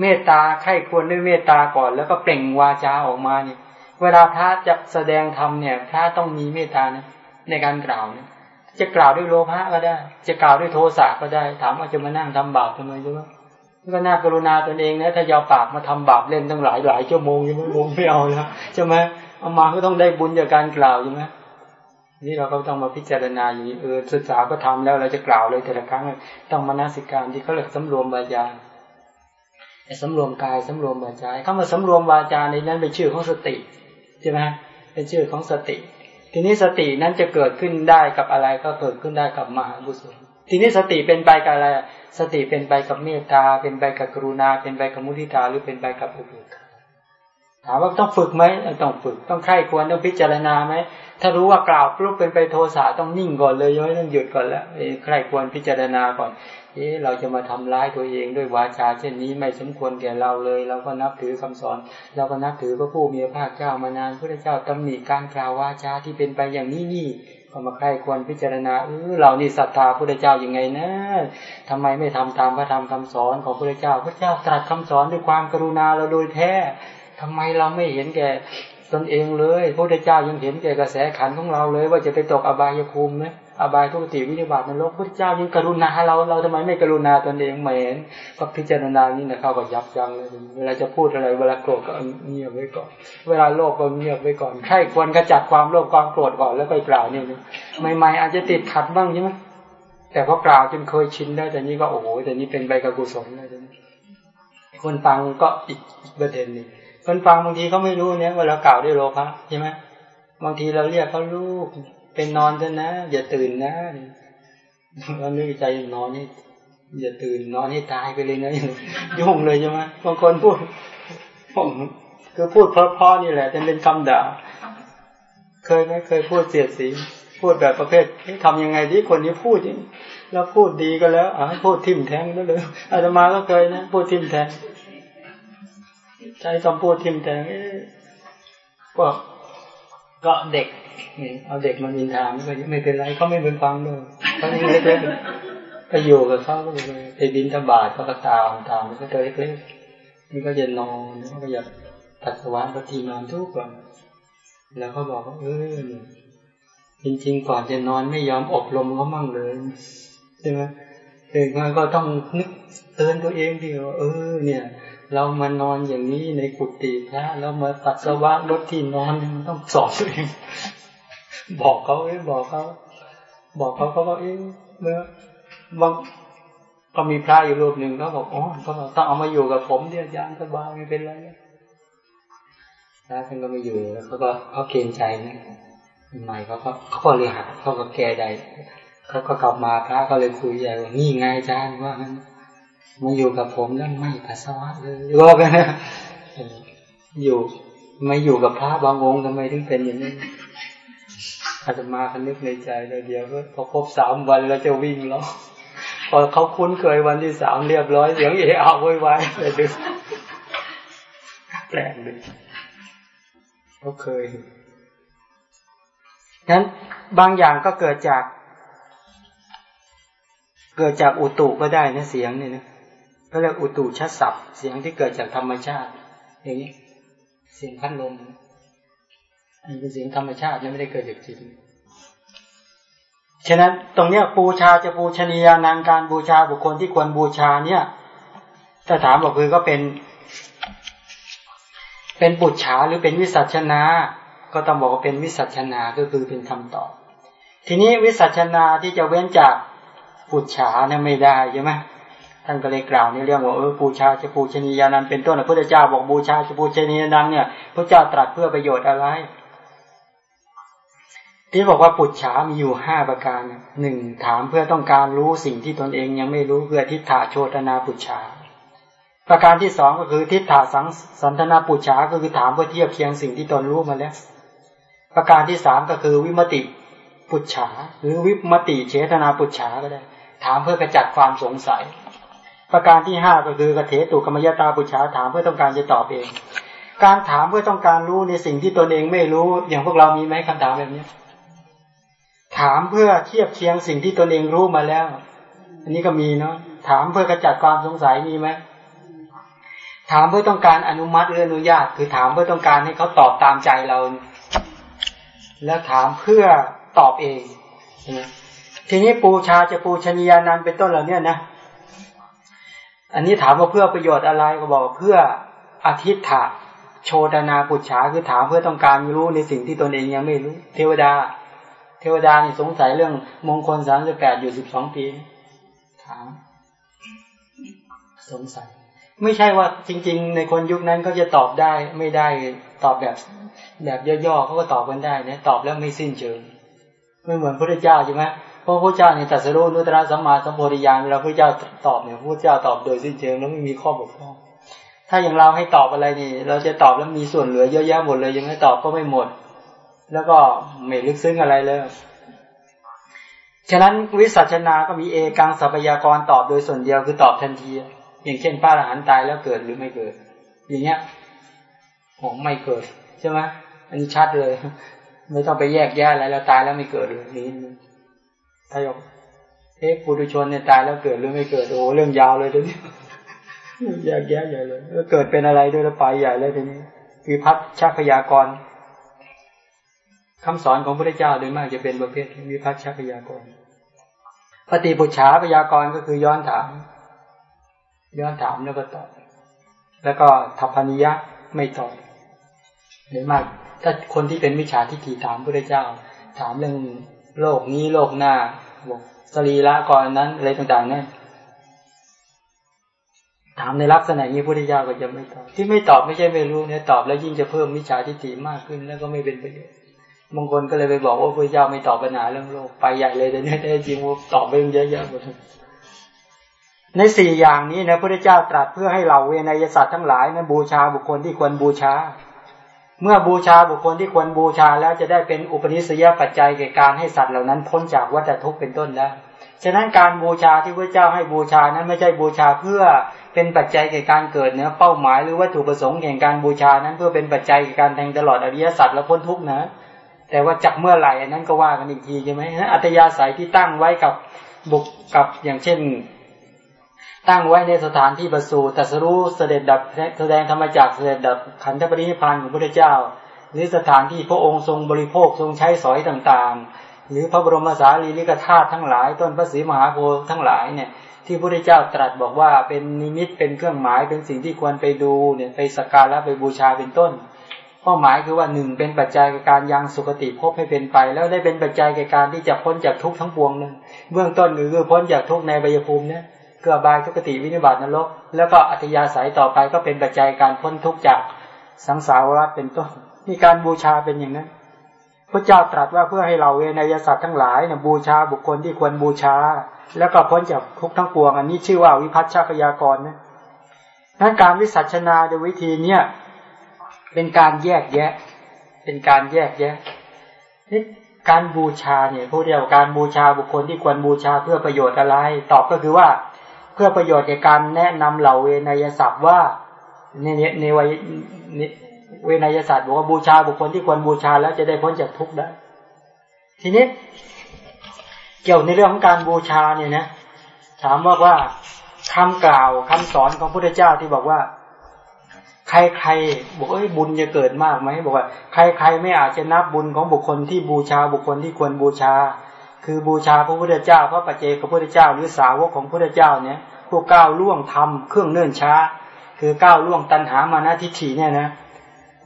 เมตตาไข้ครวรด้วยเมตตาก่อน แล้วก็เปล่งวาจาออกมาเนี่ย เวลาพระจะแสดงธรรมเนี่ย พระต้องมีเมตตานะในการกล่าวเนี่ยจะกล่าวด้วยโลภะก็ได้ จะกล่าวด้วยโทสะก็ได้ ถามว่าจะมานั่งทำบาปทำไมใช่ไหม ก็น่ากรุณาตนเองนะถ้ายาวปากมาทำบาปเล่นตั้งหลายหลายชั่วโมงยังไม่งไม่เอาแล้วใช่ไหมเอามาก็ต้องได้บุญจากการกล่าวใช่ไหมนี่เราก็ต้องมาพิจารณาอย่างนี้เออศึกษาก็ทำแล้วเราจะกล่าวเลยแต่ละครั้งต้องมานาสิการที่เขาเรียกสำรวมวาจาสำรวมกายสำรวมวาจาเข้ามาสำรวมวาจาในนั้นเป็นชื่อของสติใช่ไหมเป็นชื่อของสติ ทีนี้สตินั้นจะเกิดขึ้นได้กับอะไรก็เกิดขึ้นได้กับมหาบุญทีนี้สติเป็นไปกับอะไร สติเป็นไปกับเมตตา เป็นไปกับกรุณา เป็นไปกับมุทิตาหรือเป็นไปกับอุเบกขาถามว่าต้องฝึกไหมต้องฝึกต้องใคร่ควรต้องพิจารณาไหมถ้ารู้ว่ากล่าวปุ๊บเป็นไปโทสะต้องนิ่งก่อนเลยยังไม่ต้องหยุดก่อนแล้วใคร่ควรพิจารณาก่อนเอ๊เราจะมาทำร้ายตัวเองด้วยวาจาเช่นนี้ไม่สมควรแก่เราเลย เราก็นับถือคำสอน เราก็นับถือพระผู้มีพระภาคเจ้ามานานพระเจ้าตำหนิการกล่าววาจาที่เป็นไปอย่างนี้นี่ ก็มาใคร่ควรพิจารณาเออเรานี่ศรัทธาพระเจ้าอย่างไงนะทำไมไม่ทำตามพระธรรมคำสอนของพระเจ้า พระเจ้าตรัสคำสอนด้วยความกรุณาเราโดยแท้ทำไมเราไม่เห็นแก่ตนเองเลยพระเจ้ายังเห็นแก่กระแสขันของเราเลย ว่าจะไปตกอบายภูมิไหม อบายทุกติวินิบาตนรกพระเจ้ายังกรุณาเราเราทำไมไม่กรุณาตนเองเหม็นก็พิจารณานี่นะเขาก็ยับยั้งเลยเวลาจะพูดอะไร เวลาโกรธก็เงียบไว้ก่อน เวลาโลภก็เงียบไว้ก่อนใช่ควรขจัดความโลภความโกรธก่อนแล้วไปกล่าวนี่ยใหม่ๆอาจจะติดขัดบ้างใช่ไหมแต่พอกล่าวจนเคยชินได้แต่นี้ก็โอ้โหแต่นี้เป็นใบกกุศลเลยคนฟังก็อีกประเด็นหนึ่งคนฟังบางทีเขาไม่รู้เนี่ยเวลากล่าวด้วยโลภะใช่ไหมบางทีเราเรียกเขาลูก เป็นนอนเถอะนะ อย่าตื่นนะเรานึกใจนอนนี่อย่าตื่นนอนให้ตายไปเลยนะยุ่งเลยใช่ไหมบางคนพูดผมคือพูดเพราะๆนี่แหละแต่เป็นคำด่า เคยไหมเคยพูดเสียดสี พูดแบบประเภททำยังไงที่คนนี้พูดแล้วพูดดีก็แล้วอ่าพูดทิมแทงก็เลยอาตมาก็เคยนะ พูดทิมแทงใช้คำพูดทิมแทงก็ก็เด็ก เอาเด็กมาอินทามก็ไม่เป็นไรเขาไม่เป็นฟังเลยเขาเล็กๆก็อยู่กับเขาก็เลยไปบินทบาทก็ตามตามก็ตัวเล็กๆนี่ก็จะนอนก็อยากปัสสาวะปฏินอนทุกวันแล้วเขาบอกว่าเออจริงๆก่อนจะนอนไม่ยอมอบรมเขามั่งเลยใช่ไหมตื่นมาก็ต้องนึกเตือนตัวเองดีว่าเออ เนี่ย เรามานอนอย่างนี้ในกุฏิพระแล้วมาปัสสาวะรถที่นอนมันต้องสอนตัวเอง บอกเขาเอ้บอกเขาบอกเขาเขาบอกเอ้เมื่อบางก็มีพระอยู่รูปหนึ่งเขาบอกอ๋อเขาบอกต้องเอามาอยู่กับผมเนี่ยอาจารย์สบายไม่เป็นไรพระท่านก็มาอยู่แล้วเขาก็เขาเกณฑ์ใจนะใหม่เขาก็เขาก็เลยหักเขาก็แก้ใจเขาก็กลับมาพระก็เลยคุยใหญ่ว่านี่ไงอาจารย์ว่ามาอยู่กับผมแล้วไม่ปัสสาวะเลยว่ากันนะอยู่ไม่อยู่กับพระบางองค์ทำไมถึงเป็นอย่างนี้ อาตมาคันนึกในใจเลยเดียวก็พอครบสามวันเราจะวิ่งแล้ว พอเขาคุ้นเคยวันที่สามเรียบร้อยเสียงเอะอะโวยวายเลยดูแปลกเลยเขาเคยนั้นบางอย่างก็เกิดจาก เกิดจากอุตุก็ได้นะเสียงนี่นะก็เรียกอุตุชัดสับเสียงที่เกิดจากธรรมชาติ อย่างนี้ เสียงพัดลม อันเป็นสียงธรรมชาติไม่ได้เกิดจากจิตฉะนั้นตรงเนี้ยบูชาจะบูชนียานางการบูชาบุคคลที่ควรบูชาเนี่ยถ้าถามบอกคือก็เป็น เป็นปุจฉาหรือเป็นวิสัชนา ก็ต้องบอกว่าเป็นวิสัชนาก็คือเป็นคำตอบ ทีนี้วิสัชนาที่จะเว้นจากปุจฉาเนี่ยไม่ได้ใช่ไหมท่านก็เลยกล่าวในเรื่องว่าเออบูชาจะบูชนียานันเป็นต้นพระพุทธเจ้าบอกบูชาจะบูชนียานันเนี่ยพระเจ้าตรัสเพื่อประโยชน์อะไร ที่บอกว่าปุจฉามีอยู่ห้าประการหนึ่งถามเพื่อต้องการรู้สิ่งที่ตนเองยังไม่รู้เพื่อทิฏฐาโชตนาปุจฉาประการที่สองก็คือทิฏฐาสังสันทนาปุจฉาก็คือถามเพื่อเทียบเคียงสิ่งที่ตนรู้มาแล้ว ประการที่สามก็คือวิมติปุจฉาหรือวิมติเฉทนาปุจฉาก็ได้ ถามเพื่อกระจัดความสงสัย ประการที่ห้าก็คือกเทตุกรรมยตาปุจฉาถามเพื่อต้องการจะตอบเอง การถามเพื่อต้องการรู้ในสิ่งที่ตนเองไม่รู้อย่างพวกเรามีไหมคำถามแบบนี้ ถามเพื่อเทียบเคียงสิ่งที่ตนเองรู้มาแล้ว อันนี้ก็มีเนาะถามเพื่อกระจัดความสงสัยมีไหมถามเพื่อต้องการอนุมัติหรืออนุญาต คือถามเพื่อต้องการให้เขาตอบตามใจเรา แล้วถามเพื่อตอบเองทีนี้ปูชาจะปูชนียานันเป็นต้นเหล่านี้นะอันนี้ถามว่าเพื่อประโยชน์อะไรก็บอกเพื่ออธิษฐะโชดนาปุจฉาคือถามเพื่อต้องการรู้ในสิ่งที่ตนเองยังไม่รู้ เทวดา เทวดานี่สงสัยเรื่องมงคลสามสิบแปดอยู่สิบสองปีถามสงสัย ไม่ใช่ว่าจริง ๆ ในคนยุคนั้นก็จะตอบได้ไม่ได้ตอบแบบแบบย่อๆเขาก็ตอบกันได้นะตอบแล้วไม่สิ้นเชิงไม่เหมือนพระเจ้าใช่ไหมเพราะพระเจ้าเนี่ยตัดสรุนุตระสัมมาสัมโพธิญาณเวลาพระเจ้าตอบเนี่ยพระเจ้าตอบโดยสิ้นเชิงแล้วไม่มีข้อบกพร่องถ้าอย่างเราให้ตอบอะไรนี่ เราจะตอบแล้วมีส่วนเหลือเยอะแยะหมดเลยยังไม่ตอบก็ไม่หมด แล้วก็ไม่ลึกซึ้งอะไรเลย ฉะนั้นวิสัชนาก็มีเอกังสัพยากรตอบโดยส่วนเดียวคือตอบทันที อย่างเช่นพระอรหันต์ตายแล้วเกิดหรือไม่เกิด อย่างเงี้ยผมไม่เกิดใช่ไหมอันนี้ชัดเลย ไม่ต้องไปแยกแยะอะไรแล้วตายแล้วไม่เกิดเลยนี่ถ้ายกเอ๊ะปุถุชนเนี่ยตายแล้วเกิดหรือไม่เกิดโอ้เรื่องยาวเลยทีนี้แยกแยะใหญ่เลยแล้วเกิดเป็นอะไรด้วยแล้วไปใหญ่เลยทีนี้วิพัฒชักพยากร คำสอนของพระเจ้าโดยมากจะเป็นประเภทวิพัฒชพยากรปฏิปุจฉาพยากรก็คือย้อนถาม ย้อนถามแล้วก็ตอบ แล้วก็ทัพพนิยะไม่ตอบโดยมาก ถ้าคนที่เป็นมิจฉาทิฏฐิถามพระเจ้า ถามเรื่องโลกนี้โลกหน้าบอกสรีระก่อนนั้นอะไรต่างๆเนี่ยถามในลักษณะนี้พุทธิยาก็จะไม่ตอบ ที่ไม่ตอบไม่ใช่ไม่รู้เนี่ยตอบแล้วยิ่งจะเพิ่มมิจฉาทิฏฐิมากขึ้นแล้วก็ไม่เป็นประโยชน์ บางคนก็เลยไปบอกว่าพระเจ้าไม่ตอบปัญหาเรื่องโลกไปใหญ่เลยแต่เนี่ยแต่จริงว่าตอบไปเยอะๆหมดในสี่อย่างนี้นะพระเจ้าตรัสเพื่อให้เหล่าเวนยศาสตร์ทั้งหลายนะบูชาบุคคลที่ควรบูชา เมื่อบูชาบุคคลที่ควรบูชาแล้วจะได้เป็นอุปนิสัยปัจจัยแก่การให้สัตว์เหล่านั้นพ้นจากวัฏทุกข์เป็นต้นได้ฉะนั้นการบูชาที่พระเจ้าให้บูชานั้นไม่ใช่บูชาเพื่อเป็นปัจจัยแก่การเกิดเนื้อเป้าหมายหรือวัตถุประสงค์แห่งการบูชานั้นเพื่อเป็นปัจจัยแก่การแทงตลอดอริยสัจและพ้นทุกข์นะ แต่ว่าจากเมื่อไหร่อันนั้นก็ว่ากันอีกทีใช่ไหมอัตยาศัยที่ตั้งไว้กับบุกกับอย่างเช่น ตั้งไว้ในสถานที่ประสูติตัสรู้เสด็จดับแสดงธรรมจักเสด็จดับขันธปรินิพพานของพระเจ้า หรือสถานที่พระองค์ทรงบริโภคทรงใช้สอยต่างๆ หรือพระบรมสารีริกธาตุทั้งหลาย ต้นพระศรีมหาโพธิ์ทั้งหลายเนี่ยที่พระพุทธเจ้าตรัสบอกว่าเป็นนิมิตเป็นเครื่องหมายเป็นสิ่งที่ควรไปดูเนี่ยไปสักการะไปบูชาเป็นต้น เป้าหมายคือว่าหนึ่งเป็นปัจจัยในการยังสุคติพบให้เป็นไป แล้วได้เป็นปัจจัยในการที่จะพ้นจากทุกข์ทั้งปวงนึงเบื้องต้นคือพ้นจากทุกข์ในใบยภูมิเนี่ยเกือบายทุกติวินิบาตนรก แล้วก็อัตยาศัยต่อไปก็เป็นปัจจัยการพ้นทุกข์จากสังสารวัฏเป็นต้นมีการบูชาเป็นอย่างนั้นพระเจ้าตรัสว่าเพื่อให้เราเวนยศาสตว์ทั้งหลายเนี่ยบูชาบุคคลที่ควรบูชา แล้วก็พ้นจากทุกทั้งปวง อันนี้ชื่อว่าวิพัฒชาพยากรนะนั้นการวิสัชนาโดยวิธีเนี้ย เป็นการแยกแยะ เป็นการแยกแยะนี่การบูชาเนี่ยพวกเดียวการบูชาบุคคลที่ควรบูชาเพื่อประโยชน์อะไร ตอบก็คือว่าเพื่อประโยชน์ในการแนะนำเหล่าเวนยศัพท์ว่าในในวัยเวนยศาสตร์บอกว่าบูชาบุคคลที่ควรบูชาแล้วจะได้พ้นจากทุกข์ได้ ทีนี้ เกี่ยวในเรื่องของการบูชาเนี่ยนะ ถามว่าว่าคำกล่าวคำสอนของพระพุทธเจ้าที่บอกว่า ใครๆบอกเอ้ยบุญจะเกิดมากไหมบอกว่าใครๆไม่อาจจะนับบุญของบุคคลที่บูชาบุคคลที่ควรบูชา คือบูชาพระพุทธเจ้า พระปัจเจกพระพุทธเจ้า หรือสาวกของพระพุทธเจ้าเนี่ยผู้ก้าวล่วงทำเครื่องเนื่นช้า คือก้าวล่วงตัณหามานะทิฏฐิเนี่ยนะ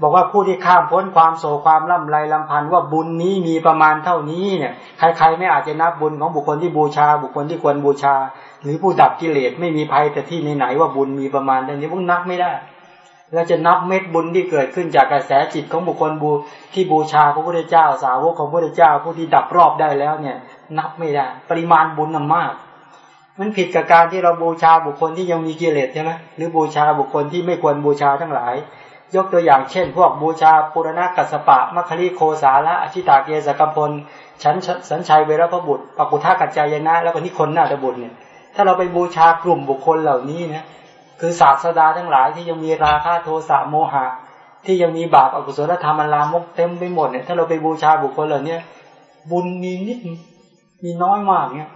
บอกว่าผู้ที่ข้ามพ้นความโศความล่ำไรลำพันว่าบุญนี้มีประมาณเท่านี้เนี่ยใครๆไม่อาจจะนับบุญของบุคคลที่บูชา บุคคลที่ควรบูชา หรือผู้ดับกิเลสไม่มีภัยแต่ที่ไหนๆว่าบุญมีประมาณเท่านี้พวกนับไม่ได้ เราจะนับเม็ดบุญที่เกิดขึ้นจากกระแสจิตของบุคคลบูที่บูชาพระพุทธเจ้า สาวกของพระพุทธเจ้าผู้ที่ดับรอบได้แล้วเนี่ย นับไม่ได้ ปริมาณบุญน่ะมาก มันผิดกับการที่เราบูชาบุคคลที่ยังมีกิเลสใช่ไหมหรือบูชาบุคคลที่ไม่ควรบูชาทั้งหลาย ยกตัวอย่างเช่น พวกบูชาปุรณะกัสปะมัคคิโคสาละอชิตาเกสกพลฉันสัญชัยเวรพบุตรปกุทากัจจายนะ แล้วก็นิคนนาตบุตรเนี่ยถ้าเราไปบูชากลุ่มบุคคลเหล่านี้นะ คือศาสดาทั้งหลายที่ยังมีราคะโทสะโมหะ ที่ยังมีบาปอกุศลธรรมอันลามกเต็มไปหมดเนี่ยถ้าเราไปบูชาบุคคลเหล่านี้บุญมีนิดมีน้อยมากเนี่ย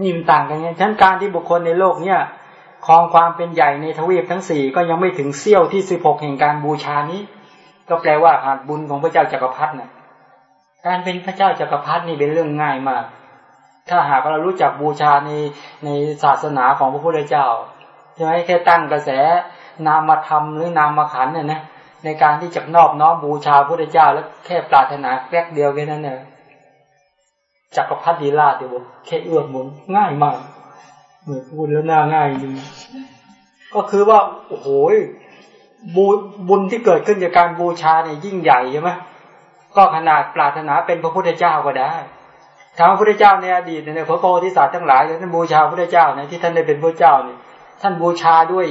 นี่มันต่างกันไงฉะนั้นการที่บุคคลในโลกเนี่ยครองความเป็นใหญ่ในทวีปทั้งสี่ก็ยังไม่ถึงเสี้ยวที่สิบหกแห่งการบูชานี้ ก็แปลว่าหาดบุญของพระเจ้าจักรพรรดินะการเป็นพระเจ้าจักรพรรดินี่เป็นเรื่องง่ายมาก ถ้าหากเรารู้จักบูชาในในศาสนาของพระพุทธเจ้า ใช่ไหมแค่ตั้งกระแสนามธรรมหรือนามขันเนี่ยนะในการที่จะนอบน้อมบูชาพระพุทธเจ้า แล้วแค่ปรารถนาแค่เดียวแค่นั้นเองจักรพรรดิราชเดี๋ยวแค่เอื้อมมือง่ายมากเหมือนพูดแล้วน่าง่ายจริงก็คือว่าโอ้โหบุบุญที่เกิดขึ้นจากการบูชาเนี่ยยิ่งใหญ่ใช่ไหมก็ขนาดปรารถนาเป็นพระพุทธเจ้าก็ได้ทางพระพุทธเจ้าในอดีตในพระโพธิสัตว์ทั้งหลายท่านบูชาพระพุทธเจ้าเนี่ยที่ท่านได้เป็นพระเจ้าเนี่ย ท่านบูชาด้วย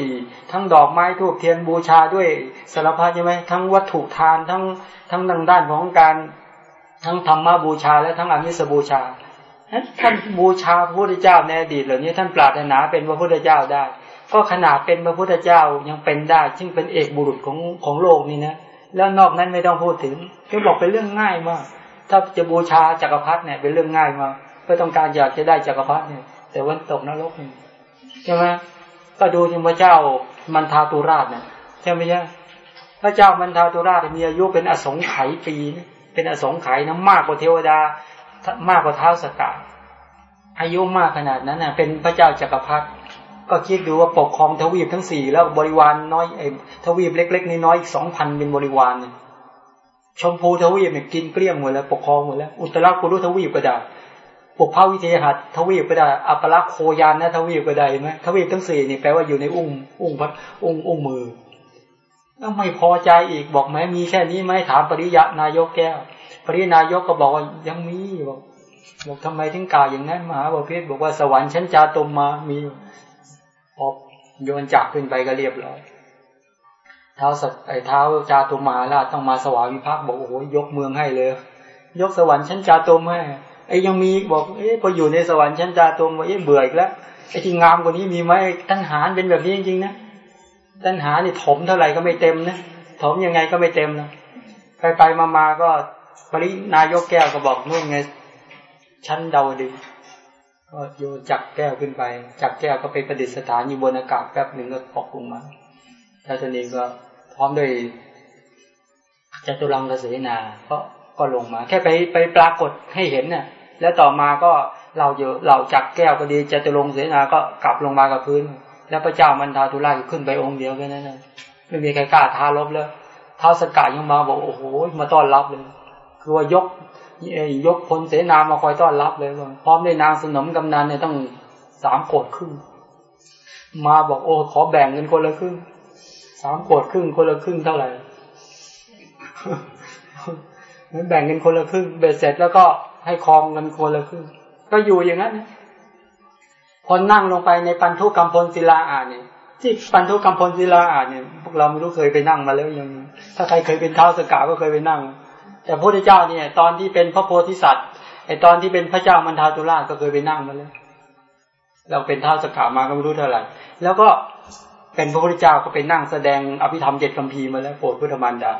ทั้งดอกไม้ทูบเทียนบูชาด้วยสารพัดใช่ไหมทั้งวัตถุทานทั้งทั้งทางด้านของการทั้งธรรมบูชาและทั้งอมิสบูชาท่านบูชาพระพุทธเจ้าในอดีตเหล่านี้ท่านปรารถนาเป็นพระพุทธเจ้าได้ ก็ขนาดเป็นพระพุทธเจ้ายังเป็นได้ ซึ่งเป็นเอกบุรุษของของโลกนี้นะแล้วนอกนั้นไม่ต้องพูดถึงก็บอกเป็นเรื่องง่ายมาก ถ้าจะบูชาจักรพรรดิเนี่ยเป็นเรื่องง่ายมากเพื่อต้องการอยากจะได้จักรพรรดิเนี่ย แต่วันตกนรกนี่ใช่ไหม ก็ดูที่พระเจ้ามันทาตุราชเนี่ยใช่ไหมใช่พระเจ้ามันทาตุราชมีอายุเป็นอสงไขยปีเป็นอสงไขยนะมากกว่าเทวดามากกว่าเท้าสกัดอายุมากขนาดนั้นน่ะเป็นพระเจ้าจักรพรรดิก็คิดดูว่าปกครองทวีปทั้งสี่แล้วบริวารน้อยไอ้ทวีปเล็ก ๆน้อยอีกสองพันเป็นบริวารเนี่ยชมพูทวีปเนี่ยกินเกลี้ยงหมดแล้วปกครองหมดแล้วอุตรากุรุทวีปก็ได้ ปกเผาวิเทหัตทวีปก็ได้อัปลักโคยานนะทวีปก็ได้ไหมทวีปทั้งสี่นี่แปลว่าอยู่ในอุ้งอุ้งพัดอุ้งอุ้งมือแล้วไม่พอใจอีกบอกไหมมีแค่นี้ไหมถามปริยะนายกแก้ว ปรินายกก็บอกว่ายังมีบอกบอกทำไมถึงกล่าวอย่างนั้นมหาบพิษบอกว่าสวรรค์ชั้นจาตมมามีพอโยนจักขึ้นไปก็เรียบร้อยเท้าสัไอ้เท้าจาตุมาราต้องมาสวาวิภักบอกโอ้โหยกเมืองให้เลย ยกสวรรค์ชั้นจาตุมให้ ไอ้ยังมีบอกเอ๊ะพออยู่ในสวรรค์ชั้นจาตุมว่าเอ๊ะเบื่ออีกแล้วไอ้ที่งามกว่านี้มีไหมตัณหาเป็นแบบนี้จริงๆนะตัณหานี่ถมเท่าไหร่ก็ไม่เต็มนะถมยังไงก็ไม่เต็มนะไปไปมามาก็ปรินายกแก้วก็บอกนู่นไงชั้นเดาดึงก็โยนจักแก้วขึ้นไป จักแก้วก็ไปประดิษฐานอยู่บนอากาศแป๊บหนึ่งก็ตกลงมาแล้วตอนนี้ก็พร้อมด้วยจตุรังกเสนาก็ก็ลงมา แค่ไปไปปรากฏให้เห็นเนี่ย แล้วต่อมาก็เราเยอะเราจักแก้วก็ดีจตุรงเสนาก็กลับลงมากับพื้น แล้วพระเจ้ามันทาทุราขึ้นไปองค์เดียวแค่นั้นเลยไม่มีใครกล้าท้าลบเลยท้าสกัดยังมาบอกโอ้โหมาต้อนรับเลยคือว่ายกยกพลเสนามาคอยต้อนรับเลยพร้อมด้วยนางสนมกำนันเนี่ยต้องสามโกดครึ่งมาบอกโอ้ขอแบ่งเงินคนละครึ่งสามโกดครึ่งคนละครึ่งเท่าไหร่ แบ่งเงินคนละครึ่งเบ็ดเสร็จแล้วก็ให้คลองเงินคนละครึ่งก็อยู่อย่างนั้นพอนั่งลงไปในปันทุกรรมพลศิลาอ่านเนี่ยที่ปันทุกรรมพลศิลาอ่านเนี่ยพวกเราไม่รู้เคยไปนั่งมาแล้วยัง ถ้าใครเคยเป็นเท้าสกาก็เคยไปนั่ง แต่พระพุทธเจ้าเนี่ย ตอนที่เป็นพระโพธิสัตว์ไอตอนที่เป็นพระเจ้ามันทาตุราชก็เคยไปนั่งมาแล้ว เราเป็นเท้าสกามาก็ไม่รู้เท่าไหร่แล้วก็เป็นพระพุทธเจ้าก็ไปนั่งแสดงอภิธรรมเจ็ดคำพีมาแล้วโปรดพุทธมารดา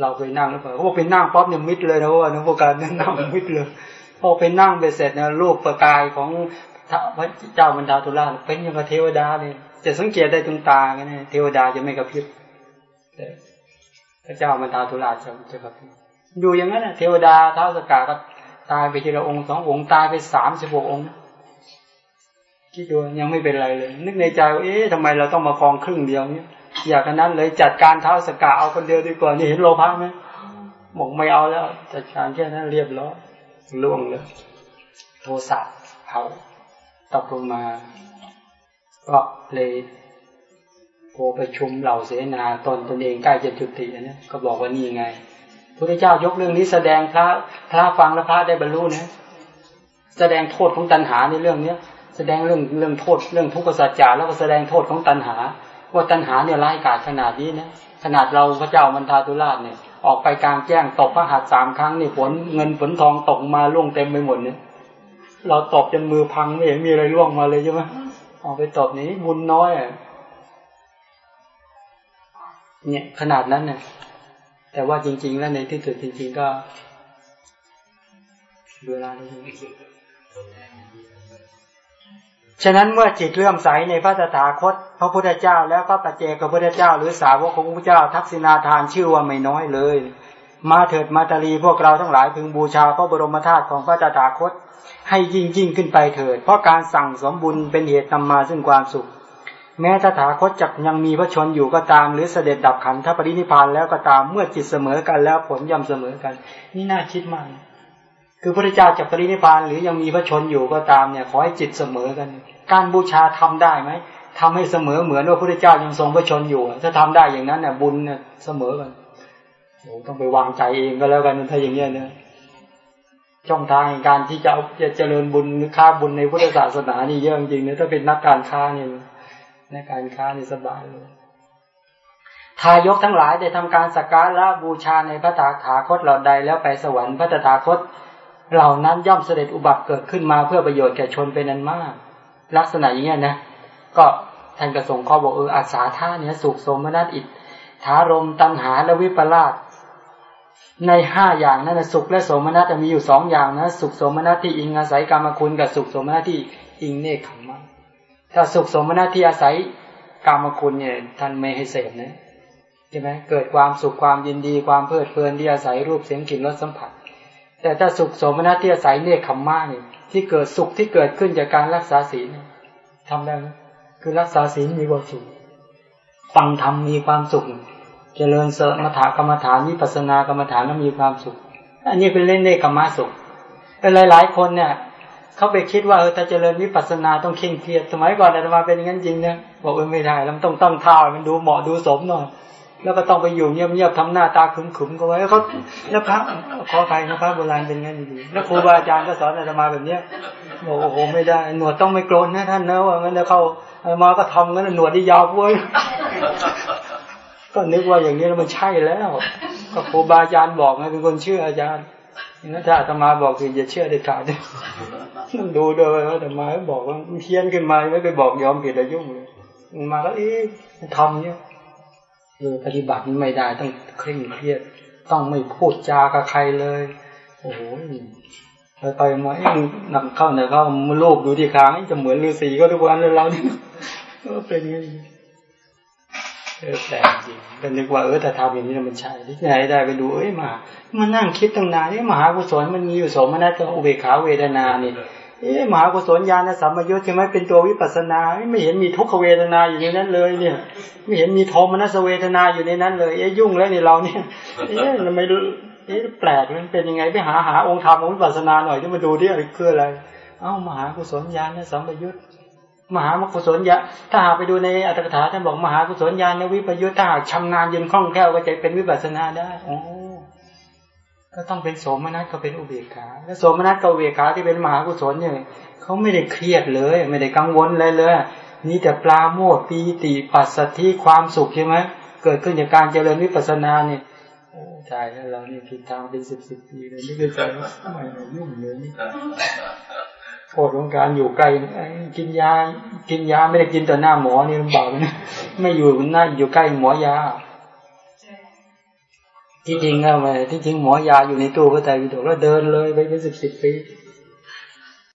เราเคยนั่งหรือเปล่าเขาบอกไปนั่งป๊อปเนี่ยมิดเลยนะว่านักโวการนั่งมิดเลยพอไปนั่งไปเสร็จเนี่ยรูปประกายของพระเจ้าบรรดาตุลาเป็นอย่างกับเทวดาเลยจะสังเกตได้ตรงตาไงเนี่ยเทวดาจะไม่กระพริบพระเจ้าบรรดาตุลาจะจะกระพริบอยู่อย่างนั้นนะเทวดาเท้าสกาก็ตายไปทีละองค์สององค์ตายไปสามสิบหกองค์คิดดูยังไม่เป็นไรเลย นึกในใจว่าเอ๊ะทำไมเราต้องมาคลองครึ่งเดียวเนี่ย อยากนั้นเลยจัดการเท้าสก่าเอาคนเดียวดีกว่านี่เห็นโลภะไหมบอกไม่เอาแล้ว จัดการแค่นั้นเรียบร้อยล่วงเลยโทสะเผาตกลงมา ก็เลยโพประชุมเหล่าเสนาตนตนเองใกล้จะจุตินะก็บอกว่านี่ไงพระเจ้ายกเรื่องนี้แสดงพระพระฟังและพระได้บรรลุนะแสดงโทษของตัณหาในเรื่องเนี้ย แสดงเรื่องเรื่องโทษเรื่องทุกขสัจจาแล้วก็แสดงโทษของตัณหา ว่าตัณหาเนี่ยร้ายกาจขนาดนี้นะขนาดเราพระเจ้ามันทาตุราชเนี่ย ออกไปกลางแจ้งตกพระหัตสามครั้งนี่ฝนเงินฝนทองตกมาล่วงเต็มไปหมดเนี่ยเราตบจนมือพังไม่เห็นมีอะไรล่วงมาเลยใช่ไหมออกไปตบนี้บุญน้อยอะเนี่ยขนาดนั้นเนี่ยแต่ว่าจริง ๆ แล้วในที่สุดจริง ๆ ก็เวลานี้ ฉะนั้นเมื่อจิตเลื่อมใสในพระตถาคต พระพุทธเจ้า แล้วก็ปัจเจกพระพุทธเจ้า หรือสาวกของพระพุทธเจ้า ทักษิณาทานชื่อว่าไม่น้อยเลย มาเถิดมาตาลีพวกเราทั้งหลายพึงบูชาพระบรมธาตุของพระตถาคต ให้ยิ่งยิ่งขึ้นไปเถิด เพราะการสั่งสมบุญเป็นเหตุนำมาซึ่งความสุข แม้ตถาคตจักยังมีพระชนอยู่ก็ตาม หรือเสด็จดับขันธปรินิพานแล้วก็ตามเมื่อจิตเสมอกันแล้วผลย่อมเสมอกัน นี่น่าคิดมาก คือพระเจ้าจะปรินิพานหรือยังมีพระชนอยู่ก็ตามเนี่ยขอให้จิตเสมอกัน การบูชาทำได้ไหมทำให้เสมอเหมือนว่าพระเจ้ายังทรงพระชนอยู่ ถ้าทำได้อย่างนั้นเนี่ยบุญเนี่ยเสมอกันโอ้ต้องไปวางใจเองก็แล้วกันถ้าอย่างเงี้ยเนี่ยช่องทางการที่จะเอาจะเจริญบุญหรือค้าบุญในพุทธศาสนานี่เยอะจริงๆนะถ้าเป็นนักการค้าเนี่ยนักการค้านี่สบายเลยทายกทั้งหลายได้ทำการสักการะบูชาในพระตถาคตเหล่าใดแล้วไปสวรรค์พระตถาคต เหล่านั้นย่อมเสด็จอุบัติเกิดขึ้นมาเพื่อประโยชน์แก่ชนเป็นนันมาก ลักษณะอย่างนี้นะก็ท่านกระสงข้อบอกเอออาสาท่าเนี้ยสุขสมนัตอิทธารมตัณหาและวิปลาสในห้าอย่างนั้นสุขและสมนัตมีอยู่สองอย่างนะสุขสมนัตที่อิงอาศัยกรรมคุณกับสุขสมนัตที่อิงเนคขมมะถ้าสุขสมนัตที่อาศัยกรรมคุณเนี่ยท่านไม่ให้เสพนะใช่ไหมเกิดความสุขความยินดีความเพลิดเพลินที่อาศัยรูปเสียงกลิ่นรสสัมผัส แต่ถ้าสุขสมนัตที่อาศัยเนคขมมะนี่ที่เกิดสุขที่เกิดขึ้นจากการรักษาศีลทำได้ไหมคือรักษาศีลมีความสุข ฟังธรรมมีความสุข เจริญเสมถกรรมฐานวิปัสสนากรรมฐานแล้วมีความสุข อันนี้เป็นเล่นเนคขมะสุขแต่หลาย ๆ คนเนี่ยเขาไปคิดว่าเออถ้าเจริญวิปัสสนาต้องเข่งเครียดสมัยก่อนอาตมาเป็นอย่างนั้นจริงเนี่ยบอกเออไม่ได้แล้วต้องตั้งท่ามันดูเหมาะดูสมหน่อย แล้วก็ต้องไปอยู่เงียบๆทำหน้าตาขึมๆก็ไว้แล้วเขาแล้วพระขอใครนะพระโบราณเป็นงั้นดีๆแล้วครูบาอาจารย์ก็สอนอาตมาแบบเนี้ยบอกโอ้โหไม่ได้ หนวดต้องไม่โกรนนะท่านนะว่างั้นแล้วเขาอามาก็ทำงั้นหนวดที่ยาวเว้ยก็นึกว่าอย่างนี้แล้วมันใช่แล้ว ก็ครูบาอาจารย์บอกไงเป็นคนเชื่ออาจารย์งั้นถ้าอาตมาบอกคืออย่าเชื่อเด็ดขาดต้องดูด้วยว่าอาตมาบอกว่าเทียนขึ้นมาไม่ไปบอกยอมผิดอะไรยุ่งเลยมาแล้วเอ๊ะทำเนี่ย อปฏิบัติไม่ได้ต้องเคร่งเครียด ต้องไม่พูดจากับใครเลย โอ้โหไปไปมาเอ้นำเข้าเนี่ยเข้ามาโลกดูที่ค้างจะเหมือนฤาษีก็ทุกวันเลยเราเนี่ยก็เป็นไงเออแปลกจริงก็นึกว่าเออแต่ทำอย่างนี้มันใช่ที่ไหนได้ไปดูเอ้ยมา มันนั่งคิดตั้งนานเอ้มหากุศลมันมีอยู่สมนัตอุเบกขาเวทนานี่ เอ๊ะมหากุศลญาณสัมยุทธ์ใช่ไหมเป็นตัววิปัสนา ไม่เห็นมีทุกขเวทนาอยู่ในนั้นเลย เนี่ย ไม่เห็นมีโทมนัสเวทนาอยู่ในนั้นเลยเอ๊ะยุ่งแล้วนี่เราเนี่ยเอ๊ะทำไมเอ๊ะแปลกมันเป็นยังไงไปหาหาองค์ธรรมองค์วิปัสนาหน่อยที่มาดูที่อะไรคืออะไร เอ้ามหากุศลญาณสัมยุทธ์มหากุศลญาถ้าหาไปดูในอัตถกถาท่านบอกมหากุศลญาณวิปยุทธ์ถ้าหากชำนาญยืนคล่องแคล่วก็จะเป็นวิปัสนาได้อ๋อ ก็ต้องเป็นโสมนัสก็เป็นอุเบกขาแล้วโสมนัสกับอุเบกขาที่เป็นมหากุศลเนี่ยเขาไม่ได้เครียดเลย ไม่ได้กังวลเลยเลยนี่แต่ปลาโมดปีติปัสสติความสุขใช่ไหมเกิดขึ้นจากการเจริญวิปัสสนาเนี่ยโอ้ใจแล้วเรานี่ผิดทางเป็นสิบสิบปีเลยนี่เคือใจว่าทำไมเรายุ่งเลยนี่โทษของการอยู่ใกลกินยา กินยาไม่ได้กินต่อหน้าหมอนี่ลำบากนะไม่อยู่หน้าอยู่ใกล้หมอยา ที่จริงแล้วไงที่จริงหมอยาอยู่ในตู้พระไตรปิฎกแล้วเดินเลยไปเป็นสิบสิบปี